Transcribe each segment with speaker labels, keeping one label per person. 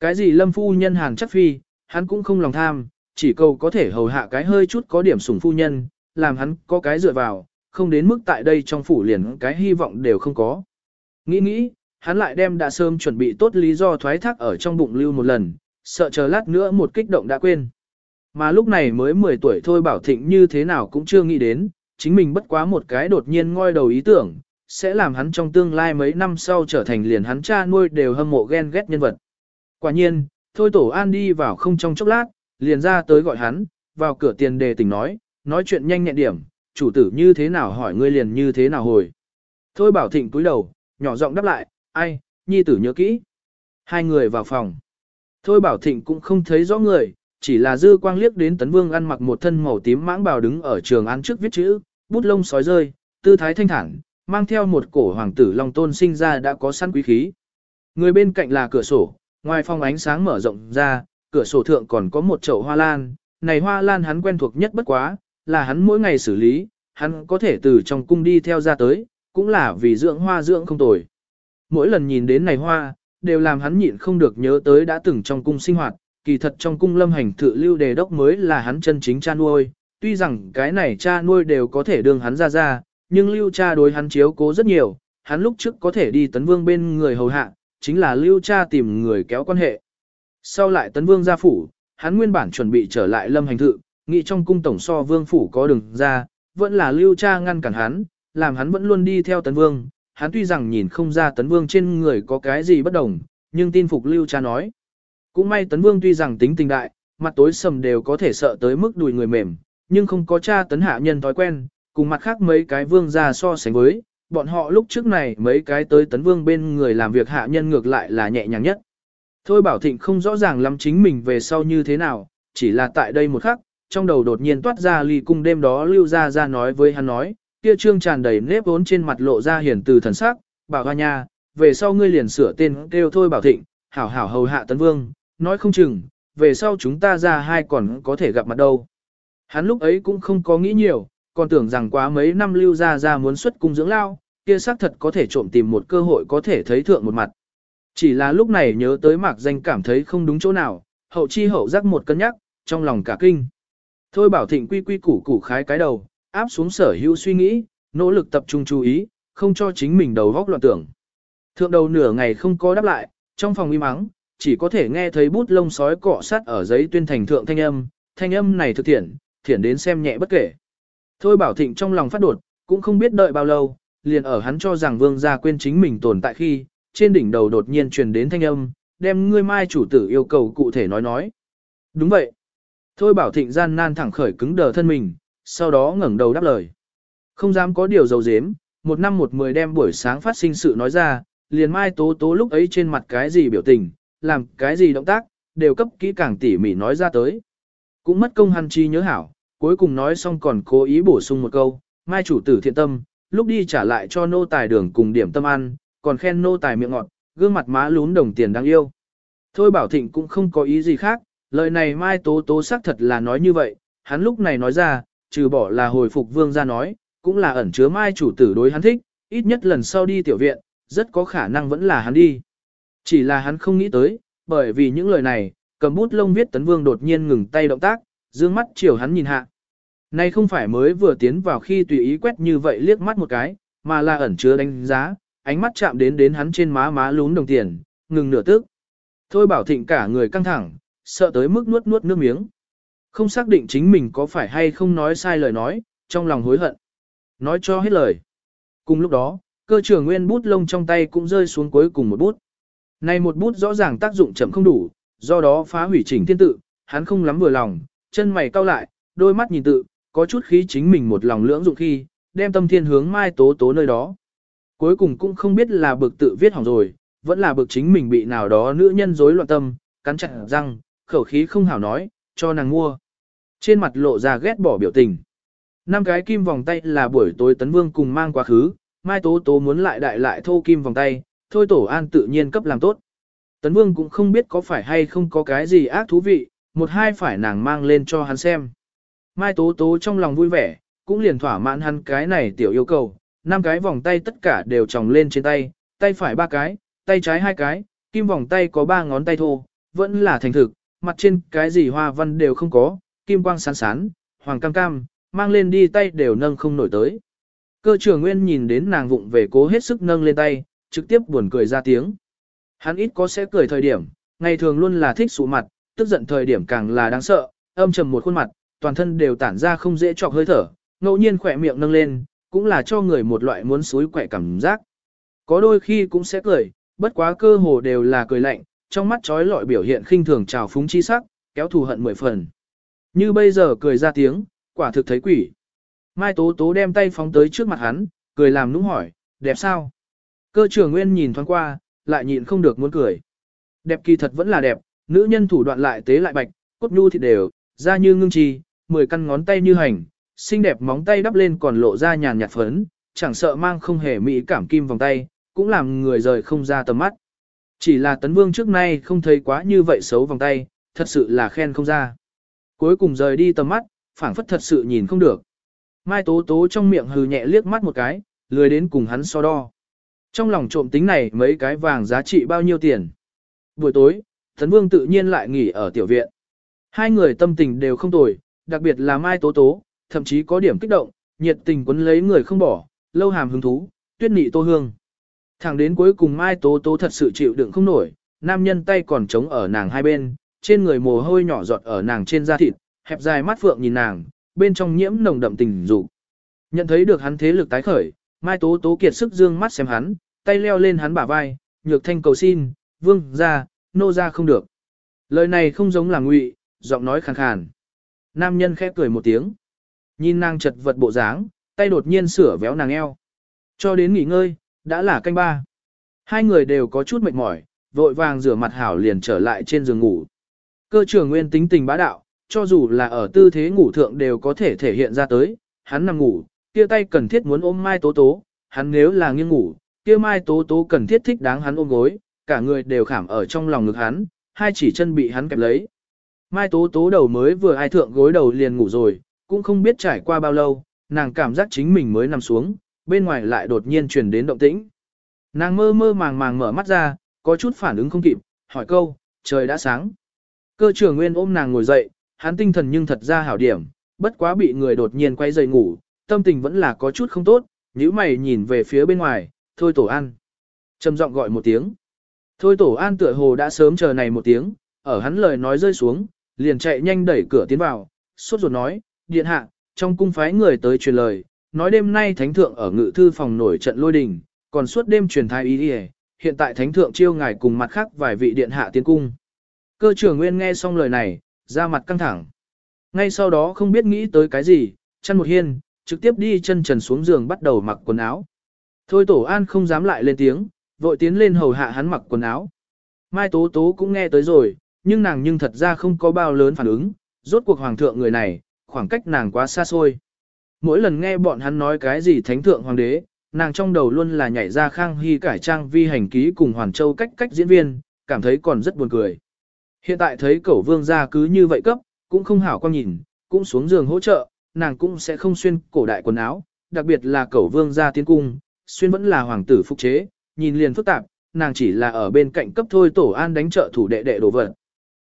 Speaker 1: Cái gì lâm phu nhân hàng chắc phi, hắn cũng không lòng tham, chỉ cầu có thể hầu hạ cái hơi chút có điểm sủng phu nhân, làm hắn có cái dựa vào, không đến mức tại đây trong phủ liền cái hy vọng đều không có. Nghĩ nghĩ, hắn lại đem đã sớm chuẩn bị tốt lý do thoái thác ở trong bụng lưu một lần, sợ chờ lát nữa một kích động đã quên. Mà lúc này mới 10 tuổi thôi Bảo Thịnh như thế nào cũng chưa nghĩ đến, chính mình bất quá một cái đột nhiên ngoi đầu ý tưởng, sẽ làm hắn trong tương lai mấy năm sau trở thành liền hắn cha nuôi đều hâm mộ ghen ghét nhân vật. Quả nhiên, thôi Tổ An đi vào không trong chốc lát, liền ra tới gọi hắn, vào cửa tiền đề tỉnh nói, nói chuyện nhanh nhẹn điểm, chủ tử như thế nào hỏi ngươi liền như thế nào hồi. Thôi Bảo Thịnh cúi đầu, nhỏ giọng đáp lại, ai, nhi tử nhớ kỹ. Hai người vào phòng. Thôi Bảo Thịnh cũng không thấy rõ người, chỉ là dư quang liếc đến Tấn Vương ăn mặc một thân màu tím mãng bào đứng ở trường án trước viết chữ, bút lông sói rơi, tư thái thanh thản, mang theo một cổ hoàng tử long tôn sinh ra đã có săn quý khí. Người bên cạnh là cửa sổ, ngoài phòng ánh sáng mở rộng ra, cửa sổ thượng còn có một chậu hoa lan, này hoa lan hắn quen thuộc nhất bất quá, là hắn mỗi ngày xử lý, hắn có thể từ trong cung đi theo ra tới, cũng là vì dưỡng hoa dưỡng không tồi. Mỗi lần nhìn đến này hoa, đều làm hắn nhịn không được nhớ tới đã từng trong cung sinh hoạt, kỳ thật trong cung lâm hành thự lưu đề đốc mới là hắn chân chính cha nuôi, tuy rằng cái này cha nuôi đều có thể đương hắn ra ra, nhưng lưu cha đối hắn chiếu cố rất nhiều, hắn lúc trước có thể đi tấn vương bên người hầu hạ, chính là lưu cha tìm người kéo quan hệ. Sau lại tấn vương ra phủ, hắn nguyên bản chuẩn bị trở lại lâm hành thự, nghĩ trong cung tổng so vương phủ có đường ra, vẫn là lưu cha ngăn cản hắn, làm hắn vẫn luôn đi theo tấn vương. Hắn tuy rằng nhìn không ra tấn vương trên người có cái gì bất đồng, nhưng tin phục lưu cha nói. Cũng may tấn vương tuy rằng tính tình đại, mặt tối sầm đều có thể sợ tới mức đùi người mềm, nhưng không có cha tấn hạ nhân thói quen, cùng mặt khác mấy cái vương ra so sánh với, bọn họ lúc trước này mấy cái tới tấn vương bên người làm việc hạ nhân ngược lại là nhẹ nhàng nhất. Thôi Bảo Thịnh không rõ ràng lắm chính mình về sau như thế nào, chỉ là tại đây một khắc, trong đầu đột nhiên toát ra ly cung đêm đó lưu ra ra nói với hắn nói, kia trương tràn đầy nếp vốn trên mặt lộ ra hiển từ thần sắc, bảo hoa nha, về sau ngươi liền sửa tên kêu Thôi Bảo Thịnh, hảo hảo hầu hạ tấn vương, nói không chừng, về sau chúng ta ra hai còn có thể gặp mặt đâu. Hắn lúc ấy cũng không có nghĩ nhiều, còn tưởng rằng quá mấy năm lưu ra ra muốn xuất cung dưỡng lao, kia xác thật có thể trộm tìm một cơ hội có thể thấy thượng một mặt. Chỉ là lúc này nhớ tới mạc danh cảm thấy không đúng chỗ nào, hậu chi hậu giác một cân nhắc, trong lòng cả kinh. Thôi bảo thịnh quy quy củ củ khái cái đầu, áp xuống sở hữu suy nghĩ, nỗ lực tập trung chú ý, không cho chính mình đầu góc loạn tưởng. Thượng đầu nửa ngày không có đáp lại, trong phòng im mắng, chỉ có thể nghe thấy bút lông sói cọ sát ở giấy tuyên thành thượng thanh âm, thanh âm này thực thiện, thiện đến xem nhẹ bất kể. Thôi bảo thịnh trong lòng phát đột, cũng không biết đợi bao lâu, liền ở hắn cho rằng vương gia quên chính mình tồn tại khi, trên đỉnh đầu đột nhiên truyền đến thanh âm, đem ngươi mai chủ tử yêu cầu cụ thể nói nói. Đúng vậy. Thôi bảo thịnh gian nan thẳng khởi cứng đờ thân mình, sau đó ngẩng đầu đáp lời. Không dám có điều dầu dếm, một năm một mười đem buổi sáng phát sinh sự nói ra, liền mai tố tố lúc ấy trên mặt cái gì biểu tình, làm cái gì động tác, đều cấp kỹ càng tỉ mỉ nói ra tới. Cũng mất công hắn chi nhớ hảo, cuối cùng nói xong còn cố ý bổ sung một câu, mai chủ tử thiện tâm, lúc đi trả lại cho nô tài đường cùng điểm tâm ăn, còn khen nô tài miệng ngọt, gương mặt má lún đồng tiền đáng yêu. Thôi bảo thịnh cũng không có ý gì khác, lời này mai tố tố xác thật là nói như vậy, hắn lúc này nói ra, trừ bỏ là hồi phục vương ra nói, cũng là ẩn chứa mai chủ tử đối hắn thích, ít nhất lần sau đi tiểu viện, rất có khả năng vẫn là hắn đi. Chỉ là hắn không nghĩ tới, bởi vì những lời này, cầm bút lông viết tấn vương đột nhiên ngừng tay động tác, dương mắt chiều hắn nhìn hạ. Này không phải mới vừa tiến vào khi tùy ý quét như vậy liếc mắt một cái, mà là ẩn chứa đánh giá, ánh mắt chạm đến đến hắn trên má má lún đồng tiền, ngừng nửa tức. Thôi bảo thịnh cả người căng thẳng, sợ tới mức nuốt nuốt nước miếng. Không xác định chính mình có phải hay không nói sai lời nói, trong lòng hối hận. Nói cho hết lời. Cùng lúc đó, cơ trưởng nguyên bút lông trong tay cũng rơi xuống cuối cùng một bút. Này một bút rõ ràng tác dụng chậm không đủ, do đó phá hủy chỉnh thiên tự, hắn không lắm vừa lòng, chân mày cau lại, đôi mắt nhìn tự, có chút khí chính mình một lòng lưỡng dụng khi, đem tâm thiên hướng mai tố tố nơi đó. Cuối cùng cũng không biết là bực tự viết hỏng rồi, vẫn là bực chính mình bị nào đó nữ nhân rối loạn tâm, cắn chặt răng, khẩu khí không hảo nói, cho nàng mua. Trên mặt lộ ra ghét bỏ biểu tình. Năm cái kim vòng tay là buổi tối tấn vương cùng mang quá khứ, mai tố tố muốn lại đại lại thô kim vòng tay, thôi tổ an tự nhiên cấp làm tốt. Tấn vương cũng không biết có phải hay không có cái gì ác thú vị, một hai phải nàng mang lên cho hắn xem. Mai tố tố trong lòng vui vẻ, cũng liền thỏa mãn hắn cái này tiểu yêu cầu, năm cái vòng tay tất cả đều tròng lên trên tay, tay phải ba cái, tay trái hai cái, kim vòng tay có ba ngón tay thô, vẫn là thành thực, mặt trên cái gì hoa văn đều không có, kim quang sáng sán, hoàng cam cam, mang lên đi tay đều nâng không nổi tới. Cơ trưởng nguyên nhìn đến nàng vụng về cố hết sức nâng lên tay, trực tiếp buồn cười ra tiếng. Hắn ít có sẽ cười thời điểm, ngày thường luôn là thích sụ mặt, tức giận thời điểm càng là đáng sợ, âm trầm một khuôn mặt, toàn thân đều tản ra không dễ chọc hơi thở, ngẫu nhiên khỏe miệng nâng lên, cũng là cho người một loại muốn suối quẻ cảm giác. Có đôi khi cũng sẽ cười, bất quá cơ hồ đều là cười lạnh, trong mắt trói lọi biểu hiện khinh thường trào phúng chi sắc, kéo thù hận mười phần. Như bây giờ cười ra tiếng, quả thực thấy quỷ. Mai Tố Tố đem tay phóng tới trước mặt hắn, cười làm nũng hỏi, đẹp sao? Cơ trưởng nguyên nhìn thoáng qua, lại nhịn không được muốn cười. Đẹp kỳ thật vẫn là đẹp, nữ nhân thủ đoạn lại tế lại bạch, cốt nhu thịt đều, da như ngưng trì, mười căn ngón tay như hành, xinh đẹp móng tay đắp lên còn lộ ra nhàn nhạt phấn, chẳng sợ mang không hề mỹ cảm kim vòng tay, cũng làm người rời không ra tầm mắt. Chỉ là tấn vương trước nay không thấy quá như vậy xấu vòng tay, thật sự là khen không ra. Cuối cùng rời đi tầm mắt, phảng phất thật sự nhìn không được. Mai tố tố trong miệng hừ nhẹ liếc mắt một cái, lười đến cùng hắn so đo. Trong lòng trộm tính này mấy cái vàng giá trị bao nhiêu tiền. Buổi tối, Tấn Vương tự nhiên lại nghỉ ở tiểu viện. Hai người tâm tình đều không tồi, đặc biệt là Mai Tố Tố, thậm chí có điểm kích động, nhiệt tình quấn lấy người không bỏ, lâu hàm hứng thú, tuyết nị tô hương. Thẳng đến cuối cùng Mai Tố Tố thật sự chịu đựng không nổi, nam nhân tay còn trống ở nàng hai bên, trên người mồ hôi nhỏ giọt ở nàng trên da thịt, hẹp dài mắt phượng nhìn nàng, bên trong nhiễm nồng đậm tình dục. Nhận thấy được hắn thế lực tái khởi, Mai Tố Tố kiệt sức dương mắt xem hắn, tay leo lên hắn bả vai, nhược thanh cầu xin, vương ra, nô ra không được. Lời này không giống là ngụy, giọng nói khàn khàn. Nam nhân khẽ cười một tiếng. Nhìn nàng chật vật bộ dáng, tay đột nhiên sửa véo nàng eo. Cho đến nghỉ ngơi, đã là canh ba. Hai người đều có chút mệt mỏi, vội vàng rửa mặt hảo liền trở lại trên giường ngủ. Cơ trưởng nguyên tính tình bá đạo, cho dù là ở tư thế ngủ thượng đều có thể thể hiện ra tới, hắn nằm ngủ, kia tay cần thiết muốn ôm Mai Tố Tố, hắn nếu là nghiêng ngủ, kia Mai Tố Tố cần thiết thích đáng hắn ôm gối, cả người đều khảm ở trong lòng ngực hắn, hai chỉ chân bị hắn kẹp lấy. Mai Tố Tố đầu mới vừa ai thượng gối đầu liền ngủ rồi, cũng không biết trải qua bao lâu, nàng cảm giác chính mình mới nằm xuống, bên ngoài lại đột nhiên truyền đến động tĩnh. Nàng mơ mơ màng màng mở mắt ra, có chút phản ứng không kịp, hỏi câu, trời đã sáng. Cơ trưởng nguyên ôm nàng ngồi dậy, hắn tinh thần nhưng thật ra hảo điểm, bất quá bị người đột nhiên quay dậy ngủ, tâm tình vẫn là có chút không tốt, nhíu mày nhìn về phía bên ngoài, thôi tổ ăn. Trầm giọng gọi một tiếng. Thôi tổ an tựa hồ đã sớm chờ này một tiếng, ở hắn lời nói rơi xuống, liền chạy nhanh đẩy cửa tiến vào, sốt ruột nói, điện hạ, trong cung phái người tới truyền lời, nói đêm nay thánh thượng ở ngự thư phòng nổi trận lôi đình, còn suốt đêm truyền thái ý đi hiện tại thánh thượng chiêu ngài cùng mặt khác vài vị điện hạ tiến cung. Cơ trưởng nguyên nghe xong lời này, ra mặt căng thẳng. Ngay sau đó không biết nghĩ tới cái gì, chăn một hiên, trực tiếp đi chân trần xuống giường bắt đầu mặc quần áo. Thôi tổ an không dám lại lên tiếng, vội tiến lên hầu hạ hắn mặc quần áo. Mai Tố Tố cũng nghe tới rồi, nhưng nàng nhưng thật ra không có bao lớn phản ứng, rốt cuộc hoàng thượng người này, khoảng cách nàng quá xa xôi. Mỗi lần nghe bọn hắn nói cái gì thánh thượng hoàng đế, nàng trong đầu luôn là nhảy ra khang hy cải trang vi hành ký cùng Hoàn Châu cách cách diễn viên, cảm thấy còn rất buồn cười. Hiện tại thấy cẩu vương gia cứ như vậy cấp, cũng không hảo quan nhìn, cũng xuống giường hỗ trợ, nàng cũng sẽ không xuyên cổ đại quần áo, đặc biệt là cẩu vương gia tiến cung, xuyên vẫn là hoàng tử phục chế, nhìn liền phức tạp, nàng chỉ là ở bên cạnh cấp thôi tổ an đánh trợ thủ đệ đệ đồ vật.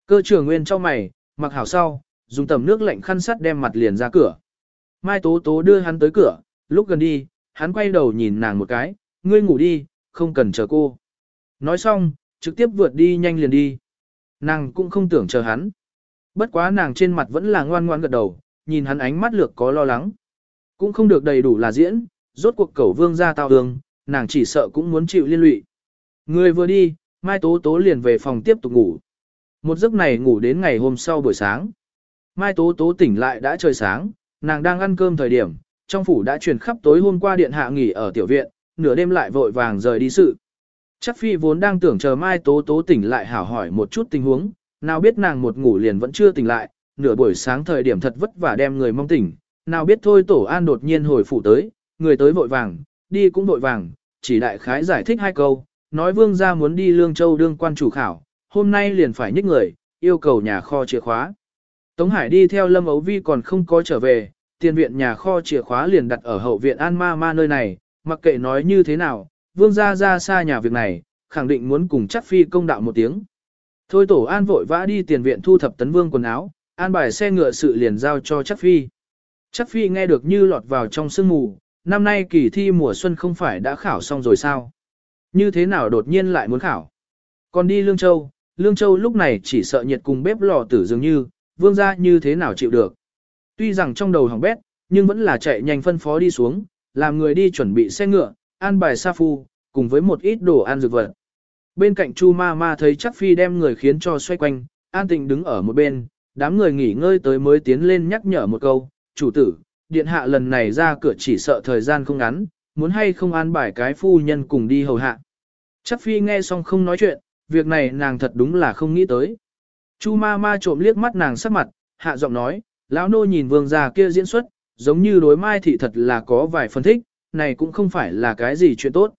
Speaker 1: Cơ trưởng nguyên cho mày, mặc hảo sau, dùng tầm nước lạnh khăn sắt đem mặt liền ra cửa. Mai Tố Tố đưa hắn tới cửa, lúc gần đi, hắn quay đầu nhìn nàng một cái, ngươi ngủ đi, không cần chờ cô. Nói xong, trực tiếp vượt đi nhanh liền đi. Nàng cũng không tưởng chờ hắn. Bất quá nàng trên mặt vẫn là ngoan ngoan gật đầu, nhìn hắn ánh mắt lược có lo lắng. Cũng không được đầy đủ là diễn, rốt cuộc cẩu vương ra tao đường nàng chỉ sợ cũng muốn chịu liên lụy. Người vừa đi, Mai Tố Tố liền về phòng tiếp tục ngủ. Một giấc này ngủ đến ngày hôm sau buổi sáng. Mai Tố Tố tỉnh lại đã trời sáng, nàng đang ăn cơm thời điểm, trong phủ đã truyền khắp tối hôm qua điện hạ nghỉ ở tiểu viện, nửa đêm lại vội vàng rời đi sự. Chắc phi vốn đang tưởng chờ Mai Tố Tố tỉnh lại hảo hỏi một chút tình huống, nào biết nàng một ngủ liền vẫn chưa tỉnh lại, nửa buổi sáng thời điểm thật vất vả đem người mong tỉnh, nào biết thôi tổ an đột nhiên hồi phủ tới, người tới vội vàng, đi cũng vội vàng, chỉ đại khái giải thích hai câu, nói vương gia muốn đi Lương Châu đương quan chủ khảo, hôm nay liền phải nhích người, yêu cầu nhà kho chìa khóa. Tống Hải đi theo Lâm Ấu Vi còn không có trở về, tiền viện nhà kho chìa khóa liền đặt ở hậu viện An Ma Ma nơi này, mặc kệ nói như thế nào, vương gia ra xa nhà việc này, khẳng định muốn cùng chắc phi công đạo một tiếng. Thôi tổ an vội vã đi tiền viện thu thập tấn vương quần áo, an bài xe ngựa sự liền giao cho chắc phi. Chắc phi nghe được như lọt vào trong sương mù, năm nay kỳ thi mùa xuân không phải đã khảo xong rồi sao? Như thế nào đột nhiên lại muốn khảo? Còn đi Lương Châu, Lương Châu lúc này chỉ sợ nhiệt cùng bếp lò tử dường như, vương gia như thế nào chịu được. Tuy rằng trong đầu hỏng bét, nhưng vẫn là chạy nhanh phân phó đi xuống, làm người đi chuẩn bị xe ngựa, an bài sa phu, cùng với một ít đồ ăn dược vật. Bên cạnh Chu Ma Ma thấy chắc phi đem người khiến cho xoay quanh, an tình đứng ở một bên, đám người nghỉ ngơi tới mới tiến lên nhắc nhở một câu, chủ tử, điện hạ lần này ra cửa chỉ sợ thời gian không ngắn, muốn hay không an bài cái phu nhân cùng đi hầu hạ. Chắc phi nghe xong không nói chuyện, việc này nàng thật đúng là không nghĩ tới. Chu ma ma trộm liếc mắt nàng sắc mặt, hạ giọng nói, lão nô nhìn vương già kia diễn xuất, giống như đối mai thị thật là có vài phân thích, này cũng không phải là cái gì chuyện tốt.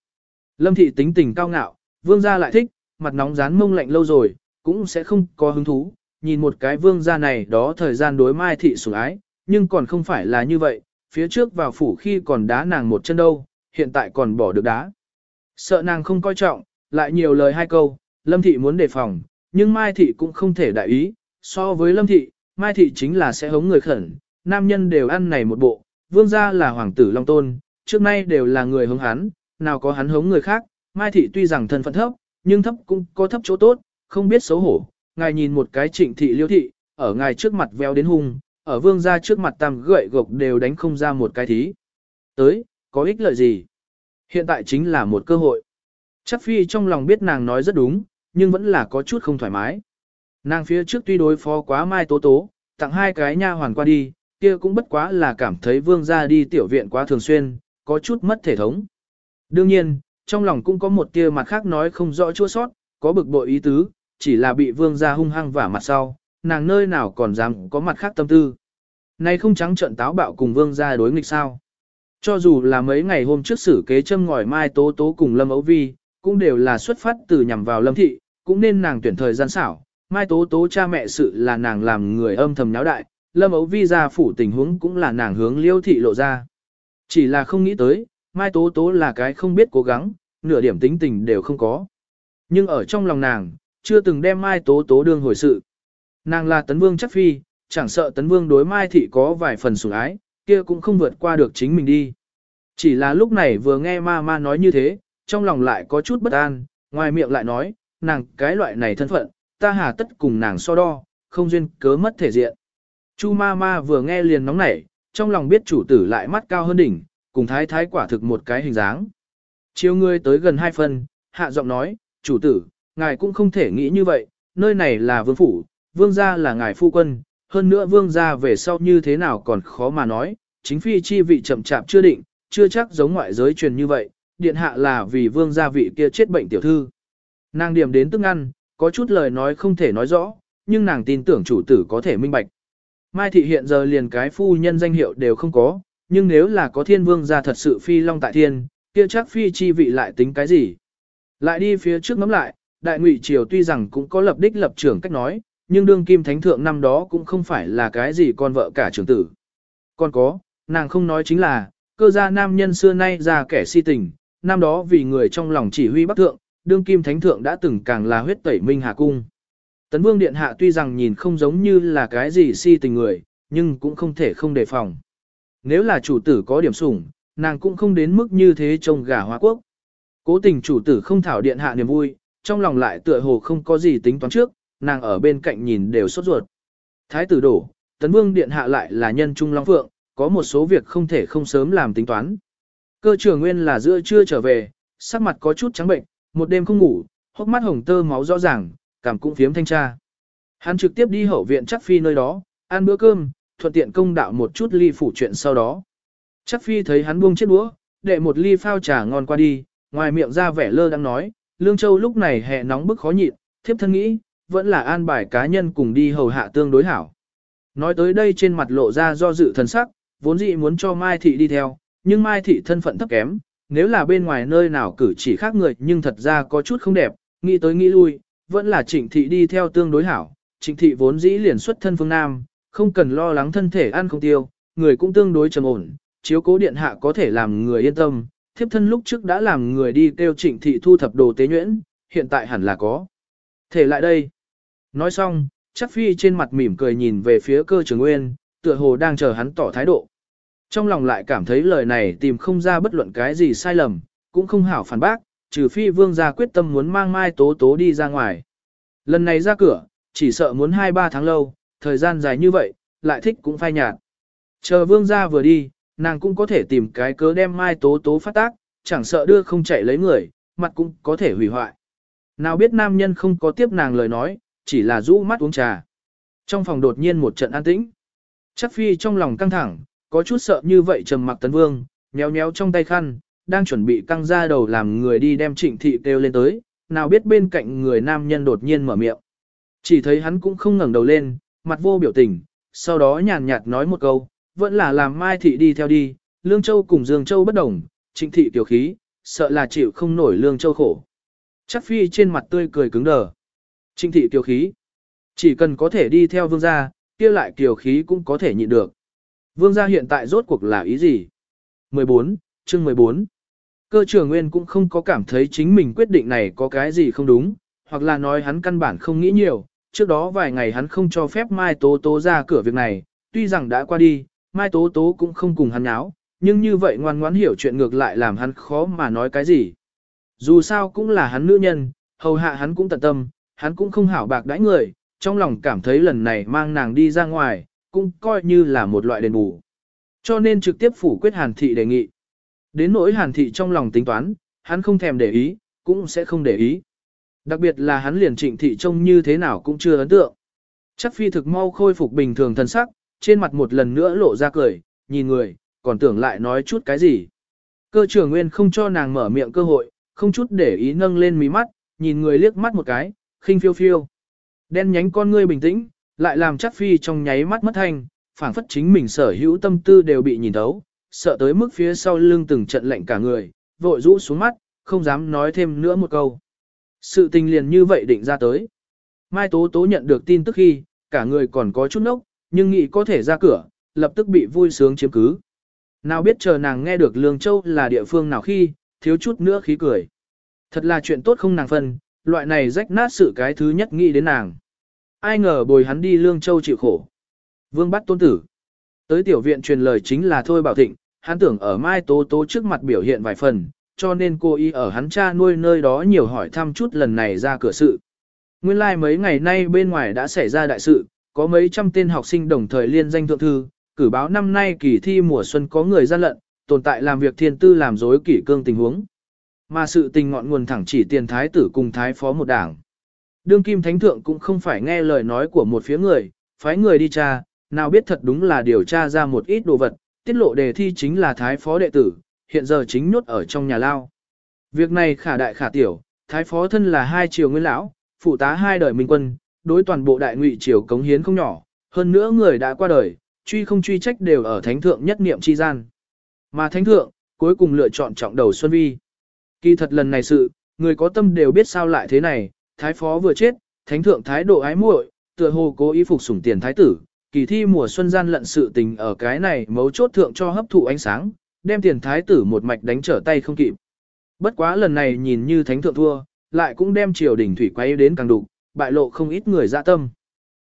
Speaker 1: Lâm thị tính tình cao ngạo, vương gia lại thích, mặt nóng rán mông lạnh lâu rồi, cũng sẽ không có hứng thú, nhìn một cái vương gia này đó thời gian đối mai thị sủng ái, nhưng còn không phải là như vậy, phía trước vào phủ khi còn đá nàng một chân đâu, hiện tại còn bỏ được đá. Sợ nàng không coi trọng, lại nhiều lời hai câu, lâm thị muốn đề phòng, nhưng mai thị cũng không thể đại ý, so với lâm thị, mai thị chính là sẽ hống người khẩn, nam nhân đều ăn này một bộ, vương gia là hoàng tử Long Tôn, trước nay đều là người hống hắn, nào có hắn hống người khác, mai thị tuy rằng thân phận thấp, nhưng thấp cũng có thấp chỗ tốt, không biết xấu hổ, ngài nhìn một cái trịnh thị liêu thị, ở ngài trước mặt veo đến hung, ở vương gia trước mặt tam gậy gộc đều đánh không ra một cái thí. Tới, có ích lợi gì? Hiện tại chính là một cơ hội. Chắc phi trong lòng biết nàng nói rất đúng, nhưng vẫn là có chút không thoải mái. Nàng phía trước tuy đối phó quá mai tố tố, tặng hai cái nha hoàn qua đi, kia cũng bất quá là cảm thấy vương gia đi tiểu viện quá thường xuyên, có chút mất thể thống. Đương nhiên, trong lòng cũng có một tia mặt khác nói không rõ chua sót, có bực bội ý tứ, chỉ là bị vương gia hung hăng vả mặt sau, nàng nơi nào còn dám có mặt khác tâm tư. nay không trắng trận táo bạo cùng vương gia đối nghịch sao. Cho dù là mấy ngày hôm trước xử kế châm ngòi mai tố tố cùng lâm ấu vi, cũng đều là xuất phát từ nhằm vào lâm thị, cũng nên nàng tuyển thời gian xảo. Mai tố tố cha mẹ sự là nàng làm người âm thầm nháo đại, lâm ấu vi ra phủ tình huống cũng là nàng hướng liêu thị lộ ra. Chỉ là không nghĩ tới, mai tố tố là cái không biết cố gắng, nửa điểm tính tình đều không có. Nhưng ở trong lòng nàng, chưa từng đem mai tố tố đương hồi sự. Nàng là tấn vương chắc phi, chẳng sợ tấn vương đối mai thị có vài phần sủng ái, kia cũng không vượt qua được chính mình đi. Chỉ là lúc này vừa nghe ma ma nói như thế, trong lòng lại có chút bất an, ngoài miệng lại nói, nàng cái loại này thân phận, ta hà tất cùng nàng so đo, không duyên cớ mất thể diện. Chu ma ma vừa nghe liền nóng nảy, trong lòng biết chủ tử lại mắt cao hơn đỉnh, cùng thái thái quả thực một cái hình dáng. Chiều ngươi tới gần hai phân, hạ giọng nói, chủ tử, ngài cũng không thể nghĩ như vậy, nơi này là vương phủ, vương gia là ngài phu quân, hơn nữa vương gia về sau như thế nào còn khó mà nói, chính phi chi vị chậm chạp chưa định, chưa chắc giống ngoại giới truyền như vậy, điện hạ là vì vương gia vị kia chết bệnh tiểu thư. Nàng điểm đến tức ăn, có chút lời nói không thể nói rõ, nhưng nàng tin tưởng chủ tử có thể minh bạch. Mai thị hiện giờ liền cái phu nhân danh hiệu đều không có, nhưng nếu là có thiên vương gia thật sự phi long tại thiên, kia chắc phi chi vị lại tính cái gì. Lại đi phía trước ngắm lại, đại ngụy triều tuy rằng cũng có lập đích lập trưởng cách nói, nhưng đương kim thánh thượng năm đó cũng không phải là cái gì con vợ cả trưởng tử. Còn có, nàng không nói chính là, cơ gia nam nhân xưa nay ra kẻ si tình, năm đó vì người trong lòng chỉ huy bắc thượng, đương kim thánh thượng đã từng càng là huyết tẩy minh hạ cung. Tấn vương điện hạ tuy rằng nhìn không giống như là cái gì si tình người, nhưng cũng không thể không đề phòng. Nếu là chủ tử có điểm sủng, nàng cũng không đến mức như thế trông gà hóa quốc. Cố tình chủ tử không thảo điện hạ niềm vui, trong lòng lại tựa hồ không có gì tính toán trước, nàng ở bên cạnh nhìn đều sốt ruột. Thái tử đổ, tấn vương điện hạ lại là nhân trung long phượng, có một số việc không thể không sớm làm tính toán. Cơ trưởng nguyên là giữa trưa trở về, sắc mặt có chút trắng bệnh, một đêm không ngủ, hốc mắt hồng tơ máu rõ ràng, cảm cũng phiếm thanh tra. Hắn trực tiếp đi hậu viện chắc phi nơi đó, ăn bữa cơm, thuận tiện công đạo một chút ly phủ chuyện sau đó. Chắc phi thấy hắn buông chiếc đũa, đệ một ly phao trà ngon qua đi, ngoài miệng ra vẻ lơ đang nói, Lương Châu lúc này hè nóng bức khó nhịn, thiếp thân nghĩ, vẫn là an bài cá nhân cùng đi hầu hạ tương đối hảo. Nói tới đây trên mặt lộ ra do dự thần sắc, vốn dĩ muốn cho Mai Thị đi theo, nhưng Mai Thị thân phận thấp kém, nếu là bên ngoài nơi nào cử chỉ khác người nhưng thật ra có chút không đẹp, nghĩ tới nghĩ lui, vẫn là Trịnh Thị đi theo tương đối hảo. Trịnh Thị vốn dĩ liền xuất thân phương Nam, không cần lo lắng thân thể ăn không tiêu, người cũng tương đối trầm ổn, chiếu cố điện hạ có thể làm người yên tâm. Thiếp thân lúc trước đã làm người đi kêu Trịnh Thị thu thập đồ tế nhuyễn, hiện tại hẳn là có. Thể lại đây. Nói xong, chắc phi trên mặt mỉm cười nhìn về phía cơ trường nguyên, tựa hồ đang chờ hắn tỏ thái độ. Trong lòng lại cảm thấy lời này tìm không ra bất luận cái gì sai lầm, cũng không hảo phản bác, trừ phi vương gia quyết tâm muốn mang mai tố tố đi ra ngoài. Lần này ra cửa, chỉ sợ muốn 2-3 tháng lâu, thời gian dài như vậy, lại thích cũng phai nhạt. Chờ vương gia vừa đi, nàng cũng có thể tìm cái cớ đem mai tố tố phát tác, chẳng sợ đưa không chạy lấy người, mặt cũng có thể hủy hoại. Nào biết nam nhân không có tiếp nàng lời nói, chỉ là rũ mắt uống trà. Trong phòng đột nhiên một trận an tĩnh. Chắc phi trong lòng căng thẳng, có chút sợ như vậy trầm mặc tấn vương, nhéo nhéo trong tay khăn, đang chuẩn bị căng ra đầu làm người đi đem trịnh thị kêu lên tới, nào biết bên cạnh người nam nhân đột nhiên mở miệng. Chỉ thấy hắn cũng không ngẩng đầu lên, mặt vô biểu tình, sau đó nhàn nhạt nói một câu, vẫn là làm mai thị đi theo đi, Lương Châu cùng Dương Châu bất đồng, trịnh thị tiểu khí, sợ là chịu không nổi Lương Châu khổ. Chắc phi trên mặt tươi cười cứng đờ. Trinh thị kiều khí, chỉ cần có thể đi theo vương gia, kia lại kiều khí cũng có thể nhịn được. Vương gia hiện tại rốt cuộc là ý gì? 14, chương 14. Cơ trưởng nguyên cũng không có cảm thấy chính mình quyết định này có cái gì không đúng, hoặc là nói hắn căn bản không nghĩ nhiều, trước đó vài ngày hắn không cho phép Mai Tố Tố ra cửa việc này, tuy rằng đã qua đi, Mai Tố Tố cũng không cùng hắn nháo, nhưng như vậy ngoan ngoãn hiểu chuyện ngược lại làm hắn khó mà nói cái gì. Dù sao cũng là hắn nữ nhân, hầu hạ hắn cũng tận tâm, hắn cũng không hảo bạc đãi người, trong lòng cảm thấy lần này mang nàng đi ra ngoài, cũng coi như là một loại đền bù. Cho nên trực tiếp phủ quyết Hàn Thị đề nghị. Đến nỗi Hàn Thị trong lòng tính toán, hắn không thèm để ý, cũng sẽ không để ý. Đặc biệt là hắn liền trịnh thị trông như thế nào cũng chưa ấn tượng. Chắc phi thực mau khôi phục bình thường thân sắc, trên mặt một lần nữa lộ ra cười, nhìn người, còn tưởng lại nói chút cái gì. Cơ trưởng nguyên không cho nàng mở miệng cơ hội, không chút để ý nâng lên mí mắt, nhìn người liếc mắt một cái, khinh phiêu phiêu. Đen nhánh con ngươi bình tĩnh, lại làm chắc phi trong nháy mắt mất thanh, phảng phất chính mình sở hữu tâm tư đều bị nhìn thấu, sợ tới mức phía sau lưng từng trận lạnh cả người, vội rũ xuống mắt, không dám nói thêm nữa một câu. Sự tình liền như vậy định ra tới. Mai Tố Tố nhận được tin tức khi, cả người còn có chút nốc, nhưng nghĩ có thể ra cửa, lập tức bị vui sướng chiếm cứ. Nào biết chờ nàng nghe được Lương Châu là địa phương nào khi, thiếu chút nữa khí cười. Thật là chuyện tốt không nàng phân, loại này rách nát sự cái thứ nhất nghĩ đến nàng. Ai ngờ bồi hắn đi Lương Châu chịu khổ. Vương bắt tôn tử. Tới tiểu viện truyền lời chính là Thôi Bảo Thịnh, hắn tưởng ở Mai Tố Tố trước mặt biểu hiện vài phần, cho nên cô y ở hắn cha nuôi nơi đó nhiều hỏi thăm chút lần này ra cửa sự. Nguyên lai like mấy ngày nay bên ngoài đã xảy ra đại sự, có mấy trăm tên học sinh đồng thời liên danh thượng thư, cử báo năm nay kỳ thi mùa xuân có người gian lận, tồn tại làm việc thiên tư làm dối kỷ cương tình huống. Mà sự tình ngọn nguồn thẳng chỉ tiền thái tử cùng thái phó một đảng. Đương kim thánh thượng cũng không phải nghe lời nói của một phía người, phái người đi tra, nào biết thật đúng là điều tra ra một ít đồ vật, tiết lộ đề thi chính là thái phó đệ tử, hiện giờ chính nhốt ở trong nhà lao. Việc này khả đại khả tiểu, thái phó thân là hai triều nguyên lão, phụ tá hai đời minh quân, đối toàn bộ đại ngụy triều cống hiến không nhỏ, hơn nữa người đã qua đời, truy không truy trách đều ở thánh thượng nhất niệm chi gian. Mà thánh thượng, cuối cùng lựa chọn trọng đầu Xuân Vi. Kỳ thật lần này sự, người có tâm đều biết sao lại thế này, thái phó vừa chết, thánh thượng thái độ ái muội, tựa hồ cố ý phục sủng tiền thái tử, kỳ thi mùa xuân gian lận sự tình ở cái này mấu chốt thượng cho hấp thụ ánh sáng, đem tiền thái tử một mạch đánh trở tay không kịp. Bất quá lần này nhìn như thánh thượng thua, lại cũng đem triều đình thủy quay đến càng đục, bại lộ không ít người dạ tâm.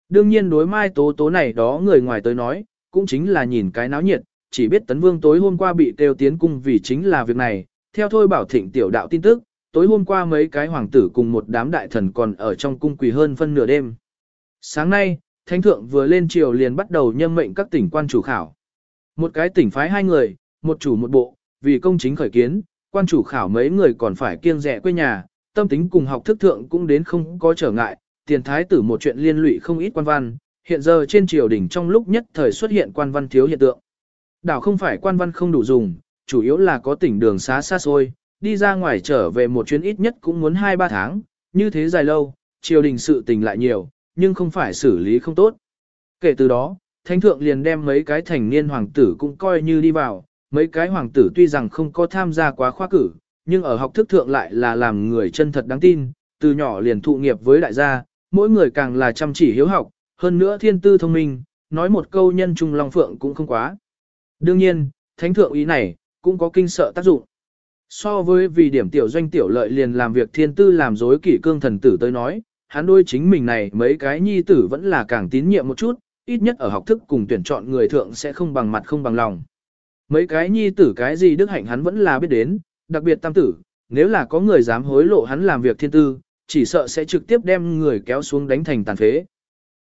Speaker 1: Đương nhiên đối mai tố tố này đó người ngoài tới nói, cũng chính là nhìn cái náo nhiệt, chỉ biết tấn vương tối hôm qua bị kêu tiến cung vì chính là việc này, theo thôi bảo thịnh tiểu đạo tin tức, tối hôm qua mấy cái hoàng tử cùng một đám đại thần còn ở trong cung quỳ hơn phân nửa đêm. Sáng nay, thánh thượng vừa lên triều liền bắt đầu nhâm mệnh các tỉnh quan chủ khảo. Một cái tỉnh phái hai người, một chủ một bộ, vì công chính khởi kiến, quan chủ khảo mấy người còn phải kiêng rẻ quê nhà, tâm tính cùng học thức thượng cũng đến không có trở ngại, tiền thái tử một chuyện liên lụy không ít quan văn, hiện giờ trên triều đình trong lúc nhất thời xuất hiện quan văn thiếu hiện tượng. Đảo không phải quan văn không đủ dùng, chủ yếu là có tỉnh đường xá xa xôi, đi ra ngoài trở về một chuyến ít nhất cũng muốn 2-3 tháng, như thế dài lâu, triều đình sự tình lại nhiều, nhưng không phải xử lý không tốt. Kể từ đó, thánh thượng liền đem mấy cái thành niên hoàng tử cũng coi như đi vào, mấy cái hoàng tử tuy rằng không có tham gia quá khoa cử, nhưng ở học thức thượng lại là làm người chân thật đáng tin, từ nhỏ liền thụ nghiệp với đại gia, mỗi người càng là chăm chỉ hiếu học, hơn nữa thiên tư thông minh, nói một câu nhân trung long phượng cũng không quá. Đương nhiên, thánh thượng ý này, cũng có kinh sợ tác dụng. So với vì điểm tiểu doanh tiểu lợi liền làm việc thiên tư làm dối kỷ cương thần tử tới nói, hắn đôi chính mình này mấy cái nhi tử vẫn là càng tín nhiệm một chút, ít nhất ở học thức cùng tuyển chọn người thượng sẽ không bằng mặt không bằng lòng. Mấy cái nhi tử cái gì đức hạnh hắn vẫn là biết đến, đặc biệt tam tử, nếu là có người dám hối lộ hắn làm việc thiên tư, chỉ sợ sẽ trực tiếp đem người kéo xuống đánh thành tàn phế.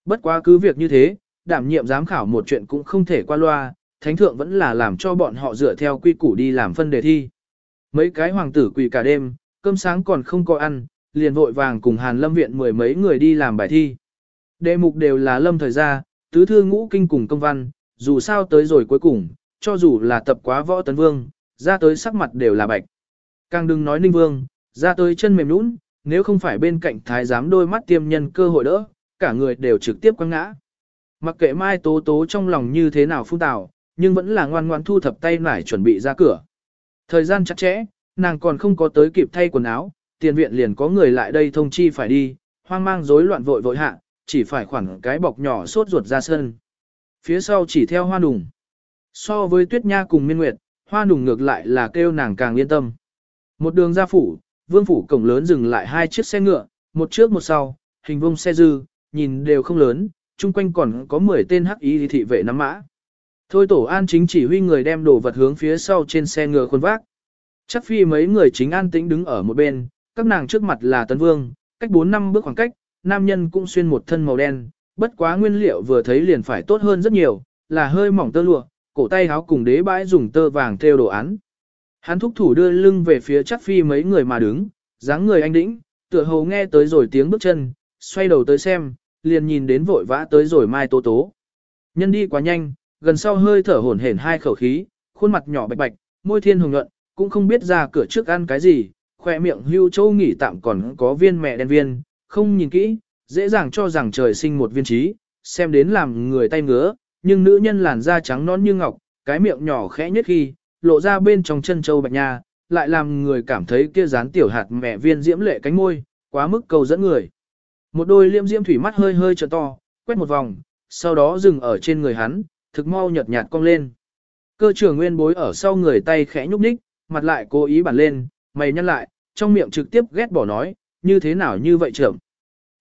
Speaker 1: Bất quá cứ việc như thế, đảm nhiệm giám khảo một chuyện cũng không thể qua loa, thánh thượng vẫn là làm cho bọn họ dựa theo quy củ đi làm phân đề thi. Mấy cái hoàng tử quỳ cả đêm, cơm sáng còn không có ăn, liền vội vàng cùng Hàn Lâm viện mười mấy người đi làm bài thi. Đề mục đều là lâm thời gia, tứ thư ngũ kinh cùng công văn, dù sao tới rồi cuối cùng, cho dù là tập quá võ tấn vương, ra tới sắc mặt đều là bạch. Càng đừng nói ninh vương, ra tới chân mềm nũng, nếu không phải bên cạnh thái giám đôi mắt tiêm nhân cơ hội đỡ, cả người đều trực tiếp quăng ngã. Mặc kệ mai tố tố trong lòng như thế nào phung tạo, nhưng vẫn là ngoan ngoan thu thập tay nải chuẩn bị ra cửa. Thời gian chặt chẽ, nàng còn không có tới kịp thay quần áo, tiền viện liền có người lại đây thông chi phải đi, hoang mang rối loạn vội vội hạ, chỉ phải khoảng cái bọc nhỏ sốt ruột ra sân. Phía sau chỉ theo hoa nùng. So với tuyết nha cùng miên nguyệt, hoa nùng ngược lại là kêu nàng càng yên tâm. Một đường ra phủ, vương phủ cổng lớn dừng lại hai chiếc xe ngựa, một trước một sau, hình vông xe dư, nhìn đều không lớn, chung quanh còn có 10 tên hắc y thị vệ nắm mã. Thôi tổ an chính chỉ huy người đem đồ vật hướng phía sau trên xe ngựa khuôn vác. Chắc phi mấy người chính an tĩnh đứng ở một bên, các nàng trước mặt là tấn vương, cách 4 năm bước khoảng cách, nam nhân cũng xuyên một thân màu đen, bất quá nguyên liệu vừa thấy liền phải tốt hơn rất nhiều, là hơi mỏng tơ lụa, cổ tay áo cùng đế bãi dùng tơ vàng theo đồ án. Hắn thúc thủ đưa lưng về phía chắc phi mấy người mà đứng, dáng người anh đĩnh, tựa hồ nghe tới rồi tiếng bước chân, xoay đầu tới xem, liền nhìn đến vội vã tới rồi mai tố tố. Nhân đi quá nhanh, gần sau hơi thở hổn hển hai khẩu khí, khuôn mặt nhỏ bạch bạch, môi thiên hồng nhuận, cũng không biết ra cửa trước ăn cái gì, khỏe miệng hưu châu nghỉ tạm còn có viên mẹ đen viên, không nhìn kỹ, dễ dàng cho rằng trời sinh một viên trí, xem đến làm người tay ngứa, nhưng nữ nhân làn da trắng nõn như ngọc, cái miệng nhỏ khẽ nhất khi, lộ ra bên trong chân châu bạch nha, lại làm người cảm thấy kia dán tiểu hạt mẹ viên diễm lệ cánh môi, quá mức cầu dẫn người. Một đôi liêm diễm thủy mắt hơi hơi trợ to, quét một vòng, sau đó dừng ở trên người hắn, thực mau nhợt nhạt cong lên. Cơ trưởng nguyên bối ở sau người tay khẽ nhúc nhích, mặt lại cố ý bản lên, mày nhăn lại, trong miệng trực tiếp ghét bỏ nói, như thế nào như vậy trưởng.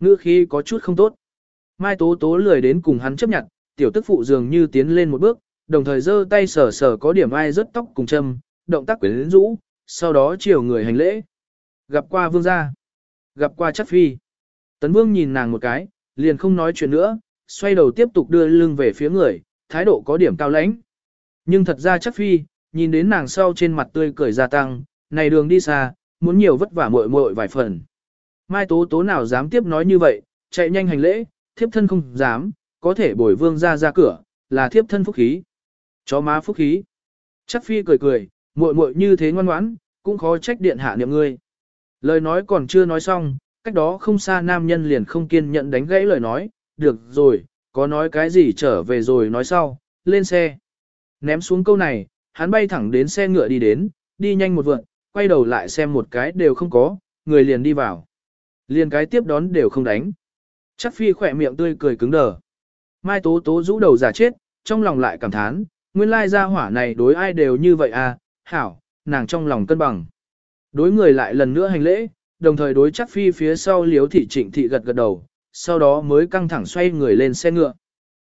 Speaker 1: Ngữ khí có chút không tốt. Mai tố tố lười đến cùng hắn chấp nhận, tiểu tức phụ dường như tiến lên một bước, đồng thời giơ tay sờ sờ có điểm ai rớt tóc cùng châm, động tác quyến rũ, sau đó chiều người hành lễ. Gặp qua vương gia, gặp qua chắc phi. Tấn vương nhìn nàng một cái, liền không nói chuyện nữa, xoay đầu tiếp tục đưa lưng về phía người, thái độ có điểm cao lãnh. Nhưng thật ra chắc phi, nhìn đến nàng sau trên mặt tươi cười gia tăng, này đường đi xa, muốn nhiều vất vả muội muội vài phần. Mai tố tố nào dám tiếp nói như vậy, chạy nhanh hành lễ, thiếp thân không dám, có thể bồi vương ra ra cửa, là thiếp thân phúc khí. Chó má phúc khí. Chắc phi cười cười, muội muội như thế ngoan ngoãn, cũng khó trách điện hạ niệm ngươi. Lời nói còn chưa nói xong, cách đó không xa nam nhân liền không kiên nhẫn đánh gãy lời nói, được rồi, có nói cái gì trở về rồi nói sau, lên xe. Ném xuống câu này, hắn bay thẳng đến xe ngựa đi đến, đi nhanh một vượn, quay đầu lại xem một cái đều không có, người liền đi vào. Liền cái tiếp đón đều không đánh. Chắc phi khỏe miệng tươi cười cứng đờ. Mai tố tố rũ đầu giả chết, trong lòng lại cảm thán, nguyên lai gia hỏa này đối ai đều như vậy à, hảo, nàng trong lòng cân bằng. Đối người lại lần nữa hành lễ, đồng thời đối chắc phi phía sau liếu thị trịnh thị gật gật đầu, sau đó mới căng thẳng xoay người lên xe ngựa.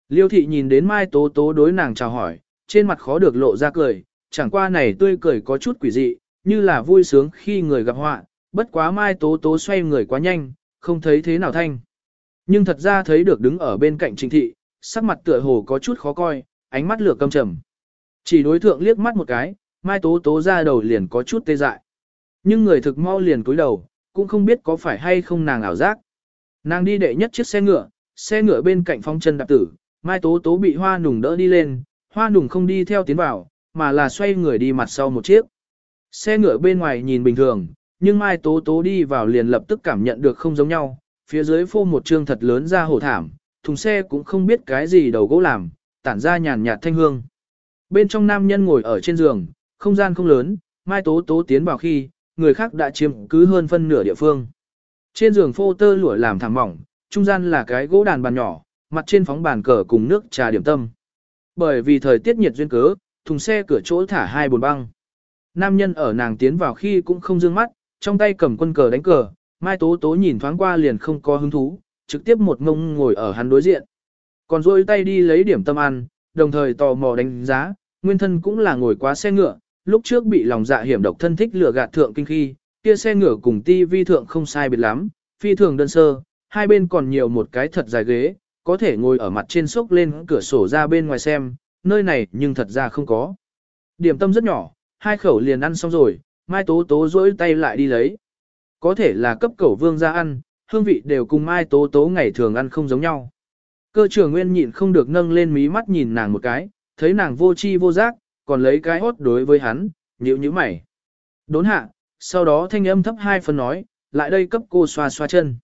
Speaker 1: Liêu thị nhìn đến Mai Tố Tố đối nàng chào hỏi, trên mặt khó được lộ ra cười, chẳng qua này tươi cười có chút quỷ dị, như là vui sướng khi người gặp họa, bất quá Mai Tố Tố xoay người quá nhanh, không thấy thế nào thanh. Nhưng thật ra thấy được đứng ở bên cạnh Trình thị, sắc mặt tựa hồ có chút khó coi, ánh mắt lửa căm trầm. Chỉ đối thượng liếc mắt một cái, Mai Tố Tố ra đầu liền có chút tê dại. Nhưng người thực mau liền cúi đầu, cũng không biết có phải hay không nàng ảo giác. Nàng đi đệ nhất chiếc xe ngựa, xe ngựa bên cạnh phong chân đạp tử, Mai Tố Tố bị hoa nùng đỡ đi lên, hoa nùng không đi theo tiến vào, mà là xoay người đi mặt sau một chiếc. Xe ngựa bên ngoài nhìn bình thường, nhưng Mai Tố Tố đi vào liền lập tức cảm nhận được không giống nhau, phía dưới phô một trương thật lớn ra hổ thảm, thùng xe cũng không biết cái gì đầu gỗ làm, tản ra nhàn nhạt thanh hương. Bên trong nam nhân ngồi ở trên giường, không gian không lớn, Mai Tố Tố tiến vào khi, người khác đã chiếm cứ hơn phân nửa địa phương. Trên giường phô tơ lụa làm thảm mỏng, trung gian là cái gỗ đàn bàn nhỏ, mặt trên phóng bàn cờ cùng nước trà điểm tâm. Bởi vì thời tiết nhiệt duyên cớ, thùng xe cửa chỗ thả hai bồn băng. Nam nhân ở nàng tiến vào khi cũng không dương mắt, trong tay cầm quân cờ đánh cờ, Mai Tố Tố nhìn thoáng qua liền không có hứng thú, trực tiếp một ngông ngồi ở hắn đối diện. Còn rôi tay đi lấy điểm tâm ăn, đồng thời tò mò đánh giá, nguyên thân cũng là ngồi quá xe ngựa, lúc trước bị lòng dạ hiểm độc thân thích lừa gạt thượng kinh khi, kia xe ngựa cùng ti vi thượng không sai biệt lắm, phi thường đơn sơ, hai bên còn nhiều một cái thật dài ghế, có thể ngồi ở mặt trên sốc lên cửa sổ ra bên ngoài xem, nơi này nhưng thật ra không có. Điểm tâm rất nhỏ, hai khẩu liền ăn xong rồi, Mai Tố Tố rỗi tay lại đi lấy. Có thể là cấp cẩu vương ra ăn, hương vị đều cùng Mai Tố Tố ngày thường ăn không giống nhau. Cơ trưởng nguyên nhịn không được nâng lên mí mắt nhìn nàng một cái, thấy nàng vô chi vô giác, còn lấy cái hốt đối với hắn, nhíu nhíu mày. Đốn hạ, sau đó thanh âm thấp hai phần nói, lại đây cấp cô xoa xoa chân.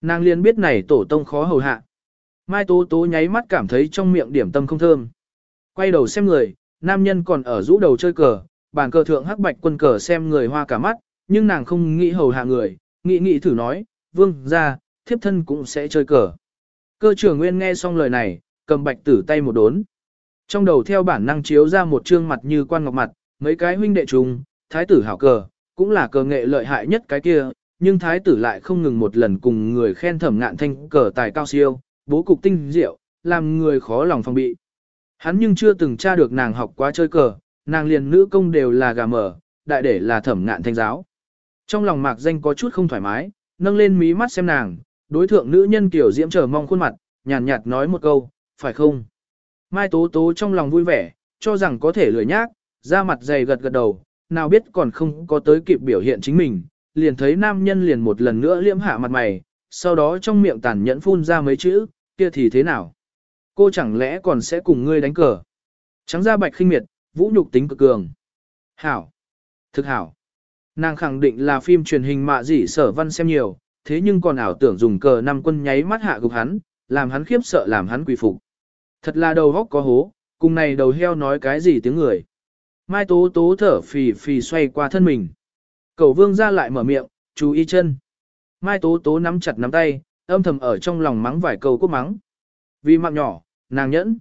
Speaker 1: Nàng liền biết này tổ tông khó hầu hạ. Mai Tố Tố nháy mắt cảm thấy trong miệng điểm tâm không thơm. Quay đầu xem người, nam nhân còn ở rũ đầu chơi cờ, bàn cờ thượng hắc bạch quân cờ xem người hoa cả mắt, nhưng nàng không nghĩ hầu hạ người, nghĩ nghĩ thử nói, vương ra, thiếp thân cũng sẽ chơi cờ. Cơ trưởng nguyên nghe xong lời này, cầm bạch tử tay một đốn. Trong đầu theo bản năng chiếu ra một trương mặt như quan ngọc mặt, mấy cái huynh đệ trùng, thái tử hảo cờ, cũng là cờ nghệ lợi hại nhất cái kia, nhưng thái tử lại không ngừng một lần cùng người khen thẩm ngạn thanh cờ tài cao siêu, bố cục tinh diệu, làm người khó lòng phòng bị. Hắn nhưng chưa từng tra được nàng học quá chơi cờ, nàng liền nữ công đều là gà mở, đại để là thẩm ngạn thanh giáo. Trong lòng mạc danh có chút không thoải mái, nâng lên mí mắt xem nàng, đối thượng nữ nhân kiểu diễm trở mong khuôn mặt, nhàn nhạt, nhạt nói một câu, phải không? Mai Tố Tố trong lòng vui vẻ, cho rằng có thể lười nhác, ra mặt dày gật gật đầu, nào biết còn không có tới kịp biểu hiện chính mình, liền thấy nam nhân liền một lần nữa liễm hạ mặt mày, sau đó trong miệng tàn nhẫn phun ra mấy chữ, kia thì thế nào? Cô chẳng lẽ còn sẽ cùng ngươi đánh cờ? Trắng da bạch khinh miệt, vũ nhục tính cực cường. Hảo! Thực hảo! Nàng khẳng định là phim truyền hình mạ dỉ sở văn xem nhiều, thế nhưng còn ảo tưởng dùng cờ năm quân nháy mắt hạ gục hắn, làm hắn khiếp sợ làm hắn quỳ phục. Thật là đầu góc có hố, cùng này đầu heo nói cái gì tiếng người. Mai tố tố thở phì phì xoay qua thân mình. Cầu vương ra lại mở miệng, chú ý chân. Mai tố tố nắm chặt nắm tay, âm thầm ở trong lòng mắng vài câu cốt mắng. Vì mạng nhỏ, nàng nhẫn.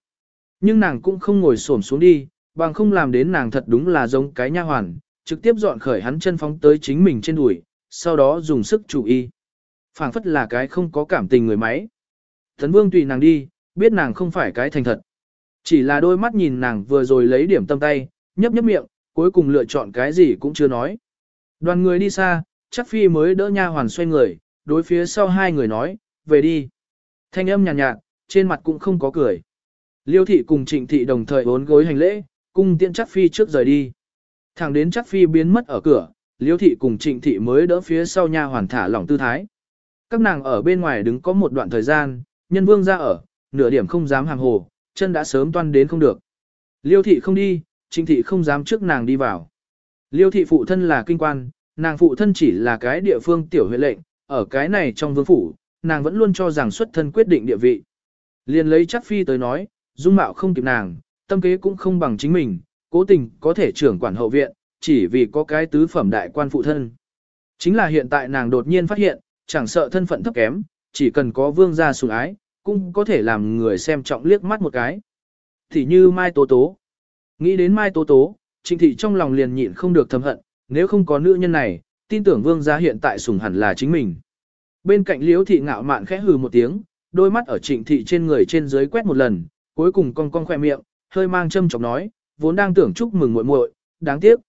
Speaker 1: Nhưng nàng cũng không ngồi xổm xuống đi, bằng không làm đến nàng thật đúng là giống cái nha hoàn, trực tiếp dọn khởi hắn chân phóng tới chính mình trên đùi, sau đó dùng sức chủ y. phảng phất là cái không có cảm tình người máy. Thấn vương tùy nàng đi, biết nàng không phải cái thành thật. Chỉ là đôi mắt nhìn nàng vừa rồi lấy điểm tâm tay, nhấp nhấp miệng, cuối cùng lựa chọn cái gì cũng chưa nói. Đoàn người đi xa, chắc phi mới đỡ nha hoàn xoay người, đối phía sau hai người nói, về đi. Thanh âm nhàn nhạt, nhạt, trên mặt cũng không có cười. Liêu thị cùng trịnh thị đồng thời bốn gối hành lễ, cung tiện chắc phi trước rời đi. Thẳng đến chắc phi biến mất ở cửa, liêu thị cùng trịnh thị mới đỡ phía sau nha hoàn thả lỏng tư thái. Các nàng ở bên ngoài đứng có một đoạn thời gian, nhân vương ra ở, nửa điểm không dám hàng hồ, chân đã sớm toan đến không được. Liêu thị không đi, trịnh thị không dám trước nàng đi vào. Liêu thị phụ thân là kinh quan, nàng phụ thân chỉ là cái địa phương tiểu huệ lệnh, ở cái này trong vương phủ, nàng vẫn luôn cho rằng xuất thân quyết định địa vị. Liền lấy chắc phi tới nói, dung mạo không kịp nàng, tâm kế cũng không bằng chính mình, cố tình có thể trưởng quản hậu viện, chỉ vì có cái tứ phẩm đại quan phụ thân. Chính là hiện tại nàng đột nhiên phát hiện, chẳng sợ thân phận thấp kém, chỉ cần có vương gia sủng ái, cũng có thể làm người xem trọng liếc mắt một cái. Thì như Mai Tố Tố. Nghĩ đến Mai Tố Tố, Trịnh Thị trong lòng liền nhịn không được thầm hận, nếu không có nữ nhân này, tin tưởng vương gia hiện tại sủng hẳn là chính mình. Bên cạnh Liễu Thị ngạo mạn khẽ hừ một tiếng, đôi mắt ở Trịnh Thị trên người trên dưới quét một lần, cuối cùng cong cong khoe miệng, hơi mang châm chọc nói, vốn đang tưởng chúc mừng muội muội, đáng tiếc.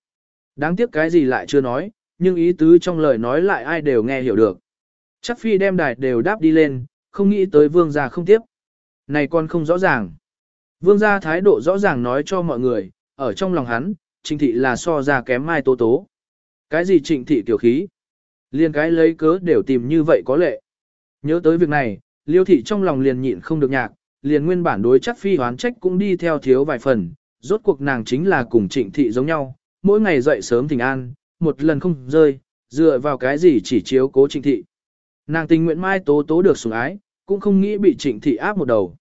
Speaker 1: Đáng tiếc cái gì lại chưa nói, nhưng ý tứ trong lời nói lại ai đều nghe hiểu được. Chắc phi đem đài đều đáp đi lên, không nghĩ tới vương gia không tiếp. Này con không rõ ràng. Vương gia thái độ rõ ràng nói cho mọi người, ở trong lòng hắn, trịnh thị là so ra kém mai tố tố. Cái gì trịnh thị tiểu khí? Liên cái lấy cớ đều tìm như vậy có lệ. Nhớ tới việc này, liêu thị trong lòng liền nhịn không được nhạc, liền nguyên bản đối chắc phi hoán trách cũng đi theo thiếu vài phần, rốt cuộc nàng chính là cùng trịnh thị giống nhau, mỗi ngày dậy sớm thỉnh an, một lần không rơi, dựa vào cái gì chỉ chiếu cố trịnh thị. Nàng tình nguyện mai tố tố được sủng ái, cũng không nghĩ bị trịnh thị áp một đầu.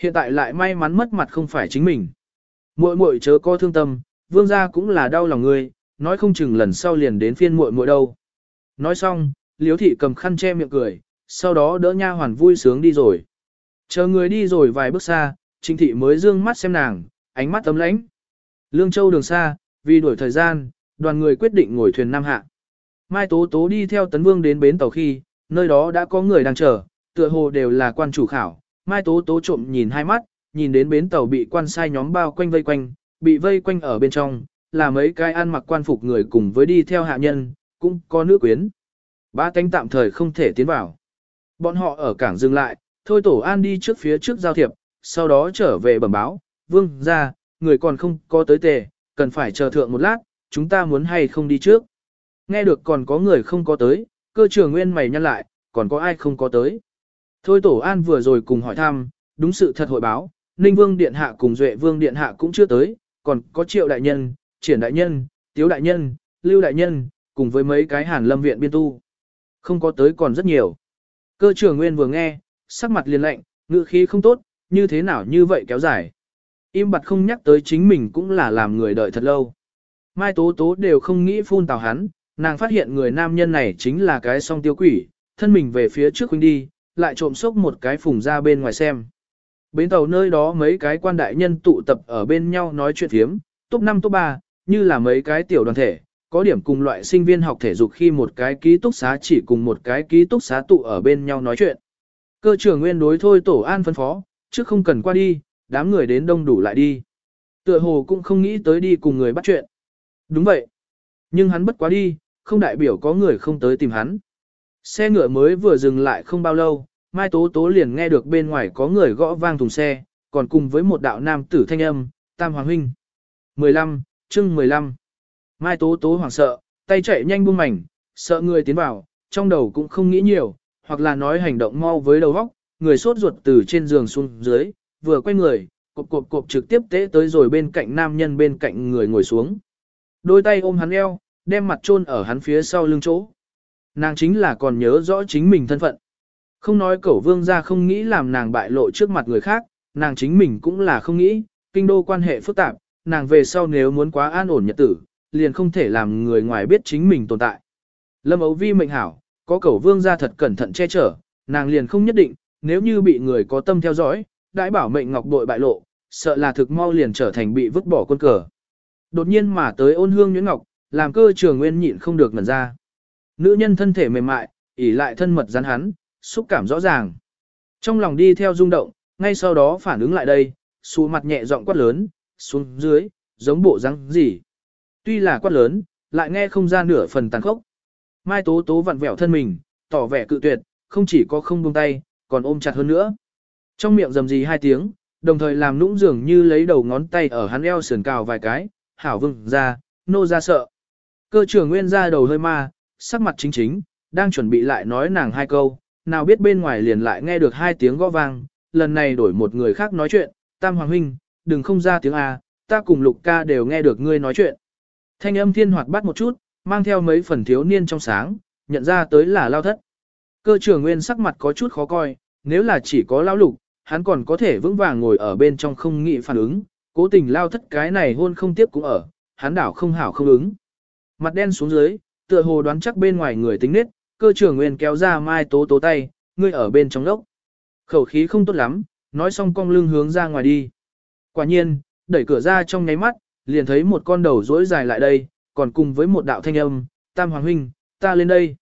Speaker 1: Hiện tại lại may mắn mất mặt không phải chính mình. Muội muội chớ có thương tâm, vương gia cũng là đau lòng ngươi, nói không chừng lần sau liền đến phiên muội muội đâu. Nói xong, liễu thị cầm khăn che miệng cười, sau đó đỡ nha hoàn vui sướng đi rồi. Chờ người đi rồi vài bước xa, trịnh thị mới dương mắt xem nàng, ánh mắt tấm lãnh. Lương Châu đường xa, vì đuổi thời gian, đoàn người quyết định ngồi thuyền Nam Hạ. Mai Tố Tố đi theo Tấn Vương đến bến tàu khi, nơi đó đã có người đang chờ, tựa hồ đều là quan chủ khảo. Mai Tố Tố trộm nhìn hai mắt, nhìn đến bến tàu bị quan sai nhóm bao quanh vây quanh, bị vây quanh ở bên trong, là mấy cái ăn mặc quan phục người cùng với đi theo hạ nhân, cũng có nữ quyến. Ba cánh tạm thời không thể tiến vào. Bọn họ ở cảng dừng lại, thôi tổ an đi trước phía trước giao thiệp, sau đó trở về bẩm báo, vương ra, người còn không có tới tề, cần phải chờ thượng một lát, chúng ta muốn hay không đi trước. Nghe được còn có người không có tới, cơ trưởng nguyên mày nhăn lại, còn có ai không có tới. Thôi tổ an vừa rồi cùng hỏi thăm, đúng sự thật hội báo, Ninh Vương Điện Hạ cùng Duệ Vương Điện Hạ cũng chưa tới, còn có Triệu Đại Nhân, Triển Đại Nhân, Tiếu Đại Nhân, Lưu Đại Nhân, cùng với mấy cái hàn lâm viện biên tu. Không có tới còn rất nhiều. Cơ trưởng nguyên vừa nghe, sắc mặt liền lạnh, ngữ khí không tốt, như thế nào như vậy kéo dài. Im bặt không nhắc tới chính mình cũng là làm người đợi thật lâu. Mai Tố Tố đều không nghĩ phun tào hắn, nàng phát hiện người nam nhân này chính là cái song tiêu quỷ, thân mình về phía trước huynh đi, lại trộm sốc một cái phùng ra bên ngoài xem. Bến tàu nơi đó mấy cái quan đại nhân tụ tập ở bên nhau nói chuyện thiếm, top 5 top 3, như là mấy cái tiểu đoàn thể, có điểm cùng loại sinh viên học thể dục khi một cái ký túc xá chỉ cùng một cái ký túc xá tụ ở bên nhau nói chuyện. Cơ trưởng nguyên đối thôi tổ an phân phó, chứ không cần qua đi, đám người đến đông đủ lại đi. Tựa hồ cũng không nghĩ tới đi cùng người bắt chuyện. Đúng vậy. Nhưng hắn bất quá đi, không đại biểu có người không tới tìm hắn. Xe ngựa mới vừa dừng lại không bao lâu, Mai Tố Tố liền nghe được bên ngoài có người gõ vang thùng xe, còn cùng với một đạo nam tử thanh âm, Tam Hoàng Huynh. 15, chương 15. Mai Tố Tố hoảng sợ, tay chạy nhanh buông mảnh, sợ người tiến vào, trong đầu cũng không nghĩ nhiều, hoặc là nói hành động mau với đầu óc, người sốt ruột từ trên giường xuống dưới, vừa quay người, cộp cộp cộp trực tiếp tế tới rồi bên cạnh nam nhân bên cạnh người ngồi xuống. Đôi tay ôm hắn eo, đem mặt chôn ở hắn phía sau lưng chỗ. Nàng chính là còn nhớ rõ chính mình thân phận. Không nói cẩu vương ra không nghĩ làm nàng bại lộ trước mặt người khác, nàng chính mình cũng là không nghĩ, kinh đô quan hệ phức tạp, nàng về sau nếu muốn quá an ổn nhật tử, liền không thể làm người ngoài biết chính mình tồn tại. Lâm ấu vi mệnh hảo, có cẩu vương ra thật cẩn thận che chở, nàng liền không nhất định, nếu như bị người có tâm theo dõi, đãi bảo mệnh ngọc bội bại lộ, sợ là thực mau liền trở thành bị vứt bỏ quân cờ. Đột nhiên mà tới ôn hương nhuyễn ngọc, làm cơ trường nguyên nhịn không được ngẩn ra. Nữ nhân thân thể mềm mại, ỉ lại thân mật rắn hắn, xúc cảm rõ ràng. Trong lòng đi theo rung động, ngay sau đó phản ứng lại đây, xù mặt nhẹ giọng quát lớn, xuống dưới, giống bộ răng gì. Tuy là quát lớn, lại nghe không ra nửa phần tàn khốc. Mai Tố Tố vặn vẹo thân mình, tỏ vẻ cự tuyệt, không chỉ có không buông tay, còn ôm chặt hơn nữa. Trong miệng rầm rì hai tiếng, đồng thời làm nũng dường như lấy đầu ngón tay ở hắn eo sườn cào vài cái, hảo vừng ra, nô ra sợ. Cơ trưởng nguyên ra đầu hơi ma, sắc mặt chính chính, đang chuẩn bị lại nói nàng hai câu, nào biết bên ngoài liền lại nghe được hai tiếng gõ vang, lần này đổi một người khác nói chuyện, Tam Hoàng Huynh, đừng không ra tiếng A, ta cùng Lục ca đều nghe được ngươi nói chuyện. Thanh âm thiên hoạt bắt một chút, mang theo mấy phần thiếu niên trong sáng, nhận ra tới là lao thất. Cơ trưởng nguyên sắc mặt có chút khó coi, nếu là chỉ có lao lục, hắn còn có thể vững vàng ngồi ở bên trong không nghĩ phản ứng, cố tình lao thất cái này hôn không tiếp cũng ở, hắn đảo không hảo không ứng. Mặt đen xuống dưới, tựa hồ đoán chắc bên ngoài người tính nết, cơ trưởng nguyên kéo ra mai tố tố tay, ngươi ở bên trong lốc. Khẩu khí không tốt lắm, nói xong cong lưng hướng ra ngoài đi. Quả nhiên, đẩy cửa ra trong nháy mắt, liền thấy một con đầu rỗi dài lại đây, còn cùng với một đạo thanh âm, tam hoàng huynh, ta lên đây.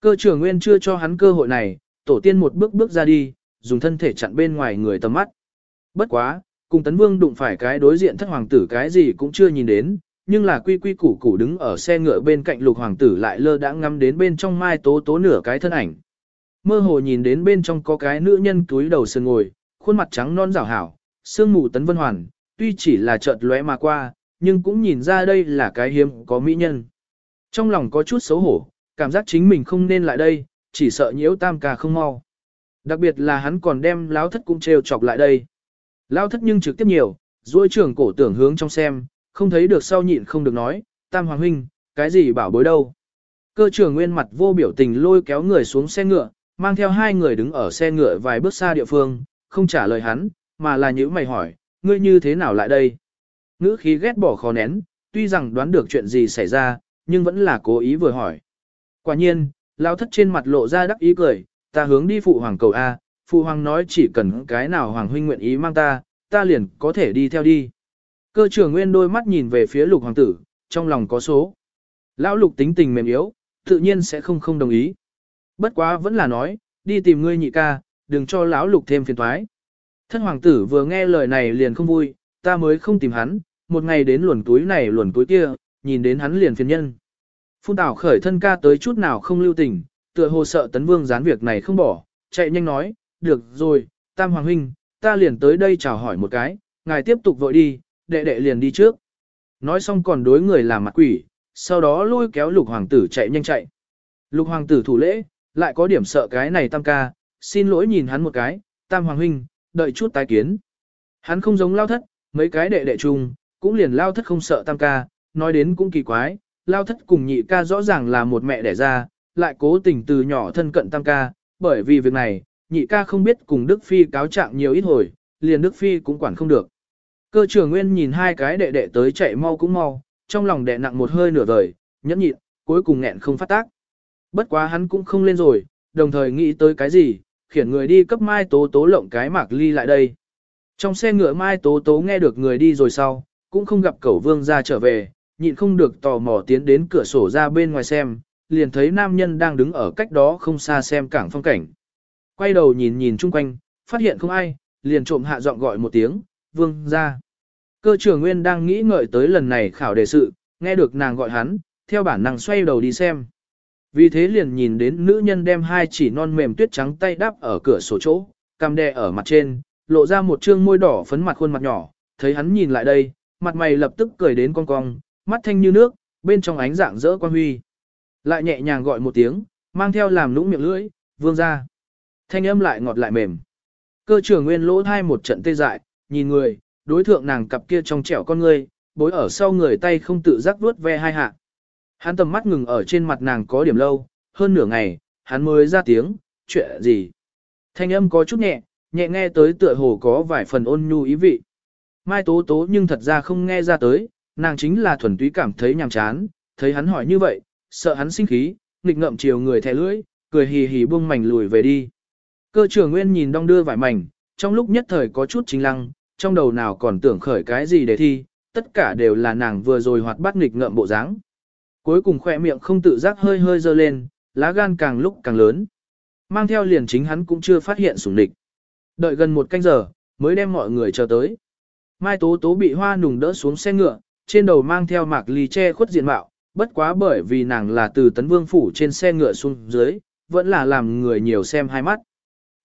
Speaker 1: Cơ trưởng nguyên chưa cho hắn cơ hội này, tổ tiên một bước bước ra đi, dùng thân thể chặn bên ngoài người tầm mắt. Bất quá, cùng tấn vương đụng phải cái đối diện thất hoàng tử cái gì cũng chưa nhìn đến, nhưng là quy quy củ củ đứng ở xe ngựa bên cạnh lục hoàng tử lại lơ đã ngắm đến bên trong mai tố tố nửa cái thân ảnh. Mơ hồ nhìn đến bên trong có cái nữ nhân túi đầu sườn ngồi, khuôn mặt trắng non rảo hảo, sương mù tấn vân hoàn, tuy chỉ là chợt lóe mà qua, nhưng cũng nhìn ra đây là cái hiếm có mỹ nhân. Trong lòng có chút xấu hổ, cảm giác chính mình không nên lại đây, chỉ sợ nhiễu tam ca không mau. Đặc biệt là hắn còn đem lão thất cũng trêu chọc lại đây. Lão thất nhưng trực tiếp nhiều, duỗi trưởng cổ tưởng hướng trong xem, không thấy được sau nhịn không được nói, tam hoàng huynh, cái gì bảo bối đâu. Cơ trưởng nguyên mặt vô biểu tình lôi kéo người xuống xe ngựa, mang theo hai người đứng ở xe ngựa vài bước xa địa phương, không trả lời hắn, mà là những mày hỏi, ngươi như thế nào lại đây? Ngữ khí ghét bỏ khó nén, tuy rằng đoán được chuyện gì xảy ra, nhưng vẫn là cố ý vừa hỏi. Quả nhiên, lao thất trên mặt lộ ra đắc ý cười, ta hướng đi phụ hoàng cầu A, phụ hoàng nói chỉ cần cái nào hoàng huynh nguyện ý mang ta, ta liền có thể đi theo đi. Cơ trưởng nguyên đôi mắt nhìn về phía lục hoàng tử, trong lòng có số. Lão lục tính tình mềm yếu, tự nhiên sẽ không không đồng ý. Bất quá vẫn là nói, đi tìm ngươi nhị ca, đừng cho lão lục thêm phiền toái. Thân hoàng tử vừa nghe lời này liền không vui, ta mới không tìm hắn, một ngày đến luồn túi này luồn túi kia, nhìn đến hắn liền phiền nhân. Phun tảo khởi thân ca tới chút nào không lưu tình, tựa hồ sợ tấn vương gián việc này không bỏ, chạy nhanh nói, được rồi, tam hoàng huynh, ta liền tới đây chào hỏi một cái, ngài tiếp tục vội đi, đệ đệ liền đi trước. Nói xong còn đối người làm mặt quỷ, sau đó lôi kéo lục hoàng tử chạy nhanh chạy. Lục hoàng tử thủ lễ, lại có điểm sợ cái này tam ca, xin lỗi nhìn hắn một cái, tam hoàng huynh, đợi chút tái kiến. Hắn không giống lao thất, mấy cái đệ đệ chung, cũng liền lao thất không sợ tam ca, nói đến cũng kỳ quái, lao thất cùng nhị ca rõ ràng là một mẹ đẻ ra, lại cố tình từ nhỏ thân cận tam ca, bởi vì việc này, nhị ca không biết cùng Đức Phi cáo trạng nhiều ít hồi, liền Đức Phi cũng quản không được. Cơ trưởng nguyên nhìn hai cái đệ đệ tới chạy mau cũng mau, trong lòng đệ nặng một hơi nửa vời, nhẫn nhịn, cuối cùng nghẹn không phát tác. Bất quá hắn cũng không lên rồi, đồng thời nghĩ tới cái gì, khiển người đi cấp Mai Tố Tố lộng cái mạc ly lại đây. Trong xe ngựa Mai Tố Tố nghe được người đi rồi sau, cũng không gặp cẩu vương ra trở về, nhịn không được tò mò tiến đến cửa sổ ra bên ngoài xem, liền thấy nam nhân đang đứng ở cách đó không xa xem cảng phong cảnh. Quay đầu nhìn nhìn chung quanh, phát hiện không ai, liền trộm hạ giọng gọi một tiếng, vương ra. Cơ trưởng nguyên đang nghĩ ngợi tới lần này khảo đề sự, nghe được nàng gọi hắn, theo bản năng xoay đầu đi xem. Vì thế liền nhìn đến nữ nhân đem hai chỉ non mềm tuyết trắng tay đắp ở cửa sổ chỗ, cằm đè ở mặt trên, lộ ra một trương môi đỏ phấn mặt khuôn mặt nhỏ, thấy hắn nhìn lại đây, mặt mày lập tức cười đến cong cong, mắt thanh như nước, bên trong ánh dạng rỡ quan huy. Lại nhẹ nhàng gọi một tiếng, mang theo làm lũng miệng lưỡi, vương ra. Thanh âm lại ngọt lại mềm. Cơ trưởng nguyên lỗ thai một trận tê dại, nhìn người, đối thượng nàng cặp kia trong trẻo con ngươi, bối ở sau người tay không tự giác vuốt ve hai hạ. Hắn tầm mắt ngừng ở trên mặt nàng có điểm lâu, hơn nửa ngày, hắn mới ra tiếng, chuyện gì. Thanh âm có chút nhẹ, nhẹ nghe tới tựa hồ có vài phần ôn nhu ý vị. Mai tố tố nhưng thật ra không nghe ra tới, nàng chính là thuần túy cảm thấy nhàm chán, thấy hắn hỏi như vậy, sợ hắn sinh khí, nghịch ngậm chiều người thẻ lưỡi, cười hì hì buông mảnh lùi về đi. Cơ trưởng nguyên nhìn đong đưa vải mảnh, trong lúc nhất thời có chút chính lăng, trong đầu nào còn tưởng khởi cái gì để thi, tất cả đều là nàng vừa rồi hoạt bát nghịch ngợm bộ dáng. Cuối cùng khỏe miệng không tự giác hơi hơi dơ lên, lá gan càng lúc càng lớn. Mang theo liền chính hắn cũng chưa phát hiện sủng địch. Đợi gần một canh giờ, mới đem mọi người chờ tới. Mai Tố Tố bị hoa nùng đỡ xuống xe ngựa, trên đầu mang theo mạc ly che khuất diện mạo, bất quá bởi vì nàng là từ tấn vương phủ trên xe ngựa xuống dưới, vẫn là làm người nhiều xem hai mắt.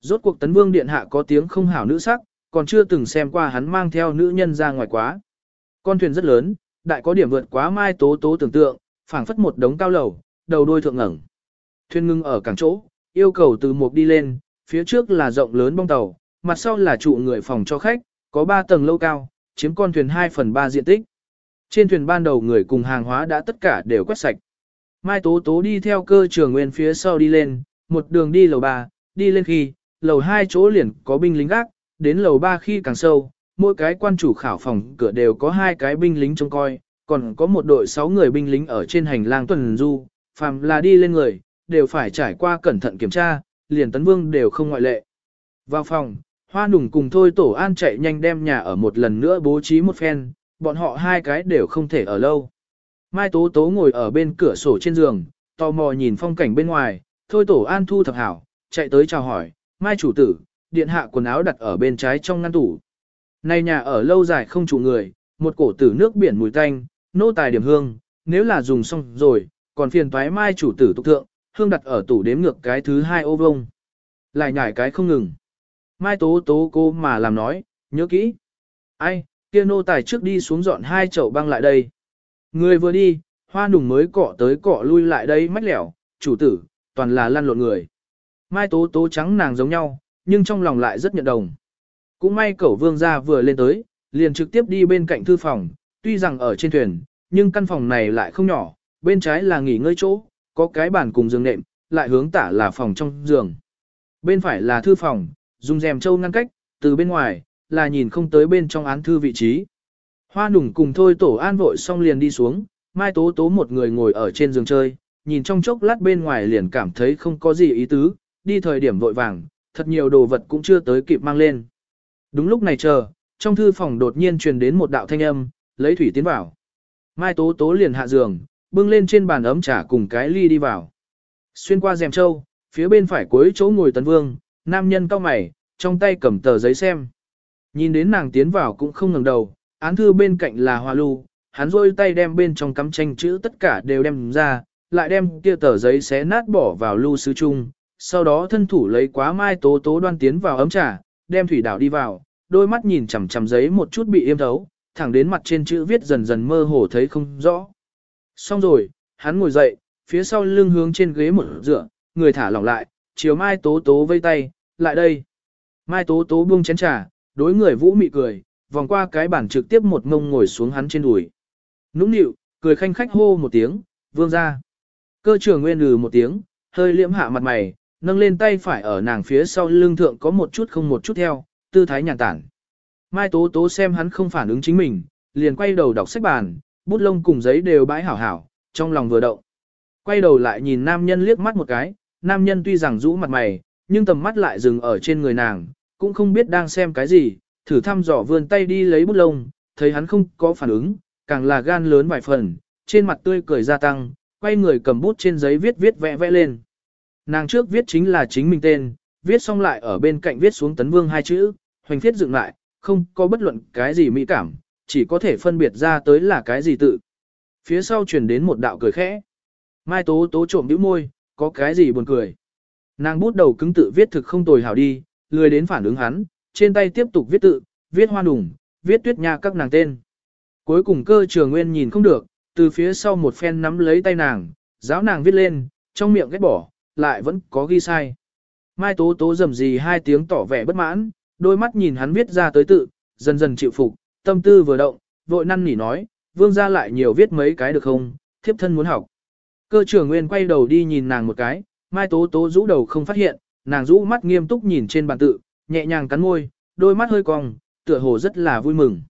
Speaker 1: Rốt cuộc tấn vương điện hạ có tiếng không hảo nữ sắc, còn chưa từng xem qua hắn mang theo nữ nhân ra ngoài quá. Con thuyền rất lớn, đại có điểm vượt quá mai tố tố tưởng tượng, phảng phất một đống cao lầu, đầu đôi thượng ngẩng. Thuyền ngưng ở cảng chỗ, yêu cầu từ một đi lên, phía trước là rộng lớn bong tàu, mặt sau là trụ người phòng cho khách, có 3 tầng lâu cao, chiếm con thuyền 2 phần 3 diện tích. Trên thuyền ban đầu người cùng hàng hóa đã tất cả đều quét sạch. Mai Tố Tố đi theo cơ trường nguyên phía sau đi lên, một đường đi lầu 3, đi lên khi, lầu 2 chỗ liền có binh lính gác, đến lầu ba khi càng sâu, mỗi cái quan chủ khảo phòng cửa đều có hai cái binh lính trông coi, còn có một đội sáu người binh lính ở trên hành lang tuần du, phàm là đi lên người, đều phải trải qua cẩn thận kiểm tra, liền tấn vương đều không ngoại lệ. Vào phòng, hoa nùng cùng thôi tổ an chạy nhanh đem nhà ở một lần nữa bố trí một phen, bọn họ hai cái đều không thể ở lâu. Mai Tố Tố ngồi ở bên cửa sổ trên giường, tò mò nhìn phong cảnh bên ngoài, thôi tổ an thu thập hảo, chạy tới chào hỏi, Mai chủ tử, điện hạ quần áo đặt ở bên trái trong ngăn tủ. Này nhà ở lâu dài không chủ người, một cổ tử nước biển mùi tanh, nô tài điểm hương, nếu là dùng xong rồi, còn phiền toái mai chủ tử tục thượng, hương đặt ở tủ đếm ngược cái thứ hai ô vông. Lại nhảy cái không ngừng. Mai tố tố cô mà làm nói, nhớ kỹ. Ai, kia nô tài trước đi xuống dọn hai chậu băng lại đây. Người vừa đi, hoa nùng mới cọ tới cọ lui lại đây mách lẻo, chủ tử, toàn là lăn lộn người. Mai tố tố trắng nàng giống nhau, nhưng trong lòng lại rất nhận đồng. Cũng may cẩu vương gia vừa lên tới, liền trực tiếp đi bên cạnh thư phòng, tuy rằng ở trên thuyền, nhưng căn phòng này lại không nhỏ, bên trái là nghỉ ngơi chỗ, có cái bàn cùng giường nệm, lại hướng tả là phòng trong giường. Bên phải là thư phòng, dùng rèm trâu ngăn cách, từ bên ngoài, là nhìn không tới bên trong án thư vị trí. Hoa nùng cùng thôi tổ an vội xong liền đi xuống, mai tố tố một người ngồi ở trên giường chơi, nhìn trong chốc lát bên ngoài liền cảm thấy không có gì ý tứ, đi thời điểm vội vàng, thật nhiều đồ vật cũng chưa tới kịp mang lên. Đúng lúc này chờ, trong thư phòng đột nhiên truyền đến một đạo thanh âm, lấy thủy tiến vào. Mai tố tố liền hạ giường, bưng lên trên bàn ấm trà cùng cái ly đi vào. Xuyên qua rèm trâu, phía bên phải cuối chỗ ngồi tấn vương, nam nhân cao mày, trong tay cầm tờ giấy xem. Nhìn đến nàng tiến vào cũng không ngẩng đầu, án thư bên cạnh là hoa lưu, hắn rôi tay đem bên trong cắm tranh chữ tất cả đều đem ra, lại đem kia tờ giấy xé nát bỏ vào lưu sứ chung, sau đó thân thủ lấy quá mai tố tố đoan tiến vào ấm trà, đem thủy đảo đi vào, đôi mắt nhìn chằm chằm giấy một chút bị im thấu, thẳng đến mặt trên chữ viết dần dần mơ hồ thấy không rõ. Xong rồi, hắn ngồi dậy, phía sau lưng hướng trên ghế một dựa, người thả lỏng lại, chiều mai tố tố vây tay, lại đây. Mai tố tố buông chén trà, đối người vũ mị cười, vòng qua cái bản trực tiếp một ngông ngồi xuống hắn trên đùi. Nũng nịu, cười khanh khách hô một tiếng, vương ra. Cơ trưởng nguyên lừ một tiếng, hơi liễm hạ mặt mày, nâng lên tay phải ở nàng phía sau lưng thượng có một chút không một chút theo, tư thái nhàn tản. Mai tố tố xem hắn không phản ứng chính mình, liền quay đầu đọc sách bàn, bút lông cùng giấy đều bãi hảo hảo, trong lòng vừa động. Quay đầu lại nhìn nam nhân liếc mắt một cái, nam nhân tuy rằng rũ mặt mày, nhưng tầm mắt lại dừng ở trên người nàng, cũng không biết đang xem cái gì, thử thăm dò vươn tay đi lấy bút lông, thấy hắn không có phản ứng, càng là gan lớn vài phần, trên mặt tươi cười gia tăng, quay người cầm bút trên giấy viết viết vẽ vẽ lên. Nàng trước viết chính là chính mình tên, viết xong lại ở bên cạnh viết xuống tấn vương hai chữ, hoành thiết dựng lại, không có bất luận cái gì mỹ cảm, chỉ có thể phân biệt ra tới là cái gì tự. Phía sau truyền đến một đạo cười khẽ. Mai tố tố trộm bĩu môi, có cái gì buồn cười. Nàng bút đầu cứng tự viết thực không tồi hảo đi, lười đến phản ứng hắn, trên tay tiếp tục viết tự, viết hoa đùng, viết tuyết nha các nàng tên. Cuối cùng cơ trường nguyên nhìn không được, từ phía sau một phen nắm lấy tay nàng, giáo nàng viết lên, trong miệng ghét bỏ, lại vẫn có ghi sai. Mai tố tố dầm gì hai tiếng tỏ vẻ bất mãn, đôi mắt nhìn hắn viết ra tới tự, dần dần chịu phục, tâm tư vừa động, vội năn nỉ nói, vương ra lại nhiều viết mấy cái được không, thiếp thân muốn học. Cơ trưởng nguyên quay đầu đi nhìn nàng một cái, mai tố tố rũ đầu không phát hiện, nàng rũ mắt nghiêm túc nhìn trên bàn tự, nhẹ nhàng cắn môi, đôi mắt hơi cong, tựa hồ rất là vui mừng.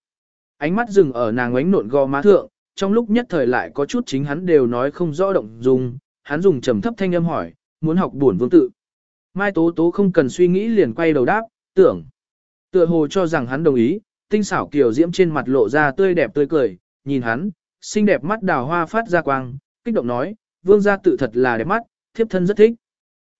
Speaker 1: Ánh mắt dừng ở nàng ánh nộn gò má thượng, trong lúc nhất thời lại có chút chính hắn đều nói không rõ động dùng, hắn dùng trầm thấp thanh âm hỏi, muốn học buồn vương tự. Mai Tố Tố không cần suy nghĩ liền quay đầu đáp, tưởng. Tựa hồ cho rằng hắn đồng ý, tinh xảo kiều diễm trên mặt lộ ra tươi đẹp tươi cười, nhìn hắn, xinh đẹp mắt đào hoa phát ra quang, kích động nói, vương gia tự thật là đẹp mắt, thiếp thân rất thích.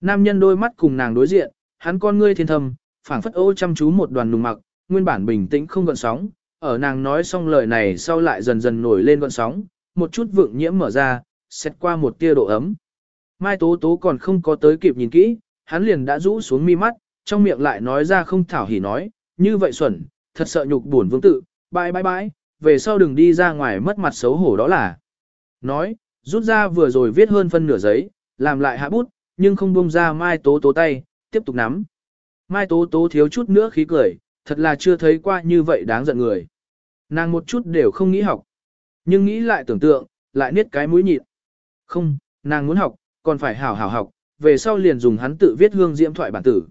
Speaker 1: Nam nhân đôi mắt cùng nàng đối diện, hắn con ngươi thiên thầm, phảng phất ô chăm chú một đoàn nùng mặc, nguyên bản bình tĩnh không gợn sóng, ở nàng nói xong lời này sau lại dần dần nổi lên gợn sóng, một chút vượng nhiễm mở ra, xét qua một tia độ ấm. Mai Tố Tố còn không có tới kịp nhìn kỹ, hắn liền đã rũ xuống mi mắt, trong miệng lại nói ra không thảo hỉ nói, như vậy xuẩn, thật sợ nhục buồn vương tự, bãi bãi bãi, về sau đừng đi ra ngoài mất mặt xấu hổ đó là. Nói, rút ra vừa rồi viết hơn phân nửa giấy, làm lại hạ bút, nhưng không buông ra Mai Tố Tố tay, tiếp tục nắm. Mai Tố Tố thiếu chút nữa khí cười, thật là chưa thấy qua như vậy đáng giận người. Nàng một chút đều không nghĩ học. Nhưng nghĩ lại tưởng tượng, lại niết cái mũi nhịn. Không, nàng muốn học, còn phải hảo hảo học, về sau liền dùng hắn tự viết hương diễm thoại bản tử.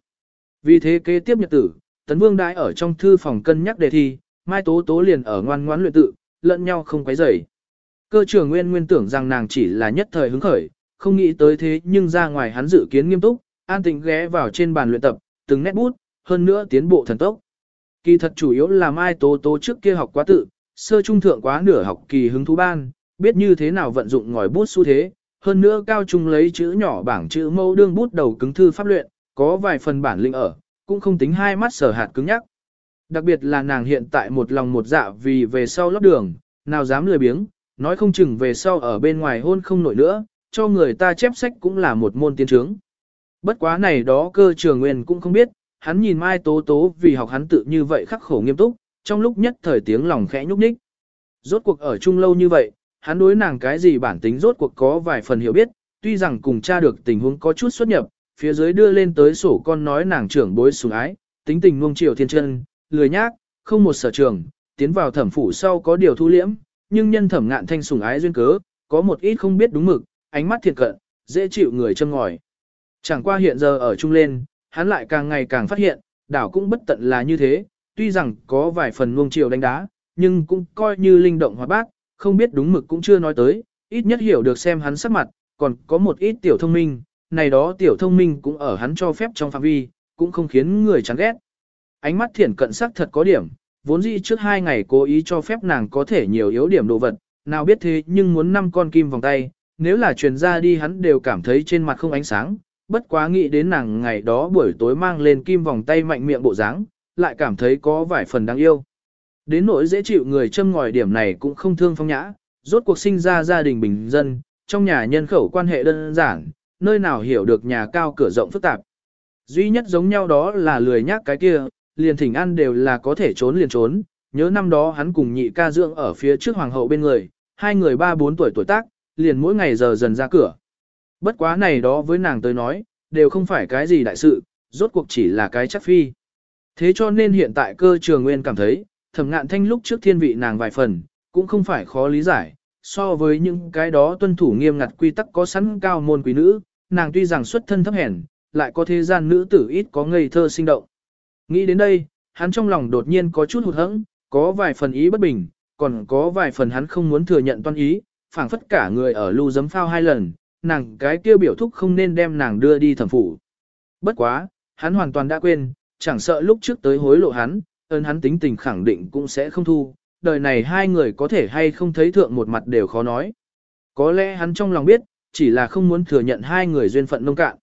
Speaker 1: Vì thế kế tiếp nhật tử, Tấn Vương đãi ở trong thư phòng cân nhắc đề thi, Mai Tố Tố liền ở ngoan ngoãn luyện tự, lẫn nhau không quấy rầy. Cơ trưởng Nguyên nguyên tưởng rằng nàng chỉ là nhất thời hứng khởi, không nghĩ tới thế nhưng ra ngoài hắn dự kiến nghiêm túc, an tĩnh ghé vào trên bàn luyện tập, từng nét bút, hơn nữa tiến bộ thần tốc. Kỳ thật chủ yếu là Mai Tố Tố trước kia học quá tự, sơ trung thượng quá nửa học kỳ hứng thú ban, biết như thế nào vận dụng ngòi bút xu thế, hơn nữa cao trung lấy chữ nhỏ bảng chữ mâu đương bút đầu cứng thư pháp luyện, có vài phần bản linh ở, cũng không tính hai mắt sở hạt cứng nhắc. Đặc biệt là nàng hiện tại một lòng một dạ vì về sau lót đường, nào dám lười biếng, nói không chừng về sau ở bên ngoài hôn không nổi nữa, cho người ta chép sách cũng là một môn tiến trướng. Bất quá này đó cơ trường nguyên cũng không biết, hắn nhìn Mai Tố Tố vì học hắn tự như vậy khắc khổ nghiêm túc, trong lúc nhất thời tiếng lòng khẽ nhúc nhích. Rốt cuộc ở chung lâu như vậy, hắn đối nàng cái gì bản tính rốt cuộc có vài phần hiểu biết, tuy rằng cùng cha được tình huống có chút xuất nhập, phía dưới đưa lên tới sổ con nói nàng trưởng bối sủng ái, tính tình nuông chiều thiên chân, lười nhác, không một sở trường, tiến vào thẩm phủ sau có điều thu liễm, nhưng nhân thẩm ngạn thanh sủng ái duyên cớ, có một ít không biết đúng mực, ánh mắt thiệt cận, dễ chịu người châm ngòi. Chẳng qua hiện giờ ở chung lên, hắn lại càng ngày càng phát hiện, đảo cũng bất tận là như thế, tuy rằng có vài phần nuông chiều đánh đá, nhưng cũng coi như linh động hóa bác, không biết đúng mực cũng chưa nói tới, ít nhất hiểu được xem hắn sắc mặt, còn có một ít tiểu thông minh, này đó tiểu thông minh cũng ở hắn cho phép trong phạm vi, cũng không khiến người chán ghét. Ánh mắt thiển cận sắc thật có điểm, vốn dĩ trước hai ngày cố ý cho phép nàng có thể nhiều yếu điểm đồ vật, nào biết thế nhưng muốn năm con kim vòng tay, nếu là truyền ra đi hắn đều cảm thấy trên mặt không ánh sáng, bất quá nghĩ đến nàng ngày đó buổi tối mang lên kim vòng tay mạnh miệng bộ dáng, lại cảm thấy có vài phần đáng yêu. Đến nỗi dễ chịu người châm ngòi điểm này cũng không thương phong nhã, rốt cuộc sinh ra gia đình bình dân, trong nhà nhân khẩu quan hệ đơn giản, nơi nào hiểu được nhà cao cửa rộng phức tạp. Duy nhất giống nhau đó là lười nhác cái kia, liền thỉnh ăn đều là có thể trốn liền trốn, nhớ năm đó hắn cùng nhị ca dưỡng ở phía trước hoàng hậu bên người, hai người ba bốn tuổi tuổi tác, liền mỗi ngày giờ dần ra cửa. Bất quá này đó với nàng tới nói, đều không phải cái gì đại sự, rốt cuộc chỉ là cái chắc phi. Thế cho nên hiện tại cơ trường nguyên cảm thấy, thẩm ngạn thanh lúc trước thiên vị nàng vài phần, cũng không phải khó lý giải, so với những cái đó tuân thủ nghiêm ngặt quy tắc có sẵn cao môn quý nữ, nàng tuy rằng xuất thân thấp hèn, lại có thế gian nữ tử ít có ngây thơ sinh động. Nghĩ đến đây, hắn trong lòng đột nhiên có chút hụt hẫng, có vài phần ý bất bình, còn có vài phần hắn không muốn thừa nhận toan ý, phảng phất cả người ở lưu giấm phao hai lần, nàng cái kia biểu thúc không nên đem nàng đưa đi thẩm phủ. Bất quá, hắn hoàn toàn đã quên, chẳng sợ lúc trước tới hối lộ hắn, ơn hắn tính tình khẳng định cũng sẽ không thu, đời này hai người có thể hay không thấy thượng một mặt đều khó nói. Có lẽ hắn trong lòng biết, chỉ là không muốn thừa nhận hai người duyên phận nông cạn.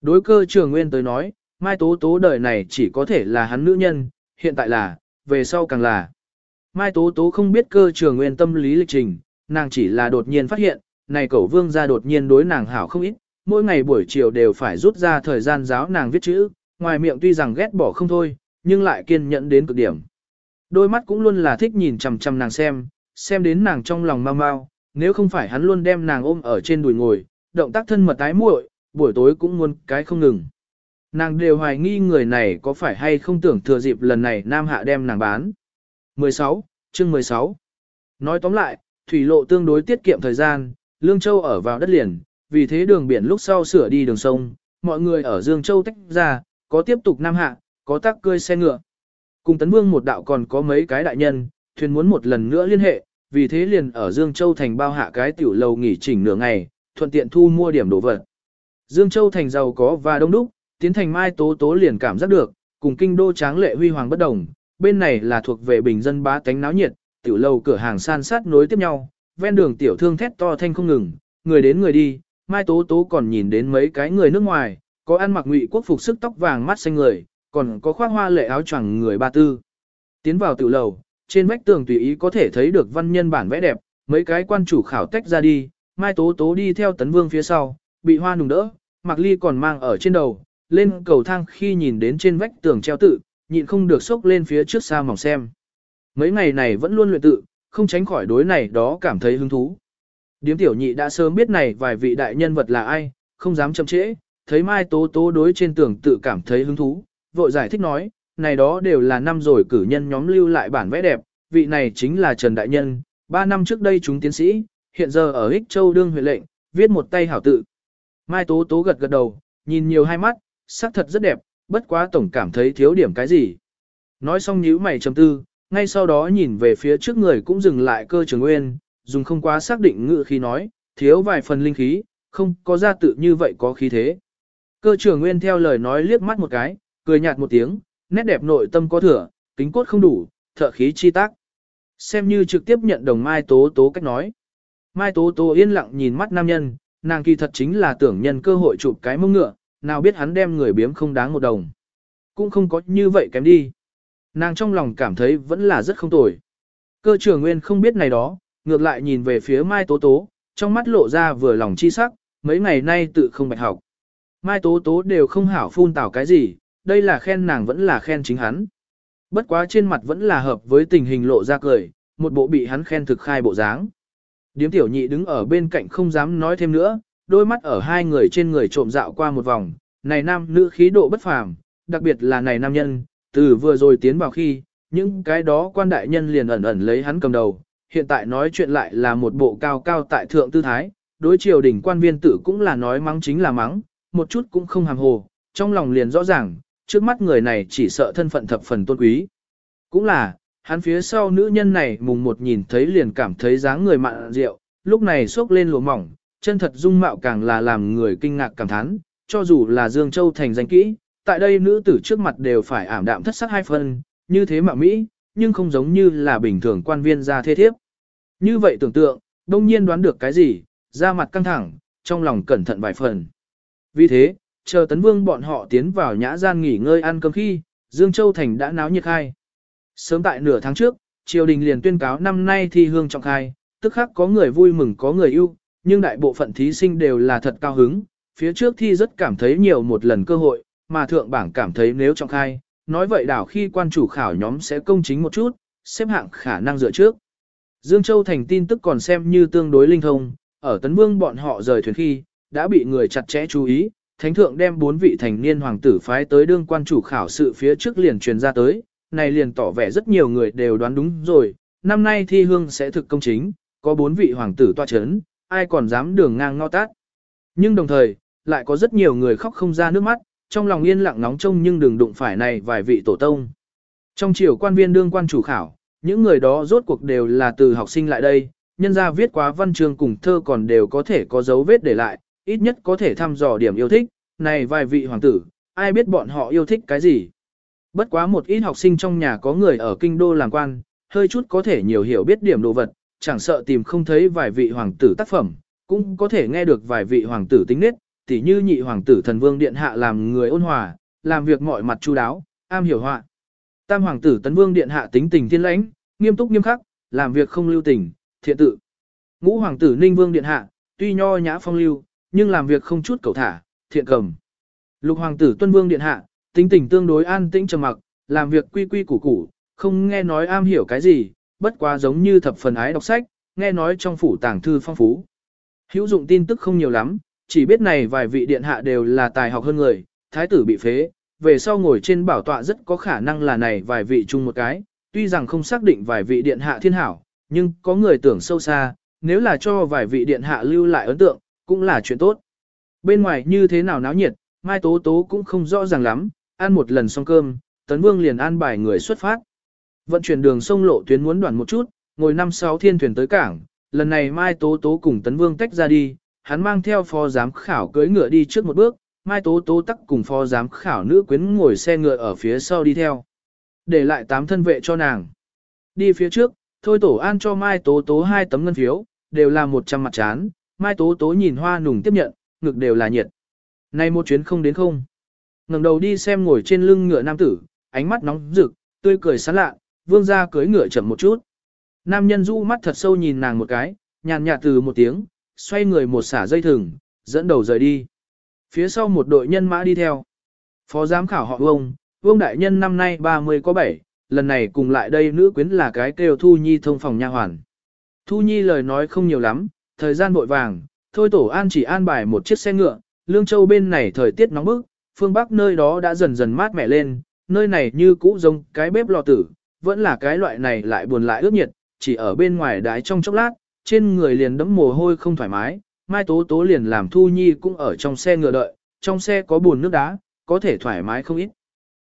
Speaker 1: Đối cơ trường nguyên tới nói, Mai Tố Tố đời này chỉ có thể là hắn nữ nhân, hiện tại là, về sau càng là. Mai Tố Tố không biết cơ trường nguyên tâm lý lịch trình, nàng chỉ là đột nhiên phát hiện, này cậu vương gia đột nhiên đối nàng hảo không ít, mỗi ngày buổi chiều đều phải rút ra thời gian giáo nàng viết chữ, ngoài miệng tuy rằng ghét bỏ không thôi, nhưng lại kiên nhẫn đến cực điểm. Đôi mắt cũng luôn là thích nhìn chằm chằm nàng xem, xem đến nàng trong lòng mau mau, nếu không phải hắn luôn đem nàng ôm ở trên đùi ngồi, động tác thân mật tái muội, buổi tối cũng muốn cái không ngừng. Nàng đều hoài nghi người này có phải hay không tưởng thừa dịp lần này Nam Hạ đem nàng bán. 16, chương 16. Nói tóm lại, thủy lộ tương đối tiết kiệm thời gian, Lương Châu ở vào đất liền, vì thế đường biển lúc sau sửa đi đường sông, mọi người ở Dương Châu tách ra, có tiếp tục Nam Hạ, có tác cơi xe ngựa. Cùng Tấn Vương một đạo còn có mấy cái đại nhân, thuyền muốn một lần nữa liên hệ, vì thế liền ở Dương Châu thành bao hạ cái tiểu lầu nghỉ chỉnh nửa ngày, thuận tiện thu mua điểm đồ vật. Dương Châu thành giàu có và đông đúc, tiến thành Mai Tố Tố liền cảm giác được, cùng kinh đô tráng lệ huy hoàng bất đồng, bên này là thuộc về bình dân bá tánh náo nhiệt, tiểu lầu cửa hàng san sát nối tiếp nhau, ven đường tiểu thương thét to thanh không ngừng, người đến người đi, Mai Tố Tố còn nhìn đến mấy cái người nước ngoài, có ăn mặc ngụy quốc phục sức tóc vàng mắt xanh người, còn có khoác hoa lệ áo choàng người ba tư. Tiến vào tiểu lầu, trên vách tường tùy ý có thể thấy được văn nhân bản vẽ đẹp, mấy cái quan chủ khảo tách ra đi, Mai Tố Tố đi theo Tấn Vương phía sau, bị hoa nùng đỡ, Mạc Ly còn mang ở trên đầu, lên cầu thang khi nhìn đến trên vách tường treo tự, nhịn không được sốc lên phía trước xa mỏng xem. Mấy ngày này vẫn luôn luyện tự, không tránh khỏi đối này đó cảm thấy hứng thú. Điếm tiểu nhị đã sớm biết này vài vị đại nhân vật là ai, không dám chậm trễ, thấy Mai Tố Tố đối trên tường tự cảm thấy hứng thú, vội giải thích nói, này đó đều là năm rồi cử nhân nhóm lưu lại bản vẽ đẹp, vị này chính là Trần Đại Nhân, ba năm trước đây chúng tiến sĩ, hiện giờ ở Ích Châu đương huyện lệnh, viết một tay hảo tự. Mai Tố Tố gật gật đầu, nhìn nhiều hai mắt, sắc thật rất đẹp, bất quá tổng cảm thấy thiếu điểm cái gì. Nói xong nhíu mày trầm tư, ngay sau đó nhìn về phía trước người cũng dừng lại cơ trường nguyên, dùng không quá xác định ngữ khi nói, thiếu vài phần linh khí, không có ra tự như vậy có khí thế. Cơ trường nguyên theo lời nói liếc mắt một cái, cười nhạt một tiếng, nét đẹp nội tâm có thừa, kính cốt không đủ, thợ khí chi tác. Xem như trực tiếp nhận đồng Mai Tố Tố cách nói. Mai Tố Tố yên lặng nhìn mắt nam nhân, nàng kỳ thật chính là tưởng nhân cơ hội chụp cái mông ngựa, nào biết hắn đem người biếm không đáng một đồng. Cũng không có như vậy kém đi. Nàng trong lòng cảm thấy vẫn là rất không tồi. Cơ trưởng nguyên không biết này đó, ngược lại nhìn về phía Mai Tố Tố, trong mắt lộ ra vừa lòng chi sắc, mấy ngày nay tự không bạch học. Mai Tố Tố đều không hảo phun tảo cái gì, đây là khen nàng vẫn là khen chính hắn. Bất quá trên mặt vẫn là hợp với tình hình lộ ra cười, một bộ bị hắn khen thực khai bộ dáng. Điếm tiểu nhị đứng ở bên cạnh không dám nói thêm nữa, đôi mắt ở hai người trên người trộm dạo qua một vòng, này nam nữ khí độ bất phàm, đặc biệt là này nam nhân, từ vừa rồi tiến vào khi, những cái đó quan đại nhân liền ẩn ẩn lấy hắn cầm đầu, hiện tại nói chuyện lại là một bộ cao cao tại thượng tư thái, đối triều đỉnh quan viên tử cũng là nói mắng chính là mắng, một chút cũng không hàm hồ, trong lòng liền rõ ràng, trước mắt người này chỉ sợ thân phận thập phần tôn quý. Cũng là, hắn phía sau nữ nhân này mùng một nhìn thấy liền cảm thấy dáng người mặn rượu, lúc này xốc lên lùa mỏng, chân thật dung mạo càng là làm người kinh ngạc cảm thán, cho dù là Dương Châu thành danh kỹ, tại đây nữ tử trước mặt đều phải ảm đạm thất sắc hai phần như thế mà Mỹ, nhưng không giống như là bình thường quan viên ra thế thiếp. Như vậy tưởng tượng, đông nhiên đoán được cái gì, ra mặt căng thẳng, trong lòng cẩn thận vài phần. Vì thế, chờ tấn vương bọn họ tiến vào nhã gian nghỉ ngơi ăn cơm khi, Dương Châu Thành đã náo nhiệt khai. Sớm tại nửa tháng trước, triều đình liền tuyên cáo năm nay thi hương trọng khai, tức khắc có người vui mừng có người yêu, nhưng đại bộ phận thí sinh đều là thật cao hứng, phía trước thi rất cảm thấy nhiều một lần cơ hội, mà thượng bảng cảm thấy nếu trọng khai, nói vậy đảo khi quan chủ khảo nhóm sẽ công chính một chút, xếp hạng khả năng dựa trước. Dương Châu thành tin tức còn xem như tương đối linh thông, ở Tấn Vương bọn họ rời thuyền khi, đã bị người chặt chẽ chú ý, thánh thượng đem bốn vị thành niên hoàng tử phái tới đương quan chủ khảo sự phía trước liền truyền ra tới, này liền tỏ vẻ rất nhiều người đều đoán đúng rồi, năm nay thi hương sẽ thực công chính, có bốn vị hoàng tử toa chấn, ai còn dám đường ngang ngó tát. Nhưng đồng thời, lại có rất nhiều người khóc không ra nước mắt, trong lòng yên lặng nóng trông nhưng đừng đụng phải này vài vị tổ tông. Trong chiều quan viên đương quan chủ khảo, những người đó rốt cuộc đều là từ học sinh lại đây, nhân ra viết quá văn chương cùng thơ còn đều có thể có dấu vết để lại, ít nhất có thể thăm dò điểm yêu thích, này vài vị hoàng tử, ai biết bọn họ yêu thích cái gì. Bất quá một ít học sinh trong nhà có người ở kinh đô làm quan, hơi chút có thể nhiều hiểu biết điểm đồ vật, chẳng sợ tìm không thấy vài vị hoàng tử tác phẩm, cũng có thể nghe được vài vị hoàng tử tính nết, tỉ như nhị hoàng tử thần vương điện hạ làm người ôn hòa, làm việc mọi mặt chu đáo, am hiểu họa. Tam hoàng tử tấn vương điện hạ tính tình thiên lãnh, nghiêm túc nghiêm khắc, làm việc không lưu tình, thiện tự. Ngũ hoàng tử ninh vương điện hạ, tuy nho nhã phong lưu, nhưng làm việc không chút cầu thả, thiện cầm. Lục hoàng tử tuân vương điện hạ, tính tình tương đối an tĩnh trầm mặc, làm việc quy quy củ củ, không nghe nói am hiểu cái gì, bất quá giống như thập phần ái đọc sách, nghe nói trong phủ tàng thư phong phú. Hữu dụng tin tức không nhiều lắm, chỉ biết này vài vị điện hạ đều là tài học hơn người, thái tử bị phế, về sau ngồi trên bảo tọa rất có khả năng là này vài vị chung một cái, tuy rằng không xác định vài vị điện hạ thiên hảo, nhưng có người tưởng sâu xa, nếu là cho vài vị điện hạ lưu lại ấn tượng, cũng là chuyện tốt. Bên ngoài như thế nào náo nhiệt, Mai Tố Tố cũng không rõ ràng lắm, ăn một lần xong cơm, Tấn Vương liền an bài người xuất phát. Vận chuyển đường sông lộ tuyến muốn đoạn một chút, ngồi năm sáu thiên thuyền tới cảng, lần này Mai Tố Tố cùng Tấn Vương tách ra đi, hắn mang theo phó giám khảo cưỡi ngựa đi trước một bước, Mai Tố Tố tắc cùng phó giám khảo nữ quyến ngồi xe ngựa ở phía sau đi theo. Để lại tám thân vệ cho nàng. Đi phía trước, thôi tổ an cho Mai Tố Tố hai tấm ngân phiếu, đều là một trăm mặt chán, Mai Tố Tố nhìn hoa nùng tiếp nhận, ngực đều là nhiệt. Này một chuyến không đến không. ngẩng đầu đi xem ngồi trên lưng ngựa nam tử, ánh mắt nóng rực, tươi cười sán lạ, vương ra cưới ngựa chậm một chút. Nam nhân du mắt thật sâu nhìn nàng một cái, nhàn nhạt từ một tiếng, xoay người một xả dây thừng, dẫn đầu rời đi. Phía sau một đội nhân mã đi theo. Phó giám khảo họ Vương, Vương đại nhân năm nay 30 có 7, lần này cùng lại đây nữ quyến là cái kêu Thu Nhi thông phòng nha hoàn. Thu Nhi lời nói không nhiều lắm, thời gian vội vàng, thôi tổ an chỉ an bài một chiếc xe ngựa, Lương Châu bên này thời tiết nóng bức, phương Bắc nơi đó đã dần dần mát mẻ lên, nơi này như cũ giống cái bếp lò tử, vẫn là cái loại này lại buồn lại ướt nhiệt, chỉ ở bên ngoài đái trong chốc lát, trên người liền đẫm mồ hôi không thoải mái, Mai Tố Tố liền làm Thu Nhi cũng ở trong xe ngựa đợi, trong xe có buồn nước đá, có thể thoải mái không ít.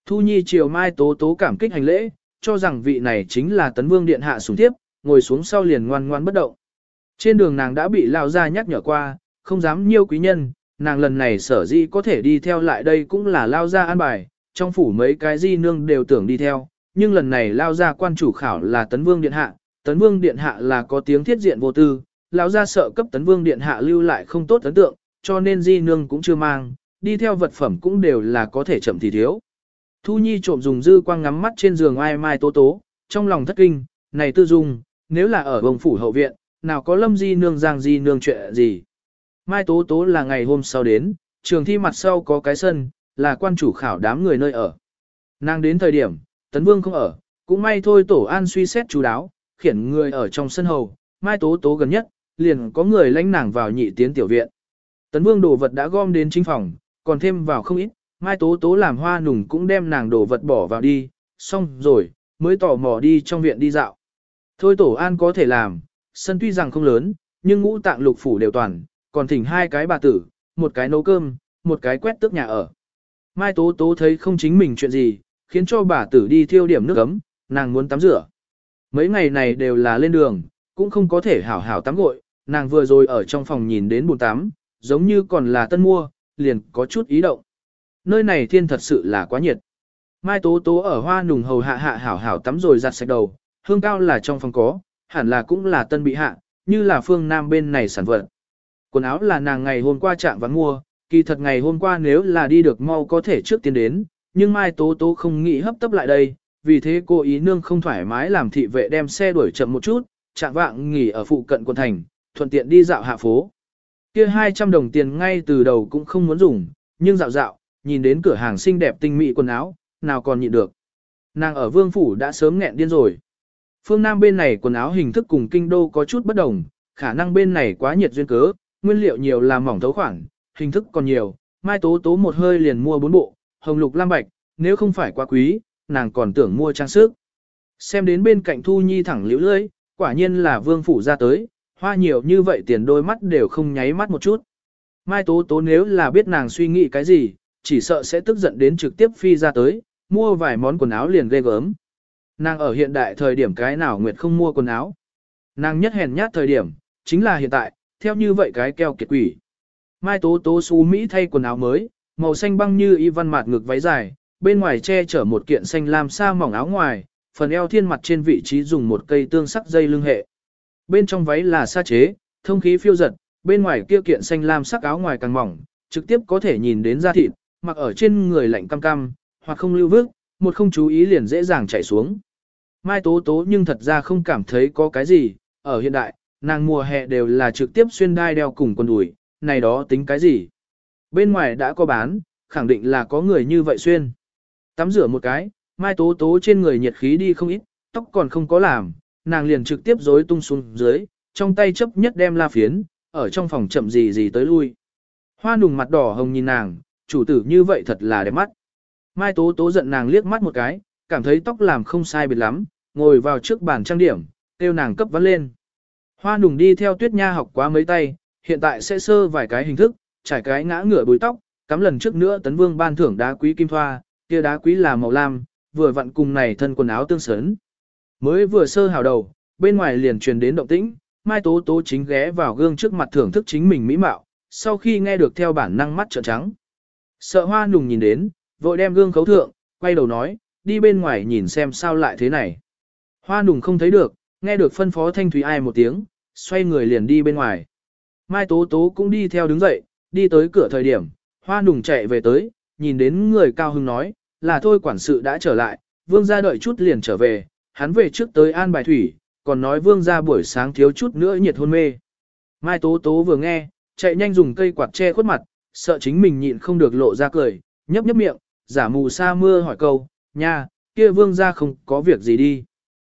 Speaker 1: Thu Nhi chiều Mai Tố Tố cảm kích hành lễ, cho rằng vị này chính là Tấn Vương Điện Hạ xuống tiếp, ngồi xuống sau liền ngoan ngoan bất động. Trên đường nàng đã bị lao ra nhắc nhở qua, không dám nhiêu quý nhân, nàng lần này sở dĩ có thể đi theo lại đây cũng là lao ra an bài, trong phủ mấy cái di nương đều tưởng đi theo, nhưng lần này lao ra quan chủ khảo là Tấn Vương Điện Hạ, Tấn Vương Điện Hạ là có tiếng thiết diện vô tư, lão ra sợ cấp Tấn Vương Điện Hạ lưu lại không tốt ấn tượng, cho nên di nương cũng chưa mang, đi theo vật phẩm cũng đều là có thể chậm thì thiếu. Thu Nhi trộm dùng dư quang ngắm mắt trên giường ai mai tố tố, trong lòng thất kinh, này tư dung, nếu là ở bồng phủ hậu viện, nào có lâm di nương giang di nương chuyện gì. Mai tố tố là ngày hôm sau đến, trường thi mặt sau có cái sân, là quan chủ khảo đám người nơi ở. Nàng đến thời điểm, Tấn Vương không ở, cũng may thôi tổ an suy xét chú đáo, khiển người ở trong sân hầu, mai tố tố gần nhất, liền có người lãnh nàng vào nhị tiến tiểu viện. Tấn Vương đồ vật đã gom đến chính phòng, còn thêm vào không ít, mai tố tố làm hoa nùng cũng đem nàng đồ vật bỏ vào đi, xong rồi, mới tỏ mò đi trong viện đi dạo. Thôi tổ an có thể làm, sân tuy rằng không lớn, nhưng ngũ tạng lục phủ đều toàn, còn thỉnh hai cái bà tử, một cái nấu cơm, một cái quét tước nhà ở. Mai Tố Tố thấy không chính mình chuyện gì, khiến cho bà tử đi thiêu điểm nước ấm, nàng muốn tắm rửa. Mấy ngày này đều là lên đường, cũng không có thể hảo hảo tắm gội, nàng vừa rồi ở trong phòng nhìn đến bồn tắm, giống như còn là tân mua, liền có chút ý động. Nơi này thiên thật sự là quá nhiệt. Mai Tố Tố ở hoa nùng hầu hạ hạ hảo hảo tắm rồi giặt sạch đầu, hương cao là trong phòng có, hẳn là cũng là tân bị hạ, như là phương Nam bên này sản vật. Quần áo là nàng ngày hôm qua chạm vắng mua, kỳ thật ngày hôm qua nếu là đi được mau có thể trước tiên đến, nhưng Mai Tố Tố không nghĩ hấp tấp lại đây, vì thế cô ý nương không thoải mái làm thị vệ đem xe đuổi chậm một chút, chạm vạng nghỉ ở phụ cận quận thành, thuận tiện đi dạo hạ phố. Kia 200 đồng tiền ngay từ đầu cũng không muốn dùng, nhưng dạo dạo, nhìn đến cửa hàng xinh đẹp tinh mỹ quần áo, nào còn nhịn được. Nàng ở vương phủ đã sớm nghẹn điên rồi. Phương Nam bên này quần áo hình thức cùng kinh đô có chút bất đồng, khả năng bên này quá nhiệt duyên cớ, nguyên liệu nhiều là mỏng thấu khoảng, hình thức còn nhiều, mai tố tố một hơi liền mua bốn bộ, hồng lục lam bạch, nếu không phải quá quý, nàng còn tưởng mua trang sức. Xem đến bên cạnh Thu Nhi thẳng liễu lưỡi, quả nhiên là vương phủ ra tới, hoa nhiều như vậy tiền đôi mắt đều không nháy mắt một chút. Mai tố tố nếu là biết nàng suy nghĩ cái gì, chỉ sợ sẽ tức giận đến trực tiếp phi ra tới, mua vài món quần áo liền ghê gớm. Nàng ở hiện đại thời điểm cái nào nguyệt không mua quần áo. Nàng nhất hèn nhát thời điểm, chính là hiện tại, theo như vậy cái keo kiệt quỷ. Mai tố tố xú Mỹ thay quần áo mới, màu xanh băng như y văn mạt ngực váy dài, bên ngoài che chở một kiện xanh lam sa mỏng áo ngoài, phần eo thiên mặt trên vị trí dùng một cây tương sắc dây lưng hệ. Bên trong váy là sa chế, thông khí phiêu giật, bên ngoài kia kiện xanh lam sắc áo ngoài càng mỏng, trực tiếp có thể nhìn đến da thịt, mặc ở trên người lạnh cam cam, hoặc không lưu vước, một không chú ý liền dễ dàng chảy xuống. Mai Tố Tố nhưng thật ra không cảm thấy có cái gì, ở hiện đại, nàng mùa hè đều là trực tiếp xuyên đai đeo cùng quần đùi, này đó tính cái gì. Bên ngoài đã có bán, khẳng định là có người như vậy xuyên. Tắm rửa một cái, Mai Tố Tố trên người nhiệt khí đi không ít, tóc còn không có làm, nàng liền trực tiếp rối tung xuống dưới, trong tay chấp nhất đem la phiến, ở trong phòng chậm gì gì tới lui. Hoa nùng mặt đỏ hồng nhìn nàng, chủ tử như vậy thật là đẹp mắt. Mai Tố Tố giận nàng liếc mắt một cái, cảm thấy tóc làm không sai biệt lắm, ngồi vào trước bàn trang điểm, tiêu nàng cấp vắt lên. Hoa nùng đi theo tuyết nha học quá mấy tay, hiện tại sẽ sơ vài cái hình thức, trải cái ngã ngửa bùi tóc, cắm lần trước nữa tấn vương ban thưởng đá quý kim thoa, kia đá quý là màu lam, vừa vặn cùng này thân quần áo tương sớn. Mới vừa sơ hào đầu, bên ngoài liền truyền đến động tĩnh, Mai Tố Tố chính ghé vào gương trước mặt thưởng thức chính mình mỹ mạo, sau khi nghe được theo bản năng mắt trợn trắng. Sợ hoa nùng nhìn đến, vội đem gương khấu thượng, quay đầu nói, đi bên ngoài nhìn xem sao lại thế này. Hoa nùng không thấy được, nghe được phân phó thanh thúy ai một tiếng, xoay người liền đi bên ngoài. Mai Tố Tố cũng đi theo đứng dậy, đi tới cửa thời điểm, hoa nùng chạy về tới, nhìn đến người cao hưng nói, là thôi quản sự đã trở lại, vương gia đợi chút liền trở về, hắn về trước tới an bài thủy, còn nói vương gia buổi sáng thiếu chút nữa nhiệt hôn mê. Mai Tố Tố vừa nghe, chạy nhanh dùng cây quạt che khuất mặt, sợ chính mình nhịn không được lộ ra cười, nhấp nhấp miệng, giả mù sa mưa hỏi câu, nha, kia vương gia không có việc gì đi.